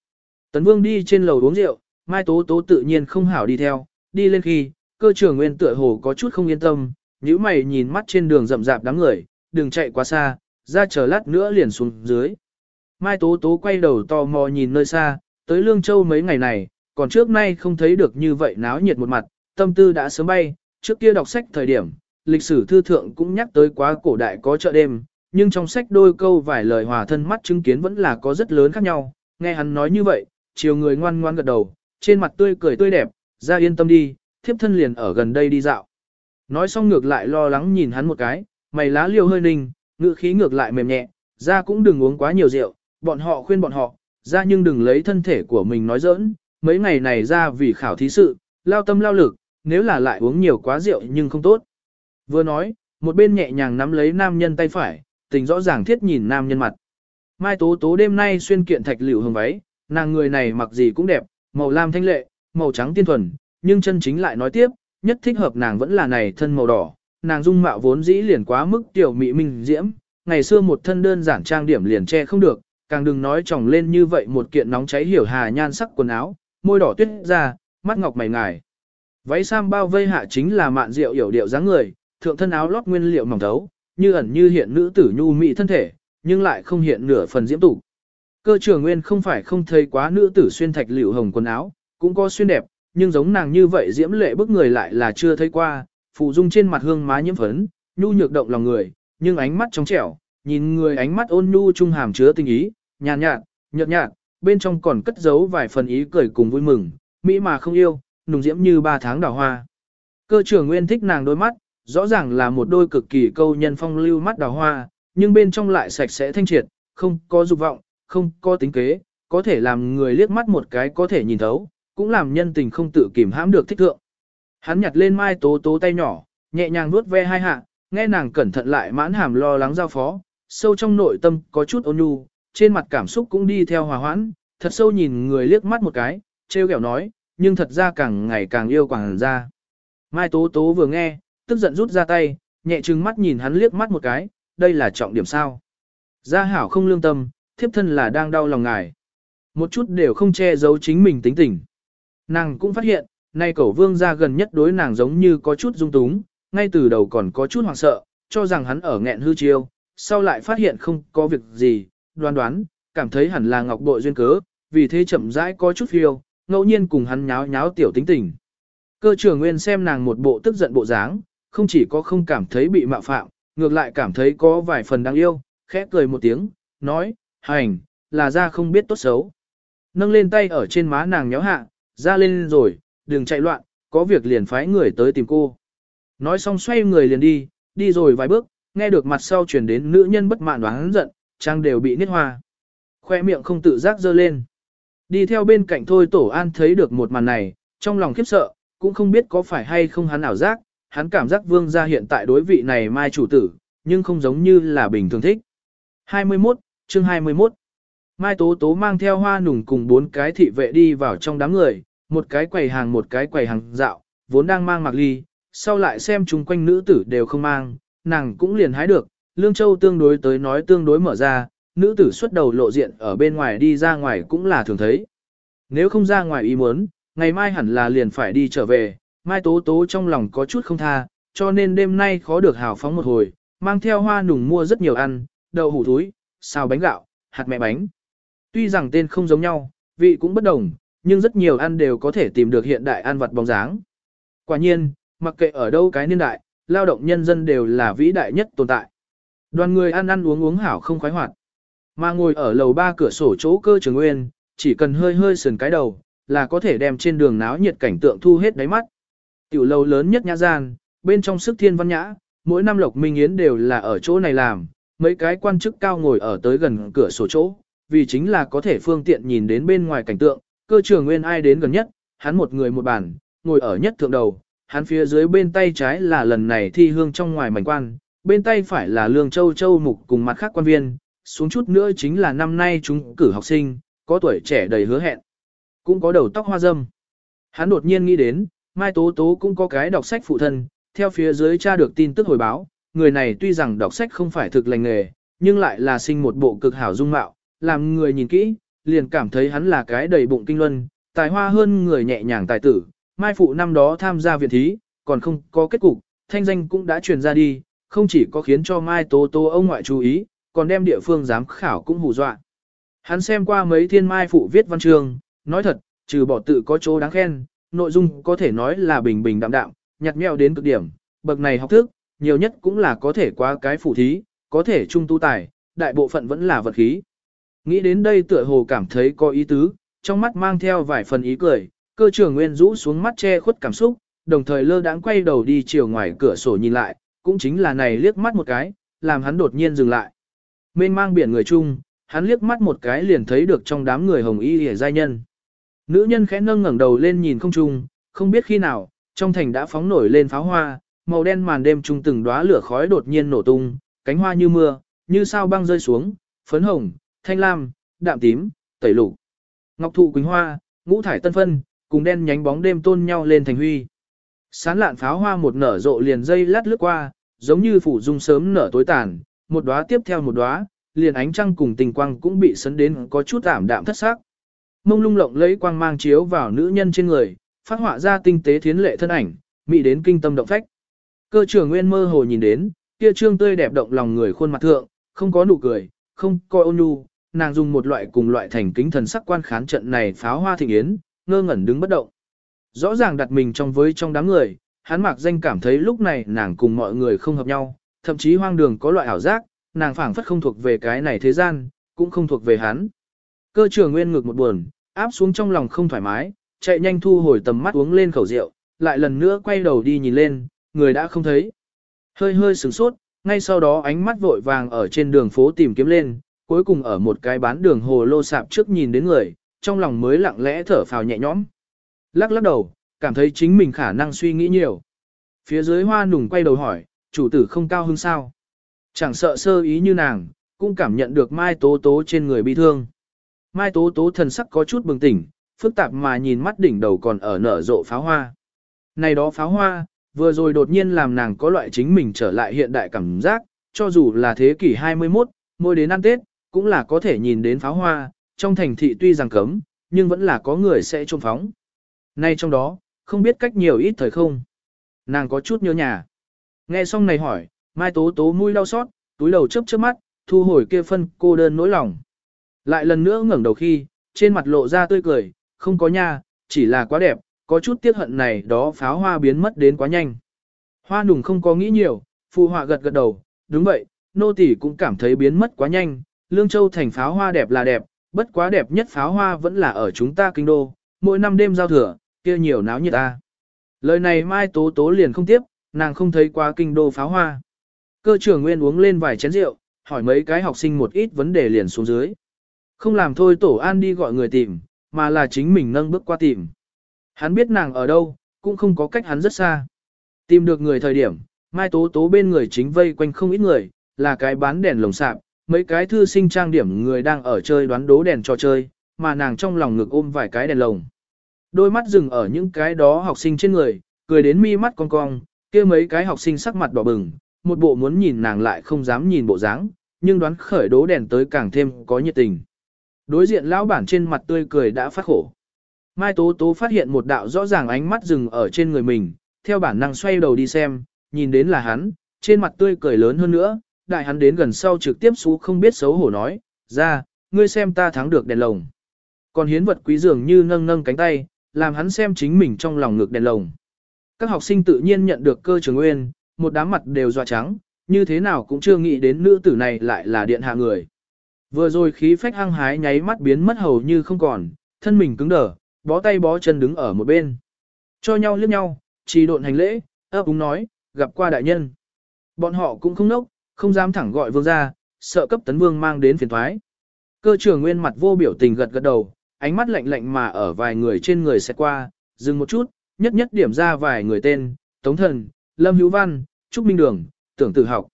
Speaker 1: Tấn Vương đi trên lầu uống rượu, Mai Tố Tố tự nhiên không hảo đi theo, đi lên khi, cơ trưởng nguyên tựa hồ có chút không yên tâm, nhíu mày nhìn mắt trên đường rậm rạp đám người, đừng chạy quá xa, ra chờ lát nữa liền xuống dưới. Mai Tố Tố quay đầu tò mò nhìn nơi xa, tới Lương Châu mấy ngày này, còn trước nay không thấy được như vậy náo nhiệt một mặt, tâm tư đã sớm bay, trước kia đọc sách thời điểm, lịch sử thư thượng cũng nhắc tới quá cổ đại có chợ đêm, nhưng trong sách đôi câu vài lời hòa thân mắt chứng kiến vẫn là có rất lớn khác nhau, nghe hắn nói như vậy, chiều người ngoan ngoan gật đầu, trên mặt tươi cười tươi đẹp, ra yên tâm đi, thiếp thân liền ở gần đây đi dạo. Nói xong ngược lại lo lắng nhìn hắn một cái, mày lá liều hơi ninh, ngữ khí ngược lại mềm nhẹ, ra cũng đừng uống quá nhiều rượu, bọn họ khuyên bọn họ, ra nhưng đừng lấy thân thể của mình nói giỡn, mấy ngày này ra vì khảo thí sự, lao tâm lao lực, nếu là lại uống nhiều quá rượu nhưng không tốt. Vừa nói, một bên nhẹ nhàng nắm lấy nam nhân tay phải, tình rõ ràng thiết nhìn nam nhân mặt. Mai Tố Tố đêm nay xuyên kiện thạch liễu hồng váy, nàng người này mặc gì cũng đẹp, màu lam thanh lệ, màu trắng tiên thuần, nhưng chân chính lại nói tiếp, nhất thích hợp nàng vẫn là này thân màu đỏ, nàng dung mạo vốn dĩ liền quá mức tiểu mỹ minh diễm, ngày xưa một thân đơn giản trang điểm liền che không được, càng đừng nói chồng lên như vậy một kiện nóng cháy hiểu hà nhan sắc quần áo, môi đỏ tuyết ra, mắt ngọc mày ngài. Váy sam bao vây hạ chính là mạn rượu hiểu điệu dáng người, thượng thân áo lót nguyên liệu mỏng thấu, như ẩn như hiện nữ tử nhu mị thân thể, nhưng lại không hiện nửa phần diễm tục. Cơ trưởng nguyên không phải không thấy quá nữ tử xuyên thạch liệu hồng quần áo, cũng có xuyên đẹp, nhưng giống nàng như vậy diễm lệ bức người lại là chưa thấy qua, phụ dung trên mặt hương má nhiễm phấn, nhu nhược động lòng người, nhưng ánh mắt trong trẻo, nhìn người ánh mắt ôn nhu trung hàm chứa tình ý, nhàn nhạt, nhợt nhạt, bên trong còn cất giấu vài phần ý cười cùng vui mừng, mỹ mà không yêu, nùng diễm như ba tháng đào hoa. Cơ trưởng nguyên thích nàng đôi mắt, rõ ràng là một đôi cực kỳ câu nhân phong lưu mắt đào hoa, nhưng bên trong lại sạch sẽ thanh triệt, không có dục vọng, không có tính kế, có thể làm người liếc mắt một cái có thể nhìn thấu, cũng làm nhân tình không tự kìm hãm được thích thượng. Hắn nhặt lên mai tố tố tay nhỏ, nhẹ nhàng vuốt ve hai hạ, nghe nàng cẩn thận lại mãn hàm lo lắng giao phó, sâu trong nội tâm có chút ôn nhu, trên mặt cảm xúc cũng đi theo hòa hoãn, thật sâu nhìn người liếc mắt một cái, trêu ghẹo nói, nhưng thật ra càng ngày càng yêu quảng ra. Mai tố tố vừa nghe, tức giận rút ra tay, nhẹ trừng mắt nhìn hắn liếc mắt một cái, đây là trọng điểm sao. Gia hảo không lương tâm, thiếp thân là đang đau lòng ngài. Một chút đều không che giấu chính mình tính tình. Nàng cũng phát hiện, nay cẩu vương ra gần nhất đối nàng giống như có chút dung túng, ngay từ đầu còn có chút hoảng sợ, cho rằng hắn ở nghẹn hư chiêu, sau lại phát hiện không có việc gì, đoán đoán, cảm thấy hẳn là ngọc bội duyên cớ, vì thế chậm rãi có chút phiêu, ngẫu nhiên cùng hắn nháo nháo tiểu tính tình. Cơ trưởng nguyên xem nàng một bộ tức giận bộ dáng, không chỉ có không cảm thấy bị mạo phạm, ngược lại cảm thấy có vài phần đáng yêu, khẽ cười một tiếng, nói, hành, là ra không biết tốt xấu. Nâng lên tay ở trên má nàng nhéo hạ, ra lên rồi, đừng chạy loạn, có việc liền phái người tới tìm cô. Nói xong xoay người liền đi, đi rồi vài bước, nghe được mặt sau chuyển đến nữ nhân bất mãn và hắn giận, trang đều bị niết hoa. Khoe miệng không tự giác dơ lên. Đi theo bên cạnh thôi tổ an thấy được một màn này, trong lòng khiếp sợ, cũng không biết có phải hay không hắn ảo giác, hắn cảm giác vương gia hiện tại đối vị này mai chủ tử, nhưng không giống như là bình thường thích. 21, chương 21 Mai Tố Tố mang theo hoa nùng cùng bốn cái thị vệ đi vào trong đám người, một cái quầy hàng một cái quầy hàng dạo, vốn đang mang mặc ly, sau lại xem chung quanh nữ tử đều không mang, nàng cũng liền hái được, Lương Châu tương đối tới nói tương đối mở ra, nữ tử xuất đầu lộ diện ở bên ngoài đi ra ngoài cũng là thường thấy. Nếu không ra ngoài ý muốn, ngày mai hẳn là liền phải đi trở về, Mai Tố Tố trong lòng có chút không tha, cho nên đêm nay khó được hào phóng một hồi, mang theo hoa nùng mua rất nhiều ăn, đậu hủ túi, xào bánh gạo, hạt mẹ bánh. Tuy rằng tên không giống nhau, vị cũng bất đồng, nhưng rất nhiều ăn đều có thể tìm được hiện đại ăn vặt bóng dáng. Quả nhiên, mặc kệ ở đâu cái niên đại, lao động nhân dân đều là vĩ đại nhất tồn tại. Đoàn người ăn ăn uống uống hảo không khoái hoạt. Mà ngồi ở lầu ba cửa sổ chỗ cơ trường nguyên, chỉ cần hơi hơi sườn cái đầu, là có thể đem trên đường náo nhiệt cảnh tượng thu hết đáy mắt. Tiểu lầu lớn nhất nhã gian, bên trong sức thiên văn nhã, mỗi năm lộc minh yến đều là ở chỗ này làm, mấy cái quan chức cao ngồi ở tới gần cửa sổ chỗ, vì chính là có thể phương tiện nhìn đến bên ngoài cảnh tượng, cơ trường nguyên ai đến gần nhất, hắn một người một bàn, ngồi ở nhất thượng đầu, hắn phía dưới bên tay trái là lần này thi hương trong ngoài mảnh quan, bên tay phải là lương châu châu mục cùng mặt khác quan viên, xuống chút nữa chính là năm nay chúng cử học sinh, có tuổi trẻ đầy hứa hẹn, cũng có đầu tóc hoa dâm. Hắn đột nhiên nghĩ đến, Mai Tố Tố cũng có cái đọc sách phụ thân, theo phía dưới tra được tin tức hồi báo, người này tuy rằng đọc sách không phải thực lành nghề, nhưng lại là sinh một bộ cực hảo dung mạo, làm người nhìn kỹ, liền cảm thấy hắn là cái đầy bụng kinh luân, tài hoa hơn người nhẹ nhàng tài tử. Mai Phụ năm đó tham gia viện thí, còn không có kết cục, thanh danh cũng đã truyền ra đi, không chỉ có khiến cho Mai Tố Tố ông ngoại chú ý, còn đem địa phương giám khảo cũng hù dọa. Hắn xem qua mấy thiên Mai Phụ viết văn chương, nói thật, trừ bỏ tự có chỗ đáng khen, nội dung có thể nói là bình bình đạm đạm, nhạt nhẽo đến cực điểm, bậc này học thức, nhiều nhất cũng là có thể qua cái phụ thí, có thể trung tu tài, đại bộ phận vẫn là vật khí. Nghĩ đến đây tựa hồ cảm thấy có ý tứ, trong mắt mang theo vài phần ý cười, cơ trưởng nguyên rũ xuống mắt che khuất cảm xúc, đồng thời lơ đãng quay đầu đi chiều ngoài cửa sổ nhìn lại, cũng chính là này liếc mắt một cái, làm hắn đột nhiên dừng lại. Mênh mang biển người chung, hắn liếc mắt một cái liền thấy được trong đám người hồng y hề giai nhân. Nữ nhân khẽ nâng ngẩng đầu lên nhìn không trung, không biết khi nào, trong thành đã phóng nổi lên pháo hoa, màu đen màn đêm trung từng đóa lửa khói đột nhiên nổ tung, cánh hoa như mưa, như sao băng rơi xuống, phấn hồng, thanh lam, đạm tím, tẩy lục. Ngọc thụ quỳnh hoa, ngũ thải tân phân, cùng đen nhánh bóng đêm tôn nhau lên thành huy. Sán lạn pháo hoa một nở rộ liền dây lát lướt qua, giống như phủ dung sớm nở tối tàn, một đóa tiếp theo một đóa, liền ánh trăng cùng tình quang cũng bị sấn đến có chút ảm đạm thất sắc. Mông lung lộng lấy quang mang chiếu vào nữ nhân trên người, phát họa ra tinh tế thiến lệ thân ảnh, mỹ đến kinh tâm động phách. Cơ trưởng nguyên mơ hồ nhìn đến, kia trương tươi đẹp động lòng người khuôn mặt thượng, không có nụ cười, không có ôn nhu, nàng dùng một loại cùng loại thành kính thần sắc quan khán trận này pháo hoa thịnh yến, ngơ ngẩn đứng bất động. Rõ ràng đặt mình trong với trong đám người, hắn mặc danh cảm thấy lúc này nàng cùng mọi người không hợp nhau, thậm chí hoang đường có loại ảo giác, nàng phảng phất không thuộc về cái này thế gian, cũng không thuộc về hắn. Cơ trưởng nguyên ngực một buồn, áp xuống trong lòng không thoải mái, chạy nhanh thu hồi tầm mắt uống lên khẩu rượu, lại lần nữa quay đầu đi nhìn lên, người đã không thấy. Hơi hơi sửng sốt, ngay sau đó ánh mắt vội vàng ở trên đường phố tìm kiếm lên, cuối cùng ở một cái bán đường hồ lô sạp trước nhìn đến người, trong lòng mới lặng lẽ thở phào nhẹ nhõm. Lắc lắc đầu, cảm thấy chính mình khả năng suy nghĩ nhiều. Phía dưới hoa nùng quay đầu hỏi, chủ tử không cao hứng sao? Chẳng sợ sơ ý như nàng, cũng cảm nhận được Mai Tố Tố trên người bị thương. Mai Tố Tố thần sắc có chút bừng tỉnh, phức tạp mà nhìn mắt đỉnh đầu còn ở nở rộ pháo hoa. Này đó pháo hoa, vừa rồi đột nhiên làm nàng có loại chính mình trở lại hiện đại cảm giác, cho dù là thế kỷ 21, mỗi đến ăn Tết, cũng là có thể nhìn đến pháo hoa, trong thành thị tuy rằng cấm, nhưng vẫn là có người sẽ trông phóng. Nay trong đó, không biết cách nhiều ít thời không. Nàng có chút nhớ nhà. Nghe xong này hỏi, Mai Tố Tố mũi đau xót, túi đầu chớp chớp mắt, thu hồi kia phân cô đơn nỗi lòng. Lại lần nữa ngẩng đầu khi, trên mặt lộ ra tươi cười, không có nha, chỉ là quá đẹp, có chút tiếc hận này đó pháo hoa biến mất đến quá nhanh. Hoa nùng không có nghĩ nhiều, phụ họa gật gật đầu, đúng vậy, nô tỷ cũng cảm thấy biến mất quá nhanh, Lương Châu thành pháo hoa đẹp là đẹp, bất quá đẹp nhất pháo hoa vẫn là ở chúng ta kinh đô, mỗi năm đêm giao thừa, kia nhiều náo nhiệt ta. Lời này Mai Tố Tố liền không tiếp, nàng không thấy quá kinh đô pháo hoa. Cơ trưởng Nguyên uống lên vài chén rượu, hỏi mấy cái học sinh một ít vấn đề liền xuống dưới. Không làm thôi Tổ An đi gọi người tìm, mà là chính mình nâng bước qua tìm. Hắn biết nàng ở đâu, cũng không có cách hắn rất xa. Tìm được người thời điểm, Mai Tố Tố bên người chính vây quanh không ít người, là cái bán đèn lồng sạp, mấy cái thư sinh trang điểm người đang ở chơi đoán đố đèn trò chơi, mà nàng trong lòng ngực ôm vài cái đèn lồng. Đôi mắt dừng ở những cái đó học sinh trên người, cười đến mi mắt cong cong, kia mấy cái học sinh sắc mặt đỏ bừng, một bộ muốn nhìn nàng lại không dám nhìn bộ dáng, nhưng đoán khởi đố đèn tới càng thêm có nhiệt tình. Đối diện lão bản trên mặt tươi cười đã phát khổ. Mai Tố Tố phát hiện một đạo rõ ràng ánh mắt dừng ở trên người mình, theo bản năng xoay đầu đi xem, nhìn đến là hắn, trên mặt tươi cười lớn hơn nữa, đại hắn đến gần sau trực tiếp xú không biết xấu hổ nói, ra, ngươi xem ta thắng được đèn lồng. Còn hiến vật quý dường như nâng nâng cánh tay, làm hắn xem chính mình trong lòng ngực đèn lồng. Các học sinh tự nhiên nhận được cơ trường nguyên, một đám mặt đều dọa trắng, như thế nào cũng chưa nghĩ đến nữ tử này lại là điện hạ người. Vừa rồi khí phách hăng hái nháy mắt biến mất hầu như không còn, thân mình cứng đờ, bó tay bó chân đứng ở một bên. Cho nhau liếc nhau, chỉ độn hành lễ, ấp úng nói, gặp qua đại nhân. Bọn họ cũng không nốc, không dám thẳng gọi vương ra, sợ cấp tấn vương mang đến phiền thoái. Cơ trưởng nguyên mặt vô biểu tình gật gật đầu, ánh mắt lạnh lạnh mà ở vài người trên người sẽ qua, dừng một chút, nhất nhất điểm ra vài người tên, Tống Thần, Lâm Hữu Văn, Trúc Minh Đường, Tưởng Tử Học.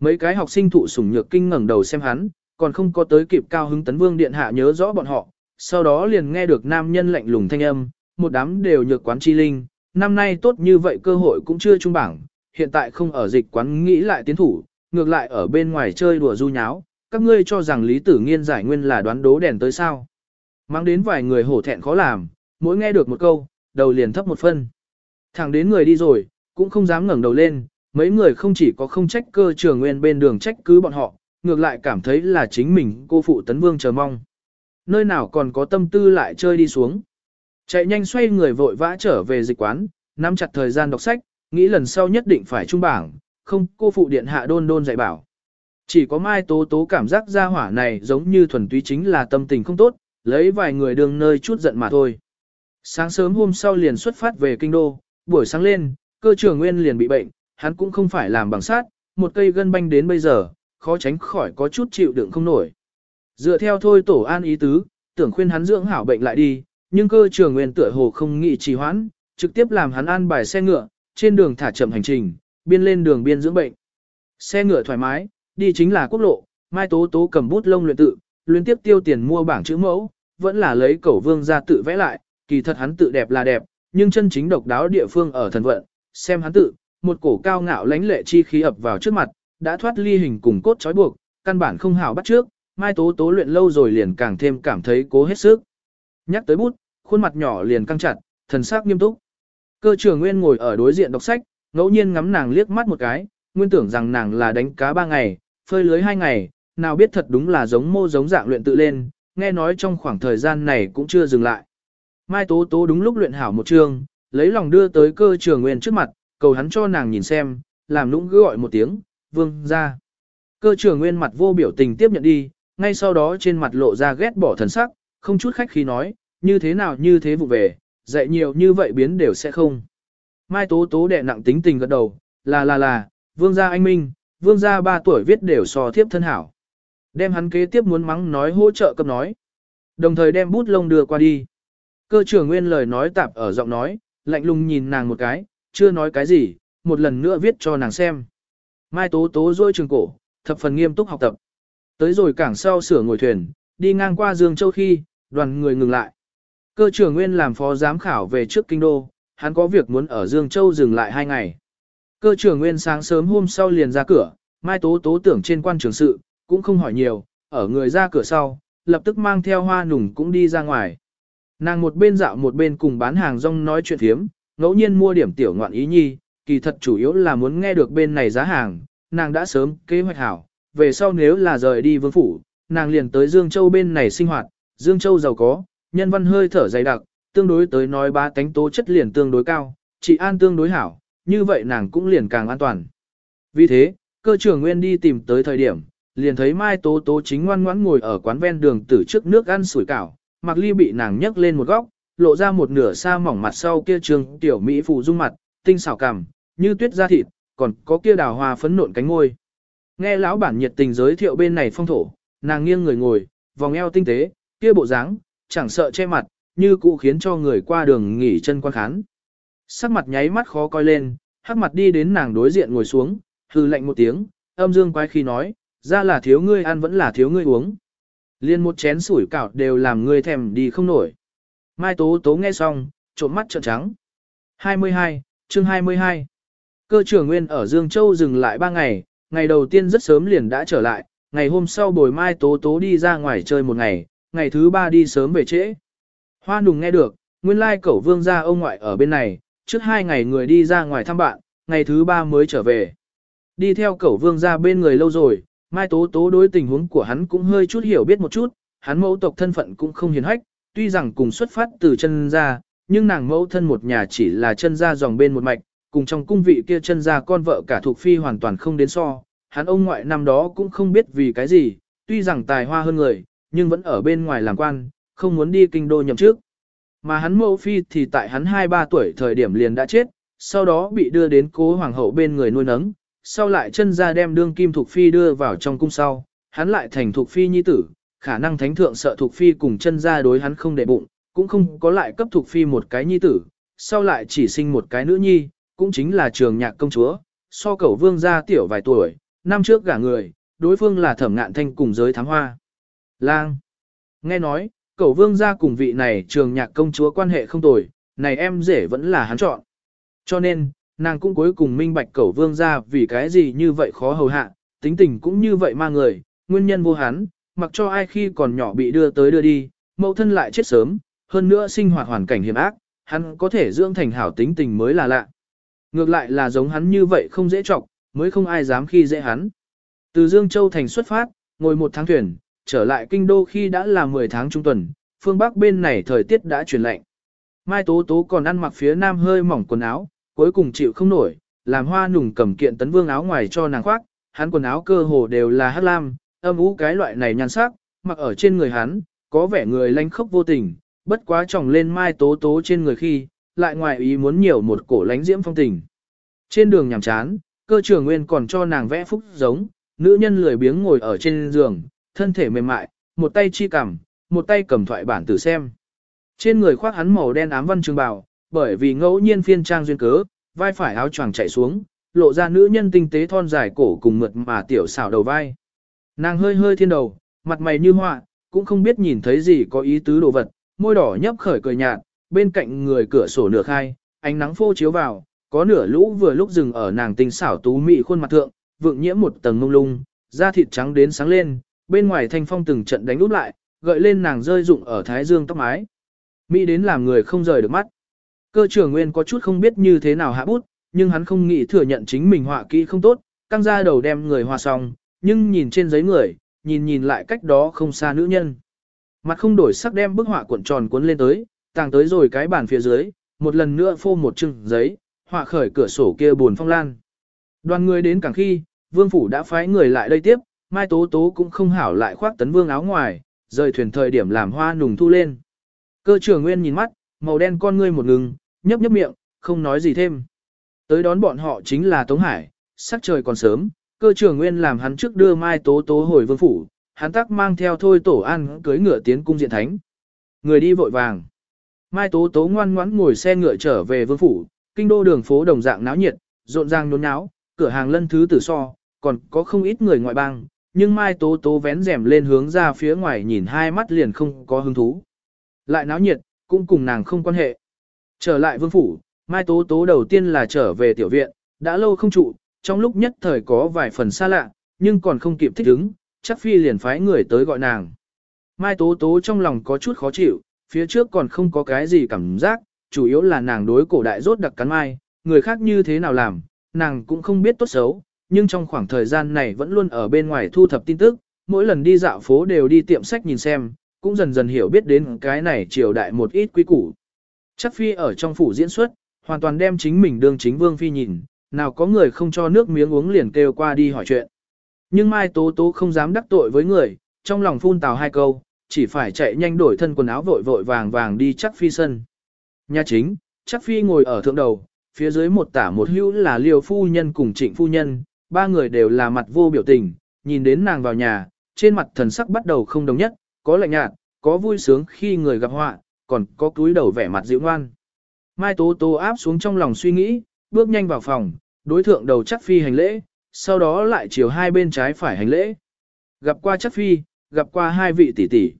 Speaker 1: Mấy cái học sinh thụ sủng nhược kinh ngẩng đầu xem hắn, còn không có tới kịp cao hứng tấn vương điện hạ nhớ rõ bọn họ, sau đó liền nghe được nam nhân lạnh lùng thanh âm, một đám đều nhược quán chi linh, năm nay tốt như vậy cơ hội cũng chưa trung bảng, hiện tại không ở dịch quán nghĩ lại tiến thủ, ngược lại ở bên ngoài chơi đùa du nháo, các ngươi cho rằng Lý Tử Nghiên giải nguyên là đoán đố đèn tới sao. Mang đến vài người hổ thẹn khó làm, mỗi nghe được một câu, đầu liền thấp một phân. Thẳng đến người đi rồi, cũng không dám ngẩng đầu lên, mấy người không chỉ có không trách cơ trường nguyên bên đường trách cứ bọn họ, ngược lại cảm thấy là chính mình cô phụ tấn vương chờ mong. Nơi nào còn có tâm tư lại chơi đi xuống. Chạy nhanh xoay người vội vã trở về dịch quán, nắm chặt thời gian đọc sách, nghĩ lần sau nhất định phải trung bảng, không cô phụ điện hạ đôn đôn dạy bảo. Chỉ có Mai Tố Tố cảm giác ra hỏa này giống như thuần túy chính là tâm tình không tốt, lấy vài người đường nơi chút giận mà thôi. Sáng sớm hôm sau liền xuất phát về kinh đô, buổi sáng lên, cơ trưởng nguyên liền bị bệnh, hắn cũng không phải làm bằng sát, một cây gân banh đến bây giờ, khó tránh khỏi có chút chịu đựng không nổi. Dựa theo thôi tổ an ý tứ, tưởng khuyên hắn dưỡng hảo bệnh lại đi, nhưng cơ trưởng nguyên tựa hồ không nghĩ trì hoãn, trực tiếp làm hắn an bài xe ngựa, trên đường thả chậm hành trình, biên lên đường biên dưỡng bệnh. Xe ngựa thoải mái, đi chính là quốc lộ, Mai Tố Tố cầm bút lông luyện tự, liên tiếp tiêu tiền mua bảng chữ mẫu, vẫn là lấy cẩu vương ra tự vẽ lại, kỳ thật hắn tự đẹp là đẹp, nhưng chân chính độc đáo địa phương ở thần vận, xem hắn tự, một cổ cao ngạo lãnh lệ chi khí ập vào trước mặt, đã thoát ly hình cùng cốt trói buộc, căn bản không hảo bắt trước, Mai Tố Tố luyện lâu rồi liền càng thêm cảm thấy cố hết sức. Nhắc tới bút, khuôn mặt nhỏ liền căng chặt, thần sắc nghiêm túc. Cơ trưởng Nguyên ngồi ở đối diện đọc sách, ngẫu nhiên ngắm nàng liếc mắt một cái, nguyên tưởng rằng nàng là đánh cá ba ngày, phơi lưới hai ngày, nào biết thật đúng là giống mô giống dạng luyện tự lên, nghe nói trong khoảng thời gian này cũng chưa dừng lại. Mai Tố Tố đúng lúc luyện hảo một chương, lấy lòng đưa tới cơ trường nguyên trước mặt, cầu hắn cho nàng nhìn xem, làm nũng cứ gọi một tiếng, vương ra. Cơ trường nguyên mặt vô biểu tình tiếp nhận đi, ngay sau đó trên mặt lộ ra ghét bỏ thần sắc, không chút khách khí nói, như thế nào như thế vụ về, dạy nhiều như vậy biến đều sẽ không. Mai Tố Tố đệ nặng tính tình gật đầu, là là là, vương gia anh minh, vương gia ba tuổi viết đều so thiếp thân hảo. Đem hắn kế tiếp muốn mắng nói hỗ trợ cấp nói. Đồng thời đem bút lông đưa qua đi. Cơ trưởng nguyên lời nói tạp ở giọng nói, lạnh lùng nhìn nàng một cái, chưa nói cái gì, một lần nữa viết cho nàng xem. Mai tố tố rôi trường cổ, thập phần nghiêm túc học tập. Tới rồi cảng sau sửa ngồi thuyền, đi ngang qua Dương Châu khi, đoàn người ngừng lại. Cơ trưởng nguyên làm phó giám khảo về trước kinh đô, hắn có việc muốn ở Dương Châu dừng lại hai ngày. Cơ trưởng nguyên sáng sớm hôm sau liền ra cửa, Mai Tố Tố tưởng trên quan trường sự, cũng không hỏi nhiều, ở người ra cửa sau, lập tức mang theo hoa nùng cũng đi ra ngoài. Nàng một bên dạo một bên cùng bán hàng rong nói chuyện thiếm, ngẫu nhiên mua điểm tiểu ngoạn ý nhi, kỳ thật chủ yếu là muốn nghe được bên này giá hàng, nàng đã sớm kế hoạch hảo, về sau nếu là rời đi vương phủ, nàng liền tới Dương Châu bên này sinh hoạt, Dương Châu giàu có, nhân văn hơi thở dày đặc, tương đối tới nói ba tánh tố chất liền tương đối cao, chị an tương đối hảo, như vậy nàng cũng liền càng an toàn. Vì thế, cơ trưởng nguyên đi tìm tới thời điểm, liền thấy Mai Tố Tố chính ngoan ngoãn ngồi ở quán ven đường tử trước nước ăn sủi cảo, Mạc Ly bị nàng nhấc lên một góc, lộ ra một nửa sa mỏng mặt sau kia trường tiểu mỹ phụ dung mặt, tinh xảo cằm, như tuyết da thịt, còn có kia đào hoa phấn nộn cánh ngôi. Nghe lão bản nhiệt tình giới thiệu bên này phong thổ, nàng nghiêng người ngồi, vòng eo tinh tế, kia bộ dáng, chẳng sợ che mặt, như cụ khiến cho người qua đường nghỉ chân quan khán. Sắc mặt nháy mắt khó coi lên, hắc mặt đi đến nàng đối diện ngồi xuống, hư lạnh một tiếng, âm dương quái khi nói, ra là thiếu ngươi ăn vẫn là thiếu ngươi uống. Liên một chén sủi cảo đều làm ngươi thèm đi không nổi. Mai Tố Tố nghe xong, trộm mắt trợn trắng. 22, chương 22. Cơ trưởng Nguyên ở Dương Châu dừng lại 3 ngày, ngày đầu tiên rất sớm liền đã trở lại, ngày hôm sau bồi Mai Tố Tố đi ra ngoài chơi một ngày, ngày thứ ba đi sớm về trễ. Hoa nùng nghe được, nguyên lai cẩu vương gia ông ngoại ở bên này, trước hai ngày người đi ra ngoài thăm bạn, ngày thứ ba mới trở về. Đi theo cẩu vương gia bên người lâu rồi, Mai Tố Tố đối tình huống của hắn cũng hơi chút hiểu biết một chút, hắn mẫu tộc thân phận cũng không hiền hách, tuy rằng cùng xuất phát từ chân gia, nhưng nàng mẫu thân một nhà chỉ là chân gia dòng bên một mạch, cùng trong cung vị kia chân gia con vợ cả thuộc phi hoàn toàn không đến so. Hắn ông ngoại năm đó cũng không biết vì cái gì, tuy rằng tài hoa hơn người, nhưng vẫn ở bên ngoài làm quan, không muốn đi kinh đô nhậm trước. Mà hắn mẫu phi thì tại hắn 2-3 tuổi thời điểm liền đã chết, sau đó bị đưa đến cố hoàng hậu bên người nuôi nấng, sau lại chân ra đem đương kim thuộc phi đưa vào trong cung sau, hắn lại thành thuộc phi nhi tử, khả năng thánh thượng sợ thuộc phi cùng chân ra đối hắn không để bụng, cũng không có lại cấp thuộc phi một cái nhi tử, sau lại chỉ sinh một cái nữ nhi, cũng chính là trường nhạc công chúa, so cẩu vương gia tiểu vài tuổi, năm trước gả người, đối phương là thẩm ngạn thanh cùng giới thám hoa. Lang. Nghe nói, cẩu vương gia cùng vị này trường nhạc công chúa quan hệ không tồi, này em rể vẫn là hắn chọn. Cho nên, nàng cũng cuối cùng minh bạch cẩu vương ra vì cái gì như vậy khó hầu hạ, tính tình cũng như vậy ma người, nguyên nhân vô hắn, mặc cho ai khi còn nhỏ bị đưa tới đưa đi, mẫu thân lại chết sớm, hơn nữa sinh hoạt hoàn cảnh hiểm ác, hắn có thể dưỡng thành hảo tính tình mới là lạ. Ngược lại là giống hắn như vậy không dễ trọng, mới không ai dám khi dễ hắn. Từ Dương Châu thành xuất phát, ngồi một tháng thuyền, trở lại kinh đô khi đã là 10 tháng trung tuần, phương Bắc bên này thời tiết đã chuyển lạnh. Mai Tố Tố còn ăn mặc phía nam hơi mỏng quần áo, cuối cùng chịu không nổi, làm hoa nùng cầm kiện tấn vương áo ngoài cho nàng khoác, hắn quần áo cơ hồ đều là hắc lam, âm ú cái loại này nhan sắc, mặc ở trên người hắn, có vẻ người lanh khốc vô tình, bất quá tròng lên Mai Tố Tố trên người khi, lại ngoài ý muốn nhiều một cổ lánh diễm phong tình. Trên đường nhàm chán, cơ trưởng nguyên còn cho nàng vẽ phúc giống, nữ nhân lười biếng ngồi ở trên giường, thân thể mềm mại, một tay chi cầm, một tay cầm thoại bản tử xem. Trên người khoác hắn màu đen ám văn trường bào, bởi vì ngẫu nhiên phiên trang duyên cớ, vai phải áo choàng chạy xuống, lộ ra nữ nhân tinh tế thon dài cổ cùng mượt mà tiểu xảo đầu vai. Nàng hơi hơi thiên đầu, mặt mày như họa, cũng không biết nhìn thấy gì có ý tứ đồ vật, môi đỏ nhấp khởi cười nhạt, bên cạnh người cửa sổ nửa khai, ánh nắng phô chiếu vào, có nửa lũ vừa lúc dừng ở nàng tinh xảo tú mị khuôn mặt thượng, vượng nhiễm một tầng mông lung, da thịt trắng đến sáng lên, bên ngoài thanh phong từng trận đánh úp lại, gợi lên nàng rơi rụng ở thái dương tóc mái. Mỹ đến làm người không rời được mắt. Cơ trưởng nguyên có chút không biết như thế nào hạ bút, nhưng hắn không nghĩ thừa nhận chính mình họa kỹ không tốt, căng ra đầu đem người hòa xong, nhưng nhìn trên giấy người, nhìn nhìn lại cách đó không xa nữ nhân. Mặt không đổi sắc đem bức họa cuộn tròn cuốn lên tới, tàng tới rồi cái bàn phía dưới, một lần nữa phô một chừng giấy, họa khởi cửa sổ kia buồn phong lan. Đoàn người đến cảng khi, vương phủ đã phái người lại đây tiếp, Mai Tố Tố cũng không hảo lại khoác tấn vương áo ngoài, rời thuyền thời điểm làm hoa nùng thu lên. Cơ trưởng nguyên nhìn mắt, màu đen con ngươi một ngừng, nhấp nhấp miệng, không nói gì thêm. Tới đón bọn họ chính là Tống Hải, sắc trời còn sớm, cơ trưởng nguyên làm hắn trước đưa Mai Tố Tố hồi vương phủ, hắn tắc mang theo thôi tổ ăn cưới ngựa tiến cung diện thánh. Người đi vội vàng. Mai Tố Tố ngoan ngoãn ngồi xe ngựa trở về vương phủ, kinh đô đường phố đồng dạng náo nhiệt, rộn ràng nhốn náo, cửa hàng lân thứ tử so, còn có không ít người ngoại bang, nhưng Mai Tố Tố vén rèm lên hướng ra phía ngoài nhìn hai mắt liền không có hứng thú. Lại náo nhiệt, cũng cùng nàng không quan hệ. Trở lại vương phủ, Mai Tố Tố đầu tiên là trở về tiểu viện, đã lâu không trụ, trong lúc nhất thời có vài phần xa lạ, nhưng còn không kịp thích ứng, chắc phi liền phái người tới gọi nàng. Mai Tố Tố trong lòng có chút khó chịu, phía trước còn không có cái gì cảm giác, chủ yếu là nàng đối cổ đại rốt đặc cắn mai, người khác như thế nào làm, nàng cũng không biết tốt xấu, nhưng trong khoảng thời gian này vẫn luôn ở bên ngoài thu thập tin tức, mỗi lần đi dạo phố đều đi tiệm sách nhìn xem, cũng dần dần hiểu biết đến cái này triều đại một ít quý củ. Chắc phi ở trong phủ diễn xuất, hoàn toàn đem chính mình đương chính vương phi nhìn, nào có người không cho nước miếng uống liền kêu qua đi hỏi chuyện. Nhưng Mai Tố Tố không dám đắc tội với người, trong lòng phun tào hai câu, chỉ phải chạy nhanh đổi thân quần áo vội vội vàng vàng đi chắc phi sân. Nhà chính, chắc phi ngồi ở thượng đầu, phía dưới một tả một hữu là liều phu nhân cùng trịnh phu nhân, ba người đều là mặt vô biểu tình, nhìn đến nàng vào nhà, trên mặt thần sắc bắt đầu không đồng nhất, có lạnh nhạt, có vui sướng khi người gặp họa, còn có túi đầu vẻ mặt dịu ngoan. Mai Tố Tố áp xuống trong lòng suy nghĩ, bước nhanh vào phòng, đối thượng đầu chắc phi hành lễ, sau đó lại chiều hai bên trái phải hành lễ. Gặp qua chắc phi, gặp qua hai vị tỷ tỷ.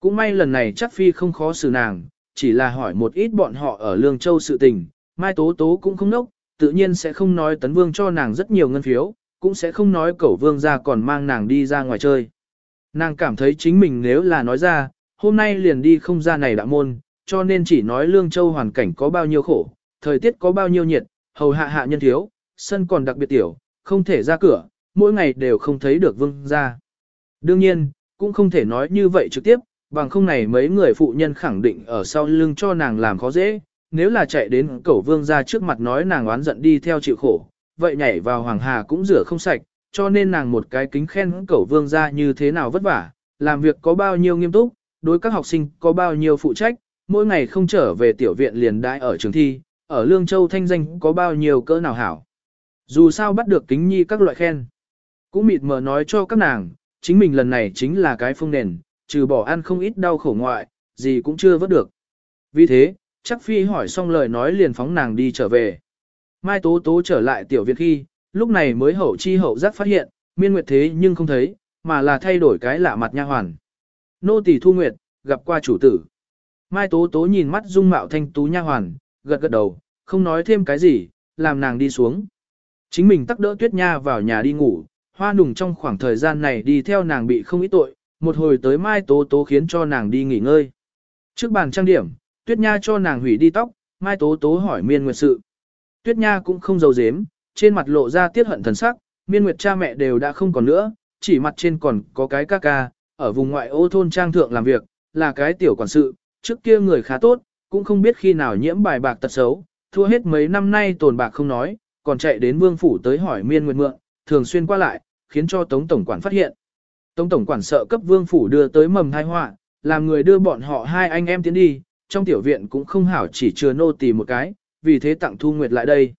Speaker 1: Cũng may lần này chắc phi không khó xử nàng, chỉ là hỏi một ít bọn họ ở Lương Châu sự tình, Mai Tố Tố cũng không nốc, tự nhiên sẽ không nói tấn vương cho nàng rất nhiều ngân phiếu, cũng sẽ không nói cẩu vương ra còn mang nàng đi ra ngoài chơi. Nàng cảm thấy chính mình nếu là nói ra, hôm nay liền đi không ra này đã môn, cho nên chỉ nói Lương Châu hoàn cảnh có bao nhiêu khổ, thời tiết có bao nhiêu nhiệt, hầu hạ hạ nhân thiếu, sân còn đặc biệt tiểu, không thể ra cửa, mỗi ngày đều không thấy được vương ra. Đương nhiên, cũng không thể nói như vậy trực tiếp, bằng không này mấy người phụ nhân khẳng định ở sau lưng cho nàng làm khó dễ, nếu là chạy đến cẩu vương ra trước mặt nói nàng oán giận đi theo chịu khổ, vậy nhảy vào hoàng hà cũng rửa không sạch, cho nên nàng một cái kính khen cẩu vương ra như thế nào vất vả, làm việc có bao nhiêu nghiêm túc, đối các học sinh có bao nhiêu phụ trách, mỗi ngày không trở về tiểu viện liền đãi ở trường thi, ở Lương Châu thanh danh có bao nhiêu cỡ nào hảo. Dù sao bắt được kính nhi các loại khen. Cũng mịt mờ nói cho các nàng, chính mình lần này chính là cái phương nền, trừ bỏ ăn không ít đau khổ ngoại, gì cũng chưa vớt được. Vì thế, chắc phi hỏi xong lời nói liền phóng nàng đi trở về. Mai Tố Tố trở lại tiểu viện khi, lúc này mới hậu chi hậu giác phát hiện, miên nguyệt thế nhưng không thấy, mà là thay đổi cái lạ mặt nha hoàn. Nô tỳ thu nguyệt, gặp qua chủ tử. Mai Tố Tố nhìn mắt dung mạo thanh tú nha hoàn, gật gật đầu, không nói thêm cái gì, làm nàng đi xuống. Chính mình tắc đỡ Tuyết Nha vào nhà đi ngủ, hoa nùng trong khoảng thời gian này đi theo nàng bị không ít tội, một hồi tới Mai Tố Tố khiến cho nàng đi nghỉ ngơi. Trước bàn trang điểm, Tuyết Nha cho nàng hủy đi tóc, Mai Tố Tố hỏi Miên Nguyệt sự. Tuyết Nha cũng không giấu giếm, trên mặt lộ ra tiết hận thần sắc, Miên Nguyệt cha mẹ đều đã không còn nữa, chỉ mặt trên còn có cái ca ca, ở vùng ngoại ô thôn trang thượng làm việc, là cái tiểu quản sự, trước kia người khá tốt, cũng không biết khi nào nhiễm bài bạc tật xấu, thua hết mấy năm nay tồn bạc không nói, còn chạy đến vương phủ tới hỏi Miên Nguyệt mượn, thường xuyên qua lại, khiến cho Tống Tổng quản phát hiện. Tống Tổng quản sợ cấp vương phủ đưa tới mầm thai họa, làm người đưa bọn họ hai anh em tiến đi, trong tiểu viện cũng không hảo chỉ chừa nô tỳ một cái, vì thế tặng Thu Nguyệt lại đây.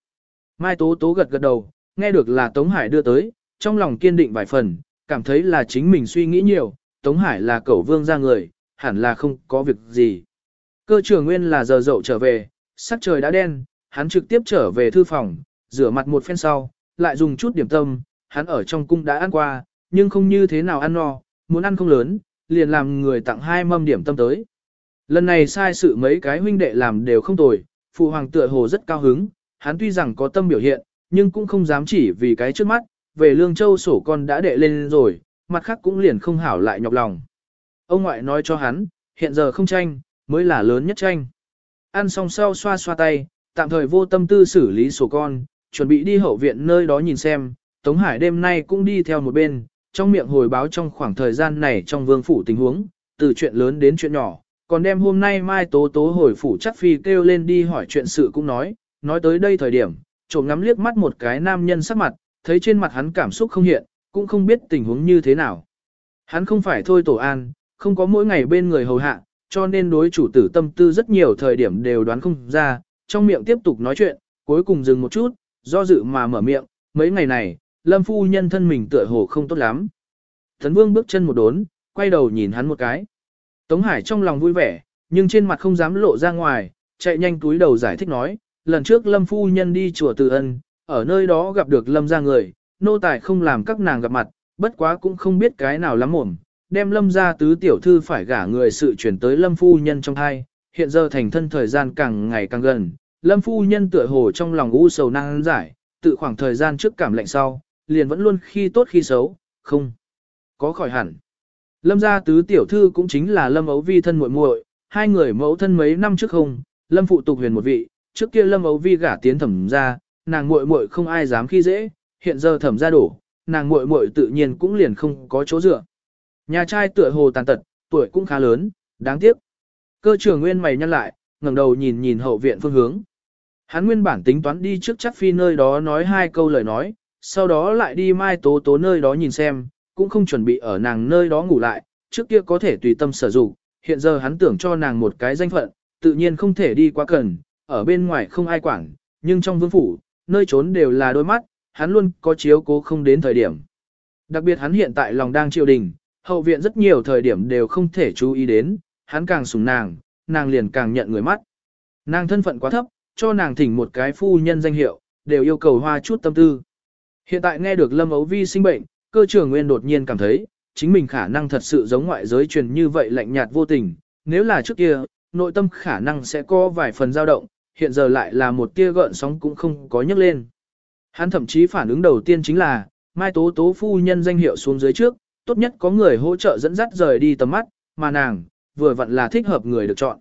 Speaker 1: Mai Tố Tố gật gật đầu, nghe được là Tống Hải đưa tới, trong lòng kiên định vài phần, cảm thấy là chính mình suy nghĩ nhiều, Tống Hải là cẩu vương ra người, hẳn là không có việc gì. Cơ trưởng nguyên là giờ dậu trở về, sắc trời đã đen, hắn trực tiếp trở về thư phòng, rửa mặt một phen sau, lại dùng chút điểm tâm, hắn ở trong cung đã ăn qua, nhưng không như thế nào ăn no, muốn ăn không lớn, liền làm người tặng hai mâm điểm tâm tới. Lần này sai sự mấy cái huynh đệ làm đều không tồi, phụ hoàng tựa hồ rất cao hứng, hắn tuy rằng có tâm biểu hiện, nhưng cũng không dám chỉ vì cái trước mắt, về lương châu sổ con đã đệ lên rồi, mặt khác cũng liền không hảo lại nhọc lòng. Ông ngoại nói cho hắn, hiện giờ không tranh, mới là lớn nhất tranh. Ăn xong sau xoa xoa tay, tạm thời vô tâm tư xử lý sổ con, chuẩn bị đi hậu viện nơi đó nhìn xem, Tống Hải đêm nay cũng đi theo một bên, trong miệng hồi báo trong khoảng thời gian này trong vương phủ tình huống, từ chuyện lớn đến chuyện nhỏ, còn đem hôm nay mai tố tố hồi phủ chắc phi kêu lên đi hỏi chuyện sự cũng nói, nói tới đây thời điểm, trộm ngắm liếc mắt một cái nam nhân sắc mặt, thấy trên mặt hắn cảm xúc không hiện, cũng không biết tình huống như thế nào. Hắn không phải thôi tổ an, không có mỗi ngày bên người hầu hạ, cho nên đối chủ tử tâm tư rất nhiều thời điểm đều đoán không ra, trong miệng tiếp tục nói chuyện, cuối cùng dừng một chút, do dự mà mở miệng, mấy ngày này, lâm phu nhân thân mình tựa hồ không tốt lắm. Thần vương bước chân một đốn, quay đầu nhìn hắn một cái. Tống Hải trong lòng vui vẻ, nhưng trên mặt không dám lộ ra ngoài, chạy nhanh túi đầu giải thích nói, lần trước lâm phu nhân đi chùa Từ Ân, ở nơi đó gặp được lâm ra người, nô tài không làm các nàng gặp mặt, bất quá cũng không biết cái nào lắm mồm, đem lâm ra tứ tiểu thư phải gả người sự chuyển tới lâm phu nhân trong hai, hiện giờ thành thân thời gian càng ngày càng gần, lâm phu nhân tựa hồ trong lòng u sầu năng giải, tự khoảng thời gian trước cảm lạnh sau, liền vẫn luôn khi tốt khi xấu, không có khỏi hẳn. Lâm gia tứ tiểu thư cũng chính là Lâm Ấu Vi thân muội muội, hai người mẫu thân mấy năm trước không, Lâm phụ tục huyền một vị, trước kia Lâm Ấu Vi gả tiến thẩm ra, nàng muội muội không ai dám khi dễ, hiện giờ thẩm ra đổ, nàng muội muội tự nhiên cũng liền không có chỗ dựa. Nhà trai tựa hồ tàn tật, tuổi cũng khá lớn, đáng tiếc. Cơ trưởng nguyên mày nhăn lại, ngẩng đầu nhìn nhìn hậu viện phương hướng. Hắn nguyên bản tính toán đi trước chắc phi nơi đó nói hai câu lời nói, sau đó lại đi mai tố tố nơi đó nhìn xem, cũng không chuẩn bị ở nàng nơi đó ngủ lại, trước kia có thể tùy tâm sử dụng, hiện giờ hắn tưởng cho nàng một cái danh phận, tự nhiên không thể đi quá cần, ở bên ngoài không ai quản, nhưng trong vương phủ, nơi trốn đều là đôi mắt, hắn luôn có chiếu cố không đến thời điểm. Đặc biệt hắn hiện tại lòng đang triều đình, hậu viện rất nhiều thời điểm đều không thể chú ý đến, hắn càng sủng nàng, nàng liền càng nhận người mắt. Nàng thân phận quá thấp, cho nàng thỉnh một cái phu nhân danh hiệu, đều yêu cầu hoa chút tâm tư. Hiện tại nghe được Lâm Ấu Vi sinh bệnh, cơ trưởng nguyên đột nhiên cảm thấy, chính mình khả năng thật sự giống ngoại giới truyền như vậy lạnh nhạt vô tình, nếu là trước kia, nội tâm khả năng sẽ có vài phần dao động, hiện giờ lại là một tia gợn sóng cũng không có nhấc lên. Hắn thậm chí phản ứng đầu tiên chính là, Mai Tố Tố phu nhân danh hiệu xuống dưới trước, tốt nhất có người hỗ trợ dẫn dắt rời đi tầm mắt, mà nàng, vừa vặn là thích hợp người được chọn.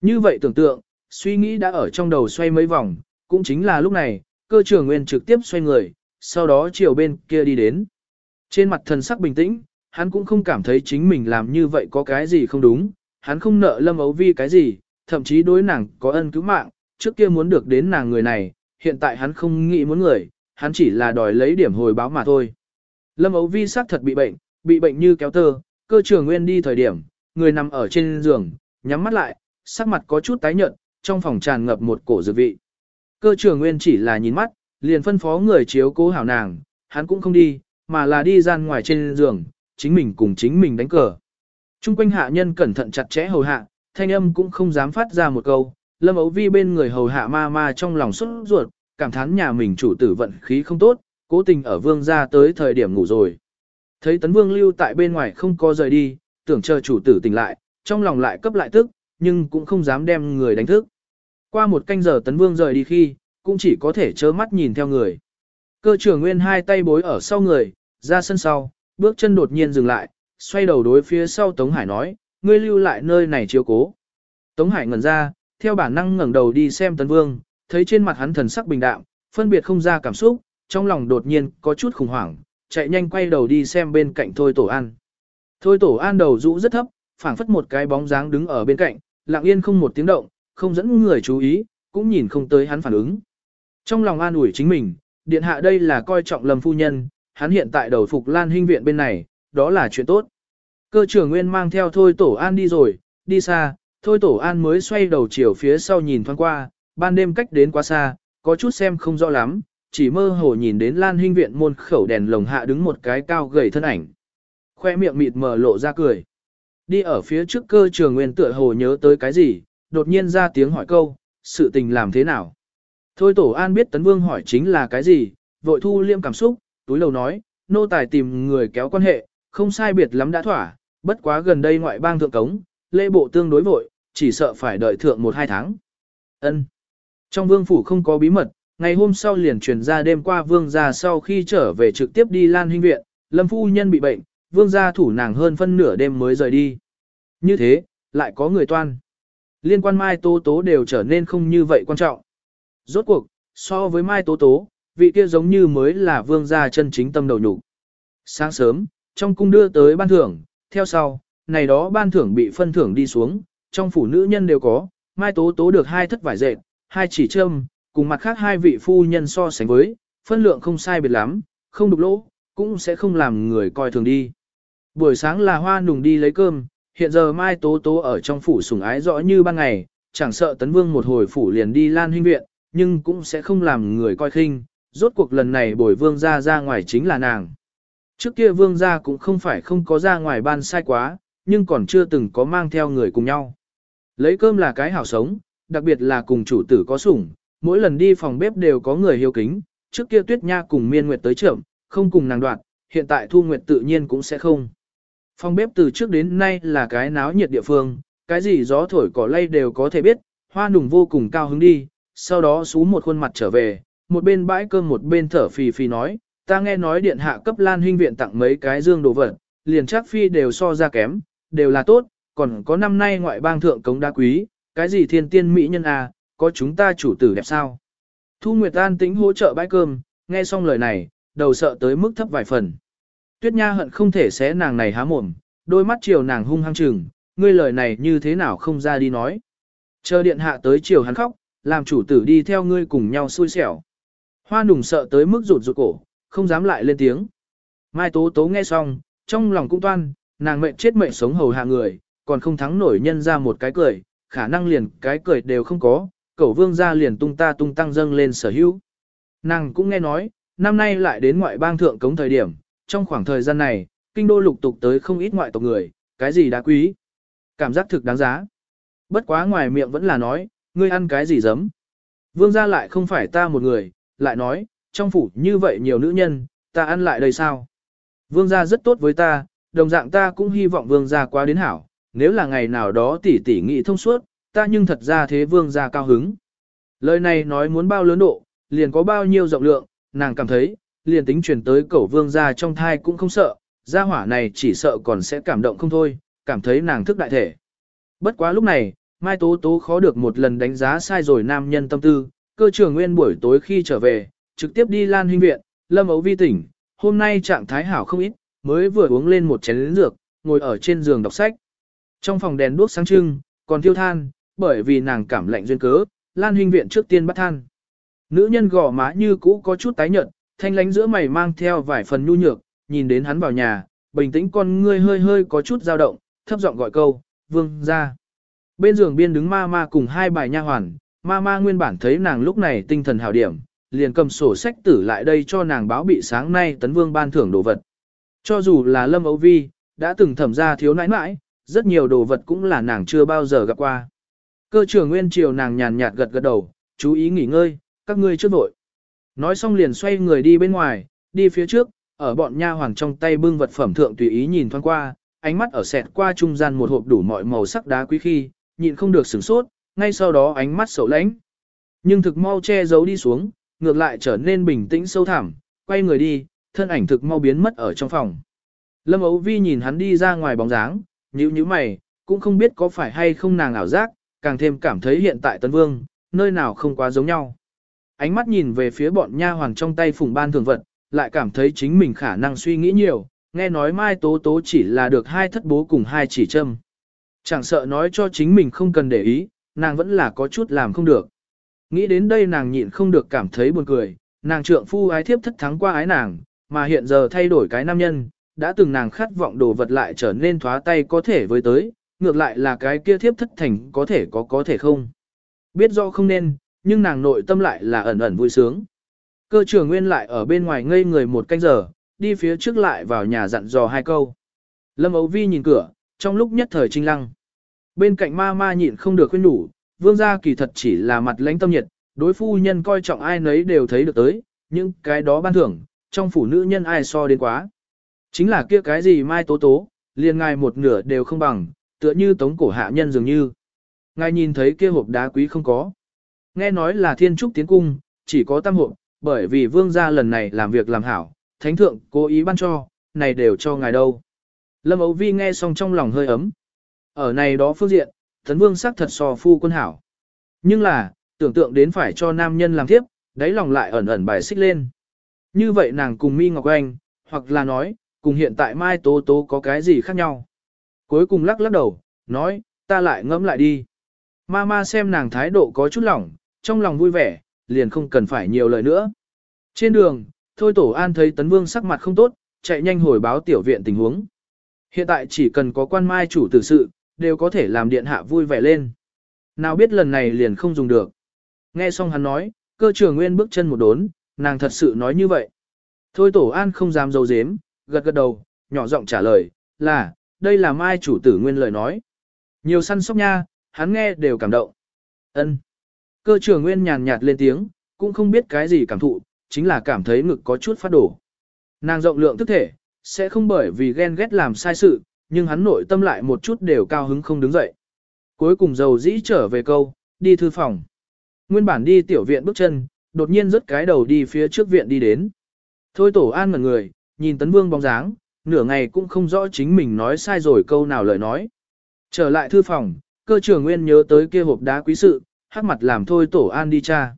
Speaker 1: Như vậy tưởng tượng, suy nghĩ đã ở trong đầu xoay mấy vòng, cũng chính là lúc này, cơ trưởng nguyên trực tiếp xoay người, sau đó chiều bên kia đi đến. Trên mặt thần sắc bình tĩnh, hắn cũng không cảm thấy chính mình làm như vậy có cái gì không đúng, hắn không nợ Lâm Ấu Vi cái gì, thậm chí đối nàng có ân cứu mạng, trước kia muốn được đến nàng người này, hiện tại hắn không nghĩ muốn người, hắn chỉ là đòi lấy điểm hồi báo mà thôi. Lâm Ấu Vi xác thật bị bệnh, bị bệnh như kéo tơ, cơ trường nguyên đi thời điểm, người nằm ở trên giường, nhắm mắt lại, sắc mặt có chút tái nhợt, trong phòng tràn ngập một cổ dược vị. Cơ trường nguyên chỉ là nhìn mắt, liền phân phó người chiếu cố hảo nàng, hắn cũng không đi, mà là đi ra ngoài trên giường, chính mình cùng chính mình đánh cờ. Trung quanh hạ nhân cẩn thận chặt chẽ hầu hạ, thanh âm cũng không dám phát ra một câu, lâm ấu vi bên người hầu hạ ma ma trong lòng xuất ruột, cảm thán nhà mình chủ tử vận khí không tốt, cố tình ở vương ra tới thời điểm ngủ rồi. Thấy tấn vương lưu tại bên ngoài không có rời đi, tưởng chờ chủ tử tỉnh lại, trong lòng lại cấp lại tức, nhưng cũng không dám đem người đánh thức. Qua một canh giờ tấn vương rời đi khi, cũng chỉ có thể chớ mắt nhìn theo người. Cơ trưởng nguyên hai tay bối ở sau người, ra sân sau, bước chân đột nhiên dừng lại, xoay đầu đối phía sau Tống Hải nói, ngươi lưu lại nơi này chiếu cố. Tống Hải ngẩn ra, theo bản năng ngẩng đầu đi xem tấn vương, thấy trên mặt hắn thần sắc bình đạm, phân biệt không ra cảm xúc, trong lòng đột nhiên có chút khủng hoảng, chạy nhanh quay đầu đi xem bên cạnh Thôi Tổ An. Thôi Tổ An đầu rũ rất thấp, phảng phất một cái bóng dáng đứng ở bên cạnh, lặng yên không một tiếng động, không dẫn người chú ý, cũng nhìn không tới hắn phản ứng. Trong lòng an ủi chính mình, điện hạ đây là coi trọng Lâm phu nhân, hắn hiện tại đầu phục Lan Hinh viện bên này, đó là chuyện tốt. Cơ trưởng Nguyên mang theo Thôi Tổ An đi rồi, đi xa, Thôi Tổ An mới xoay đầu chiều phía sau nhìn thoáng qua, ban đêm cách đến quá xa, có chút xem không rõ lắm, chỉ mơ hồ nhìn đến Lan Hinh viện môn khẩu đèn lồng hạ đứng một cái cao gầy thân ảnh. Khoe miệng mịt mờ lộ ra cười. Đi ở phía trước cơ trường nguyên tựa hồ nhớ tới cái gì, đột nhiên ra tiếng hỏi câu, sự tình làm thế nào? Thôi tổ an biết tấn vương hỏi chính là cái gì, vội thu liêm cảm xúc, túi lầu nói, nô tài tìm người kéo quan hệ, không sai biệt lắm đã thỏa, bất quá gần đây ngoại bang thượng cống, lễ bộ tương đối vội, chỉ sợ phải đợi thượng một hai tháng. Ân. Trong vương phủ không có bí mật, ngày hôm sau liền truyền ra đêm qua vương gia sau khi trở về trực tiếp đi Lan Hinh viện, Lâm phu nhân bị bệnh, vương gia thủ nàng hơn phân nửa đêm mới rời đi. Như thế, lại có người toan. Liên quan Mai Tố Tố đều trở nên không như vậy quan trọng. Rốt cuộc, so với Mai Tố Tố, vị kia giống như mới là vương gia chân chính tâm đầu nhục. Sáng sớm, trong cung đưa tới ban thưởng, theo sau, này đó ban thưởng bị phân thưởng đi xuống, trong phủ nữ nhân đều có, Mai Tố Tố được hai thất vải dệt, hai chỉ trâm, cùng mặt khác hai vị phu nhân so sánh với, phân lượng không sai biệt lắm, không đục lỗ, cũng sẽ không làm người coi thường đi. Buổi sáng là hoa nùng đi lấy cơm, hiện giờ Mai Tố Tố ở trong phủ sủng ái rõ như ban ngày, chẳng sợ Tấn Vương một hồi phủ liền đi lan huynh viện, nhưng cũng sẽ không làm người coi khinh, rốt cuộc lần này bồi vương ra ra ngoài chính là nàng. Trước kia vương gia cũng không phải không có ra ngoài ban sai quá, nhưng còn chưa từng có mang theo người cùng nhau. Lấy cơm là cái hảo sống, đặc biệt là cùng chủ tử có sủng, mỗi lần đi phòng bếp đều có người hiếu kính, trước kia tuyết nha cùng miên nguyệt tới trưởng, không cùng nàng đoạt, hiện tại thu nguyệt tự nhiên cũng sẽ không. Phòng bếp từ trước đến nay là cái náo nhiệt địa phương, cái gì gió thổi cỏ lay đều có thể biết, hoa nùng vô cùng cao hứng đi, sau đó xú một khuôn mặt trở về, một bên bãi cơm một bên thở phì phì nói, ta nghe nói điện hạ cấp lan huynh viện tặng mấy cái dương đồ vật, liền chắc phi đều so ra kém, đều là tốt, còn có năm nay ngoại bang thượng cống đá quý, cái gì thiên tiên mỹ nhân à, có chúng ta chủ tử đẹp sao? Thu Nguyệt An tính hỗ trợ bãi cơm, nghe xong lời này, đầu sợ tới mức thấp vài phần. Tuyết Nha hận không thể xé nàng này há mồm, đôi mắt chiều nàng hung hăng chừng, ngươi lời này như thế nào không ra đi nói. Chờ điện hạ tới chiều hắn khóc, làm chủ tử đi theo ngươi cùng nhau xui xẻo. Hoa nùng sợ tới mức rụt rụt cổ, không dám lại lên tiếng. Mai Tố Tố nghe xong, trong lòng cũng toan, nàng mệnh chết mệnh sống hầu hạ người, còn không thắng nổi nhân ra một cái cười, khả năng liền cái cười đều không có, cẩu vương ra liền tung ta tung tăng dâng lên sở hữu. Nàng cũng nghe nói, năm nay lại đến ngoại bang thượng cống thời điểm, trong khoảng thời gian này, kinh đô lục tục tới không ít ngoại tộc người, cái gì đã quý. Cảm giác thực đáng giá. Bất quá ngoài miệng vẫn là nói, ngươi ăn cái gì dấm. Vương gia lại không phải ta một người, lại nói, trong phủ như vậy nhiều nữ nhân, ta ăn lại đây sao? Vương gia rất tốt với ta, đồng dạng ta cũng hy vọng vương gia quá đến hảo, nếu là ngày nào đó tỷ tỷ nghị thông suốt, ta nhưng thật ra thế vương gia cao hứng. Lời này nói muốn bao lớn độ, liền có bao nhiêu rộng lượng, nàng cảm thấy, liền tính truyền tới cẩu vương gia trong thai cũng không sợ, gia hỏa này chỉ sợ còn sẽ cảm động không thôi, cảm thấy nàng thức đại thể. Bất quá lúc này, Mai Tố Tố khó được một lần đánh giá sai rồi nam nhân tâm tư, cơ trưởng nguyên buổi tối khi trở về, trực tiếp đi Lan Huynh Viện, Lâm Ấu Vi tỉnh, hôm nay trạng thái hảo không ít, mới vừa uống lên một chén lĩnh dược, ngồi ở trên giường đọc sách. Trong phòng đèn đuốc sáng trưng, còn thiêu than, bởi vì nàng cảm lạnh duyên cớ, Lan Hinh Viện trước tiên bắt than. Nữ nhân gò má như cũ có chút tái nhợt, thanh lánh giữa mày mang theo vài phần nhu nhược, nhìn đến hắn vào nhà, bình tĩnh con ngươi hơi hơi có chút dao động, thấp giọng gọi câu, vương gia. Bên giường biên đứng ma ma cùng hai bài nha hoàn, ma ma nguyên bản thấy nàng lúc này tinh thần hào điểm, liền cầm sổ sách tử lại đây cho nàng báo bị sáng nay tấn vương ban thưởng đồ vật. Cho dù là Lâm Âu Vi, đã từng thẩm ra thiếu nãi nãi, rất nhiều đồ vật cũng là nàng chưa bao giờ gặp qua. Cơ trưởng nguyên triều nàng nhàn nhạt gật gật đầu, chú ý nghỉ ngơi, các ngươi chưa vội. Nói xong liền xoay người đi bên ngoài, đi phía trước, ở bọn nha hoàng trong tay bưng vật phẩm thượng tùy ý nhìn thoáng qua, ánh mắt ở sẹt qua trung gian một hộp đủ mọi màu sắc đá quý khi, nhịn không được sửng sốt, ngay sau đó ánh mắt sầu lãnh. Nhưng thực mau che giấu đi xuống, ngược lại trở nên bình tĩnh sâu thẳm, quay người đi, thân ảnh thực mau biến mất ở trong phòng. Lâm Ấu Vi nhìn hắn đi ra ngoài bóng dáng, như như mày, cũng không biết có phải hay không nàng ảo giác, càng thêm cảm thấy hiện tại Tân Vương, nơi nào không quá giống nhau. Ánh mắt nhìn về phía bọn nha hoàng trong tay phùng ban thường vật, lại cảm thấy chính mình khả năng suy nghĩ nhiều, nghe nói Mai Tố Tố chỉ là được hai thất bố cùng hai chỉ châm. Chẳng sợ nói cho chính mình không cần để ý, nàng vẫn là có chút làm không được. Nghĩ đến đây nàng nhịn không được cảm thấy buồn cười, nàng trượng phu ái thiếp thất thắng qua ái nàng, mà hiện giờ thay đổi cái nam nhân, đã từng nàng khát vọng đồ vật lại trở nên thoá tay có thể với tới, ngược lại là cái kia thiếp thất thành có thể có có thể không. Biết rõ không nên, nhưng nàng nội tâm lại là ẩn ẩn vui sướng. Cơ trưởng nguyên lại ở bên ngoài ngây người một canh giờ, đi phía trước lại vào nhà dặn dò hai câu. Lâm Âu Vi nhìn cửa, trong lúc nhất thời trinh lăng. Bên cạnh ma ma nhịn không được khuyên đủ, vương gia kỳ thật chỉ là mặt lãnh tâm nhiệt, đối phu nhân coi trọng ai nấy đều thấy được tới, nhưng cái đó ban thưởng, trong phủ nữ nhân ai so đến quá. Chính là kia cái gì mai tố tố, liền ngài một nửa đều không bằng, tựa như tống cổ hạ nhân dường như. Ngài nhìn thấy kia hộp đá quý không có. Nghe nói là thiên trúc tiến cung, chỉ có tam hộp, bởi vì vương gia lần này làm việc làm hảo, thánh thượng cố ý ban cho, này đều cho ngài đâu. Lâm Âu Vi nghe xong trong lòng hơi ấm. Ở này đó phương diện, thần vương sắc thật so phu quân hảo. Nhưng là, tưởng tượng đến phải cho nam nhân làm tiếp, đáy lòng lại ẩn ẩn bài xích lên. Như vậy nàng cùng Mi Ngọc Anh, hoặc là nói, cùng hiện tại Mai Tố Tố có cái gì khác nhau. Cuối cùng lắc lắc đầu, nói, ta lại ngẫm lại đi. Mama xem nàng thái độ có chút lỏng, trong lòng vui vẻ, liền không cần phải nhiều lời nữa. Trên đường, Thôi Tổ An thấy Tấn Vương sắc mặt không tốt, chạy nhanh hồi báo tiểu viện tình huống. Hiện tại chỉ cần có quan mai chủ tử sự, đều có thể làm điện hạ vui vẻ lên. Nào biết lần này liền không dùng được. Nghe xong hắn nói, cơ trưởng nguyên bước chân một đốn, nàng thật sự nói như vậy. Thôi Tổ An không dám dấu dếm, gật gật đầu, nhỏ giọng trả lời, là, đây là mai chủ tử nguyên lời nói. Nhiều săn sóc nha, hắn nghe đều cảm động. ân Cơ trưởng nguyên nhàn nhạt lên tiếng, cũng không biết cái gì cảm thụ, chính là cảm thấy ngực có chút phát đổ. Nàng rộng lượng thức thể, sẽ không bởi vì ghen ghét làm sai sự, nhưng hắn nội tâm lại một chút đều cao hứng không đứng dậy. Cuối cùng dầu dĩ trở về câu, đi thư phòng. Nguyên bản đi tiểu viện bước chân, đột nhiên rớt cái đầu đi phía trước viện đi đến. Thôi tổ an ngẩn người, nhìn tấn vương bóng dáng, nửa ngày cũng không rõ chính mình nói sai rồi câu nào lời nói. Trở lại thư phòng, cơ trưởng nguyên nhớ tới kia hộp đá quý sự, hắc mặt làm thôi tổ an đi cha.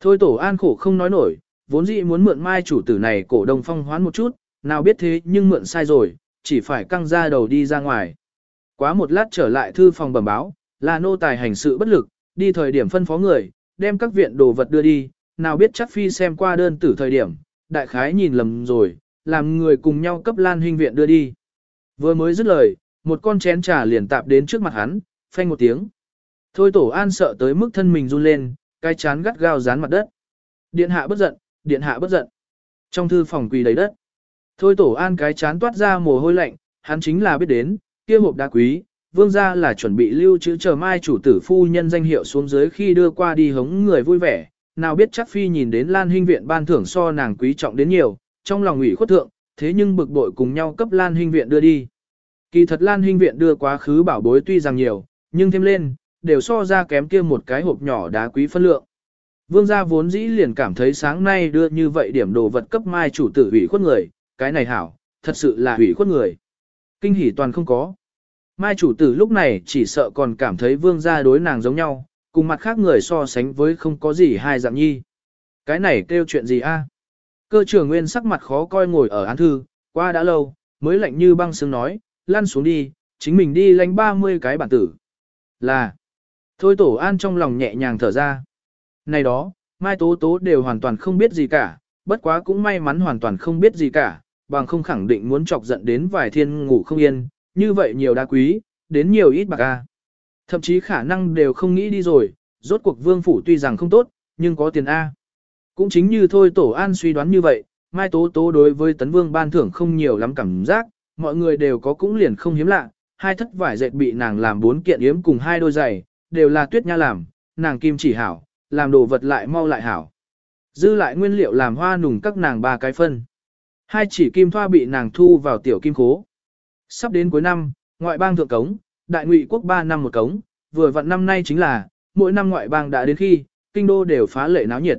Speaker 1: Thôi tổ an khổ không nói nổi, vốn dĩ muốn mượn mai chủ tử này cổ đồng phong hoán một chút, nào biết thế nhưng mượn sai rồi, chỉ phải căng ra đầu đi ra ngoài. Quá một lát trở lại thư phòng bẩm báo, là nô tài hành sự bất lực, đi thời điểm phân phó người, đem các viện đồ vật đưa đi, nào biết chắc phi xem qua đơn tử thời điểm, đại khái nhìn lầm rồi, làm người cùng nhau cấp lan huynh viện đưa đi. Vừa mới dứt lời, một con chén trà liền tạp đến trước mặt hắn, phanh một tiếng. Thôi tổ an sợ tới mức thân mình run lên, cái chán gắt gao dán mặt đất. Điện hạ bất giận, điện hạ bất giận. Trong thư phòng quỳ đầy đất. Thôi tổ an cái chán toát ra mồ hôi lạnh, hắn chính là biết đến, kia hộp đá quý, vương gia là chuẩn bị lưu trữ chờ mai chủ tử phu nhân danh hiệu xuống dưới khi đưa qua đi hống người vui vẻ. Nào biết chắc phi nhìn đến Lan Hinh Viện ban thưởng so nàng quý trọng đến nhiều, trong lòng ủy khuất thượng, thế nhưng bực bội cùng nhau cấp Lan Hinh Viện đưa đi. Kỳ thật Lan Hinh Viện đưa quá khứ bảo bối tuy rằng nhiều, nhưng thêm lên, đều so ra kém kia một cái hộp nhỏ đá quý phân lượng. Vương gia vốn dĩ liền cảm thấy sáng nay đưa như vậy điểm đồ vật cấp mai chủ tử ủy khuất người, cái này hảo, thật sự là ủy khuất người. Kinh hỉ toàn không có. Mai chủ tử lúc này chỉ sợ còn cảm thấy vương gia đối nàng giống nhau, cùng mặt khác người so sánh với không có gì hai dạng nhi. Cái này kêu chuyện gì a? Cơ trưởng nguyên sắc mặt khó coi ngồi ở án thư, qua đã lâu, mới lạnh như băng sương nói, lăn xuống đi, chính mình đi lánh 30 cái bản tử. Là, thôi tổ an trong lòng nhẹ nhàng thở ra. Này đó, Mai Tố Tố đều hoàn toàn không biết gì cả, bất quá cũng may mắn hoàn toàn không biết gì cả, bằng không khẳng định muốn chọc giận đến vài thiên ngủ không yên, như vậy nhiều đá quý, đến nhiều ít bạc a. Thậm chí khả năng đều không nghĩ đi rồi, rốt cuộc vương phủ tuy rằng không tốt, nhưng có tiền A. Cũng chính như thôi tổ an suy đoán như vậy, Mai Tố Tố đối với tấn vương ban thưởng không nhiều lắm cảm giác, mọi người đều có cũng liền không hiếm lạ, hai thất vải dệt bị nàng làm bốn kiện yếm cùng hai đôi giày, đều là tuyết nha làm, nàng kim chỉ hảo, làm đồ vật lại mau lại hảo. Dư lại nguyên liệu làm hoa nùng các nàng ba cái phân. Hai chỉ kim thoa bị nàng thu vào tiểu kim khố. Sắp đến cuối năm, ngoại bang thượng cống, đại ngụy quốc ba năm một cống, vừa vặn năm nay chính là, mỗi năm ngoại bang đã đến khi, kinh đô đều phá lệ náo nhiệt.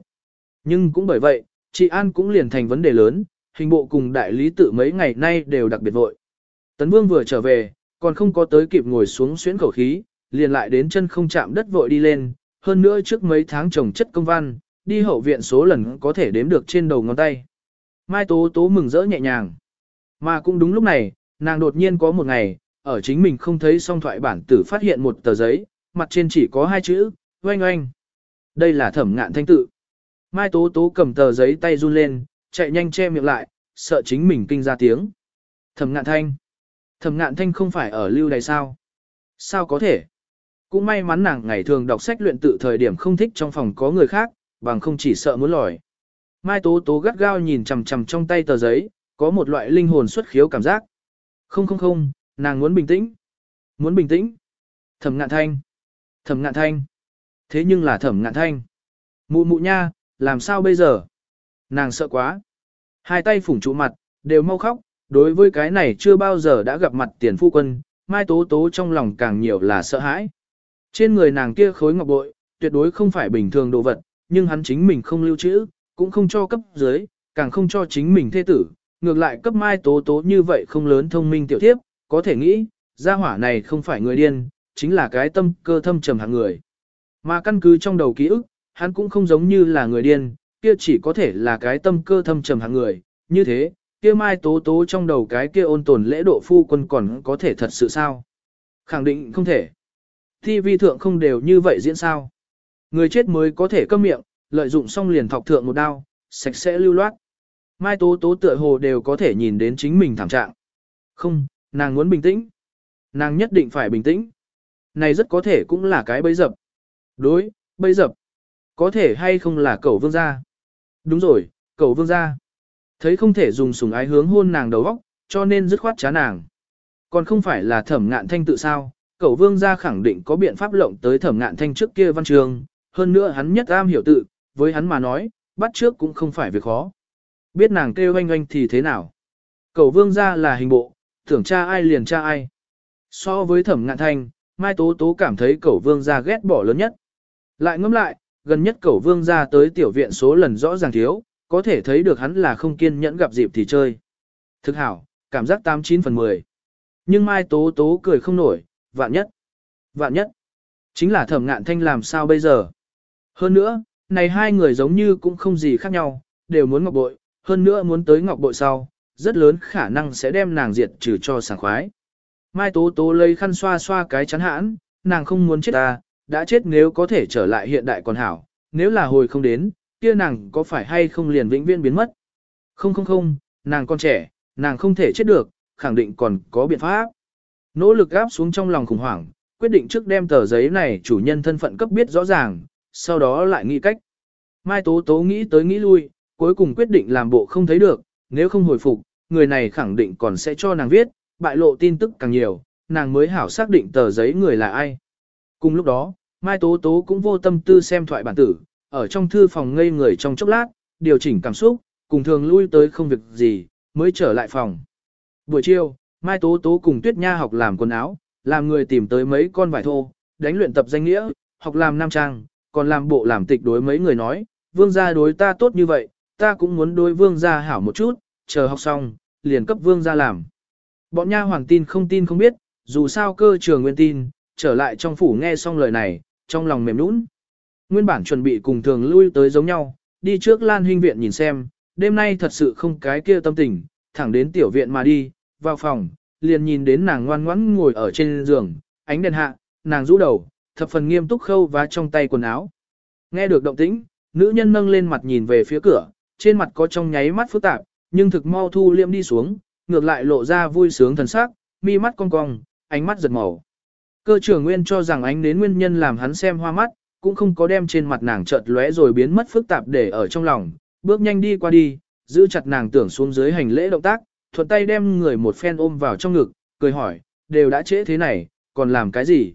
Speaker 1: Nhưng cũng bởi vậy, chị An cũng liền thành vấn đề lớn, hình bộ cùng đại lý tự mấy ngày nay đều đặc biệt vội. Tấn Vương vừa trở về, còn không có tới kịp ngồi xuống xuyến khẩu khí, liền lại đến chân không chạm đất vội đi lên, hơn nữa trước mấy tháng trồng chất công văn, đi hậu viện số lần có thể đếm được trên đầu ngón tay. Mai Tố Tố mừng rỡ nhẹ nhàng. Mà cũng đúng lúc này, nàng đột nhiên có một ngày, ở chính mình không thấy song thoại bản tử phát hiện một tờ giấy, mặt trên chỉ có hai chữ, oanh oanh. Đây là thẩm ngạn thanh tự. Mai Tố Tố cầm tờ giấy tay run lên, chạy nhanh che miệng lại, sợ chính mình kinh ra tiếng. Thẩm ngạn thanh. Thẩm ngạn thanh không phải ở lưu đài sao? Sao có thể? Cũng may mắn nàng ngày thường đọc sách luyện tự thời điểm không thích trong phòng có người khác, bằng không chỉ sợ muốn lòi. Mai Tố Tố gắt gao nhìn chằm chằm trong tay tờ giấy, có một loại linh hồn xuất khiếu cảm giác. Không không không, nàng muốn bình tĩnh. Muốn bình tĩnh. Thẩm ngạn thanh. Thẩm ngạn thanh. Thế nhưng là thẩm ngạn thanh. Mụ mụ nha, làm sao bây giờ? Nàng sợ quá. Hai tay phủng trụ mặt, đều mau khóc, đối với cái này chưa bao giờ đã gặp mặt tiền phu quân, Mai Tố Tố trong lòng càng nhiều là sợ hãi. Trên người nàng kia khối ngọc bội, tuyệt đối không phải bình thường đồ vật, nhưng hắn chính mình không lưu trữ, cũng không cho cấp dưới, càng không cho chính mình thê tử, ngược lại cấp Mai Tố Tố như vậy không lớn thông minh tiểu thiếp, có thể nghĩ, gia hỏa này không phải người điên, chính là cái tâm cơ thâm trầm hạng người. Mà căn cứ trong đầu ký ức, hắn cũng không giống như là người điên, kia chỉ có thể là cái tâm cơ thâm trầm hạng người, như thế, kia mai tố tố trong đầu cái kia ôn tồn lễ độ phu quân còn có thể thật sự sao? Khẳng định không thể. Thi vi thượng không đều như vậy diễn sao? Người chết mới có thể câm miệng, lợi dụng xong liền thọc thượng một đao, sạch sẽ lưu loát. Mai tố tố tựa hồ đều có thể nhìn đến chính mình thảm trạng. Không, nàng muốn bình tĩnh. Nàng nhất định phải bình tĩnh. Này rất có thể cũng là cái bẫy dập. Đối, bẫy dập. Có thể hay không là cẩu vương gia? Đúng rồi, cẩu vương gia. Thấy không thể dùng sùng ái hướng hôn nàng đầu óc, cho nên dứt khoát trá nàng. Còn không phải là thẩm ngạn thanh tự sao, cẩu vương gia khẳng định có biện pháp lộng tới thẩm ngạn thanh trước kia văn trường, hơn nữa hắn nhất am hiểu tự, với hắn mà nói, bắt trước cũng không phải việc khó. Biết nàng kêu oanh oanh thì thế nào? Cẩu vương gia là hình bộ, tưởng cha ai liền cha ai. So với thẩm ngạn thanh, Mai Tố Tố cảm thấy cẩu vương gia ghét bỏ lớn nhất. Lại ngẫm lại, gần nhất cẩu vương ra tới tiểu viện số lần rõ ràng thiếu, có thể thấy được hắn là không kiên nhẫn gặp dịp thì chơi. Thực hảo, cảm giác 89 phần 10. Nhưng Mai Tố Tố cười không nổi, vạn nhất. Vạn nhất. Chính là thẩm ngạn thanh làm sao bây giờ. Hơn nữa, này hai người giống như cũng không gì khác nhau, đều muốn ngọc bội, hơn nữa muốn tới ngọc bội sau, rất lớn khả năng sẽ đem nàng diệt trừ cho sảng khoái. Mai Tố Tố lấy khăn xoa xoa cái chắn hãn, nàng không muốn chết ta, đã chết nếu có thể trở lại hiện đại còn hảo, nếu là hồi không đến, kia nàng có phải hay không liền vĩnh viễn biến mất. Không không không, nàng còn trẻ, nàng không thể chết được, khẳng định còn có biện pháp. Nỗ lực gáp xuống trong lòng khủng hoảng, quyết định trước đem tờ giấy này chủ nhân thân phận cấp biết rõ ràng, sau đó lại nghĩ cách. Mai Tố Tố nghĩ tới nghĩ lui, cuối cùng quyết định làm bộ không thấy được, nếu không hồi phục, người này khẳng định còn sẽ cho nàng viết, bại lộ tin tức càng nhiều, nàng mới hảo xác định tờ giấy người là ai. Cùng lúc đó, Mai Tố Tố cũng vô tâm tư xem thoại bản tử, ở trong thư phòng ngây người trong chốc lát, điều chỉnh cảm xúc, cùng thường lui tới không việc gì, mới trở lại phòng. Buổi chiều, Mai Tố Tố cùng Tuyết Nha học làm quần áo, làm người tìm tới mấy con vải thô, đánh luyện tập danh nghĩa, học làm nam trang, còn làm bộ làm tịch đối mấy người nói, vương gia đối ta tốt như vậy, ta cũng muốn đối vương gia hảo một chút, chờ học xong, liền cấp vương gia làm. Bọn nha hoàng tin không tin không biết, dù sao cơ trường nguyên tin, trở lại trong phủ nghe xong lời này, trong lòng mềm nũng. Nguyên bản chuẩn bị cùng thường lui tới giống nhau, đi trước Lan Huynh viện nhìn xem, đêm nay thật sự không cái kia tâm tình, thẳng đến tiểu viện mà đi, vào phòng, liền nhìn đến nàng ngoan ngoãn ngồi ở trên giường, ánh đèn hạ, nàng rũ đầu, thập phần nghiêm túc khâu vá trong tay quần áo. Nghe được động tĩnh, nữ nhân nâng lên mặt nhìn về phía cửa, trên mặt có trong nháy mắt phức tạp, nhưng thực mau thu liêm đi xuống, ngược lại lộ ra vui sướng thần sắc, mi mắt cong cong, ánh mắt giật màu. Cơ trưởng nguyên cho rằng ánh đến nguyên nhân làm hắn xem hoa mắt, cũng không có đem trên mặt nàng chợt lóe rồi biến mất phức tạp để ở trong lòng, bước nhanh đi qua đi, giữ chặt nàng tưởng xuống dưới hành lễ động tác, thuận tay đem người một phen ôm vào trong ngực, cười hỏi, đều đã trễ thế này, còn làm cái gì?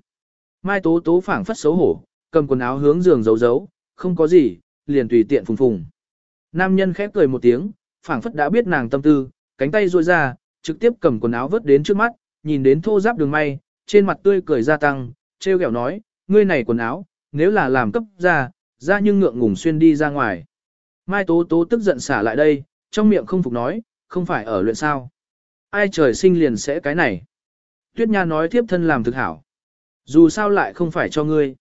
Speaker 1: Mai tố tố phảng phất xấu hổ, cầm quần áo hướng giường giấu giấu, không có gì, liền tùy tiện phùng phùng. Nam nhân khép cười một tiếng, phảng phất đã biết nàng tâm tư, cánh tay duỗi ra, trực tiếp cầm quần áo vớt đến trước mắt, nhìn đến thô giáp đường may, trên mặt tươi cười gia tăng, treo kẹo nói, ngươi này quần áo, nếu là làm cấp ra, ra nhưng ngượng ngùng xuyên đi ra ngoài. Mai Tố Tố tức giận xả lại đây, trong miệng không phục nói, không phải ở luyện sao. Ai trời sinh liền sẽ cái này. Tuyết Nha nói tiếp thân làm thực hảo. Dù sao lại không phải cho ngươi.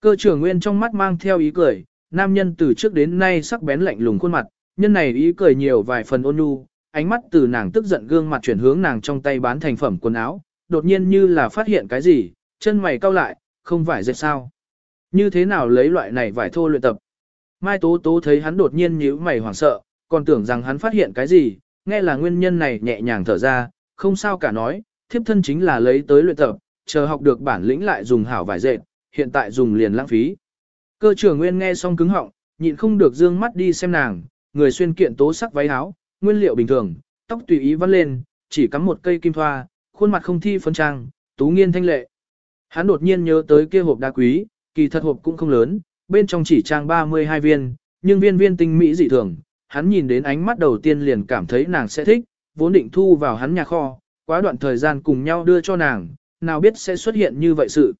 Speaker 1: Cơ trưởng nguyên trong mắt mang theo ý cười, nam nhân từ trước đến nay sắc bén lạnh lùng khuôn mặt, nhân này ý cười nhiều vài phần ôn nhu, ánh mắt từ nàng tức giận gương mặt chuyển hướng nàng trong tay bán thành phẩm quần áo, đột nhiên như là phát hiện cái gì, chân mày cau lại, không phải dệt sao. Như thế nào lấy loại này vải thô luyện tập. Mai Tố Tố thấy hắn đột nhiên nhíu mày hoảng sợ, còn tưởng rằng hắn phát hiện cái gì, nghe là nguyên nhân này nhẹ nhàng thở ra, không sao cả nói, thiếp thân chính là lấy tới luyện tập, chờ học được bản lĩnh lại dùng hảo vải dệt, hiện tại dùng liền lãng phí. Cơ trưởng nguyên nghe xong cứng họng, nhịn không được dương mắt đi xem nàng, người xuyên kiện tố sắc váy áo, nguyên liệu bình thường, tóc tùy ý vắt lên, chỉ cắm một cây kim thoa, khuôn mặt không thi phân trang, tú nghiên thanh lệ. Hắn đột nhiên nhớ tới kia hộp đá quý, kỳ thật hộp cũng không lớn, bên trong chỉ trang 32 viên, nhưng viên viên tinh mỹ dị thường, hắn nhìn đến ánh mắt đầu tiên liền cảm thấy nàng sẽ thích, vốn định thu vào hắn nhà kho, quá đoạn thời gian cùng nhau đưa cho nàng, nào biết sẽ xuất hiện như vậy sự.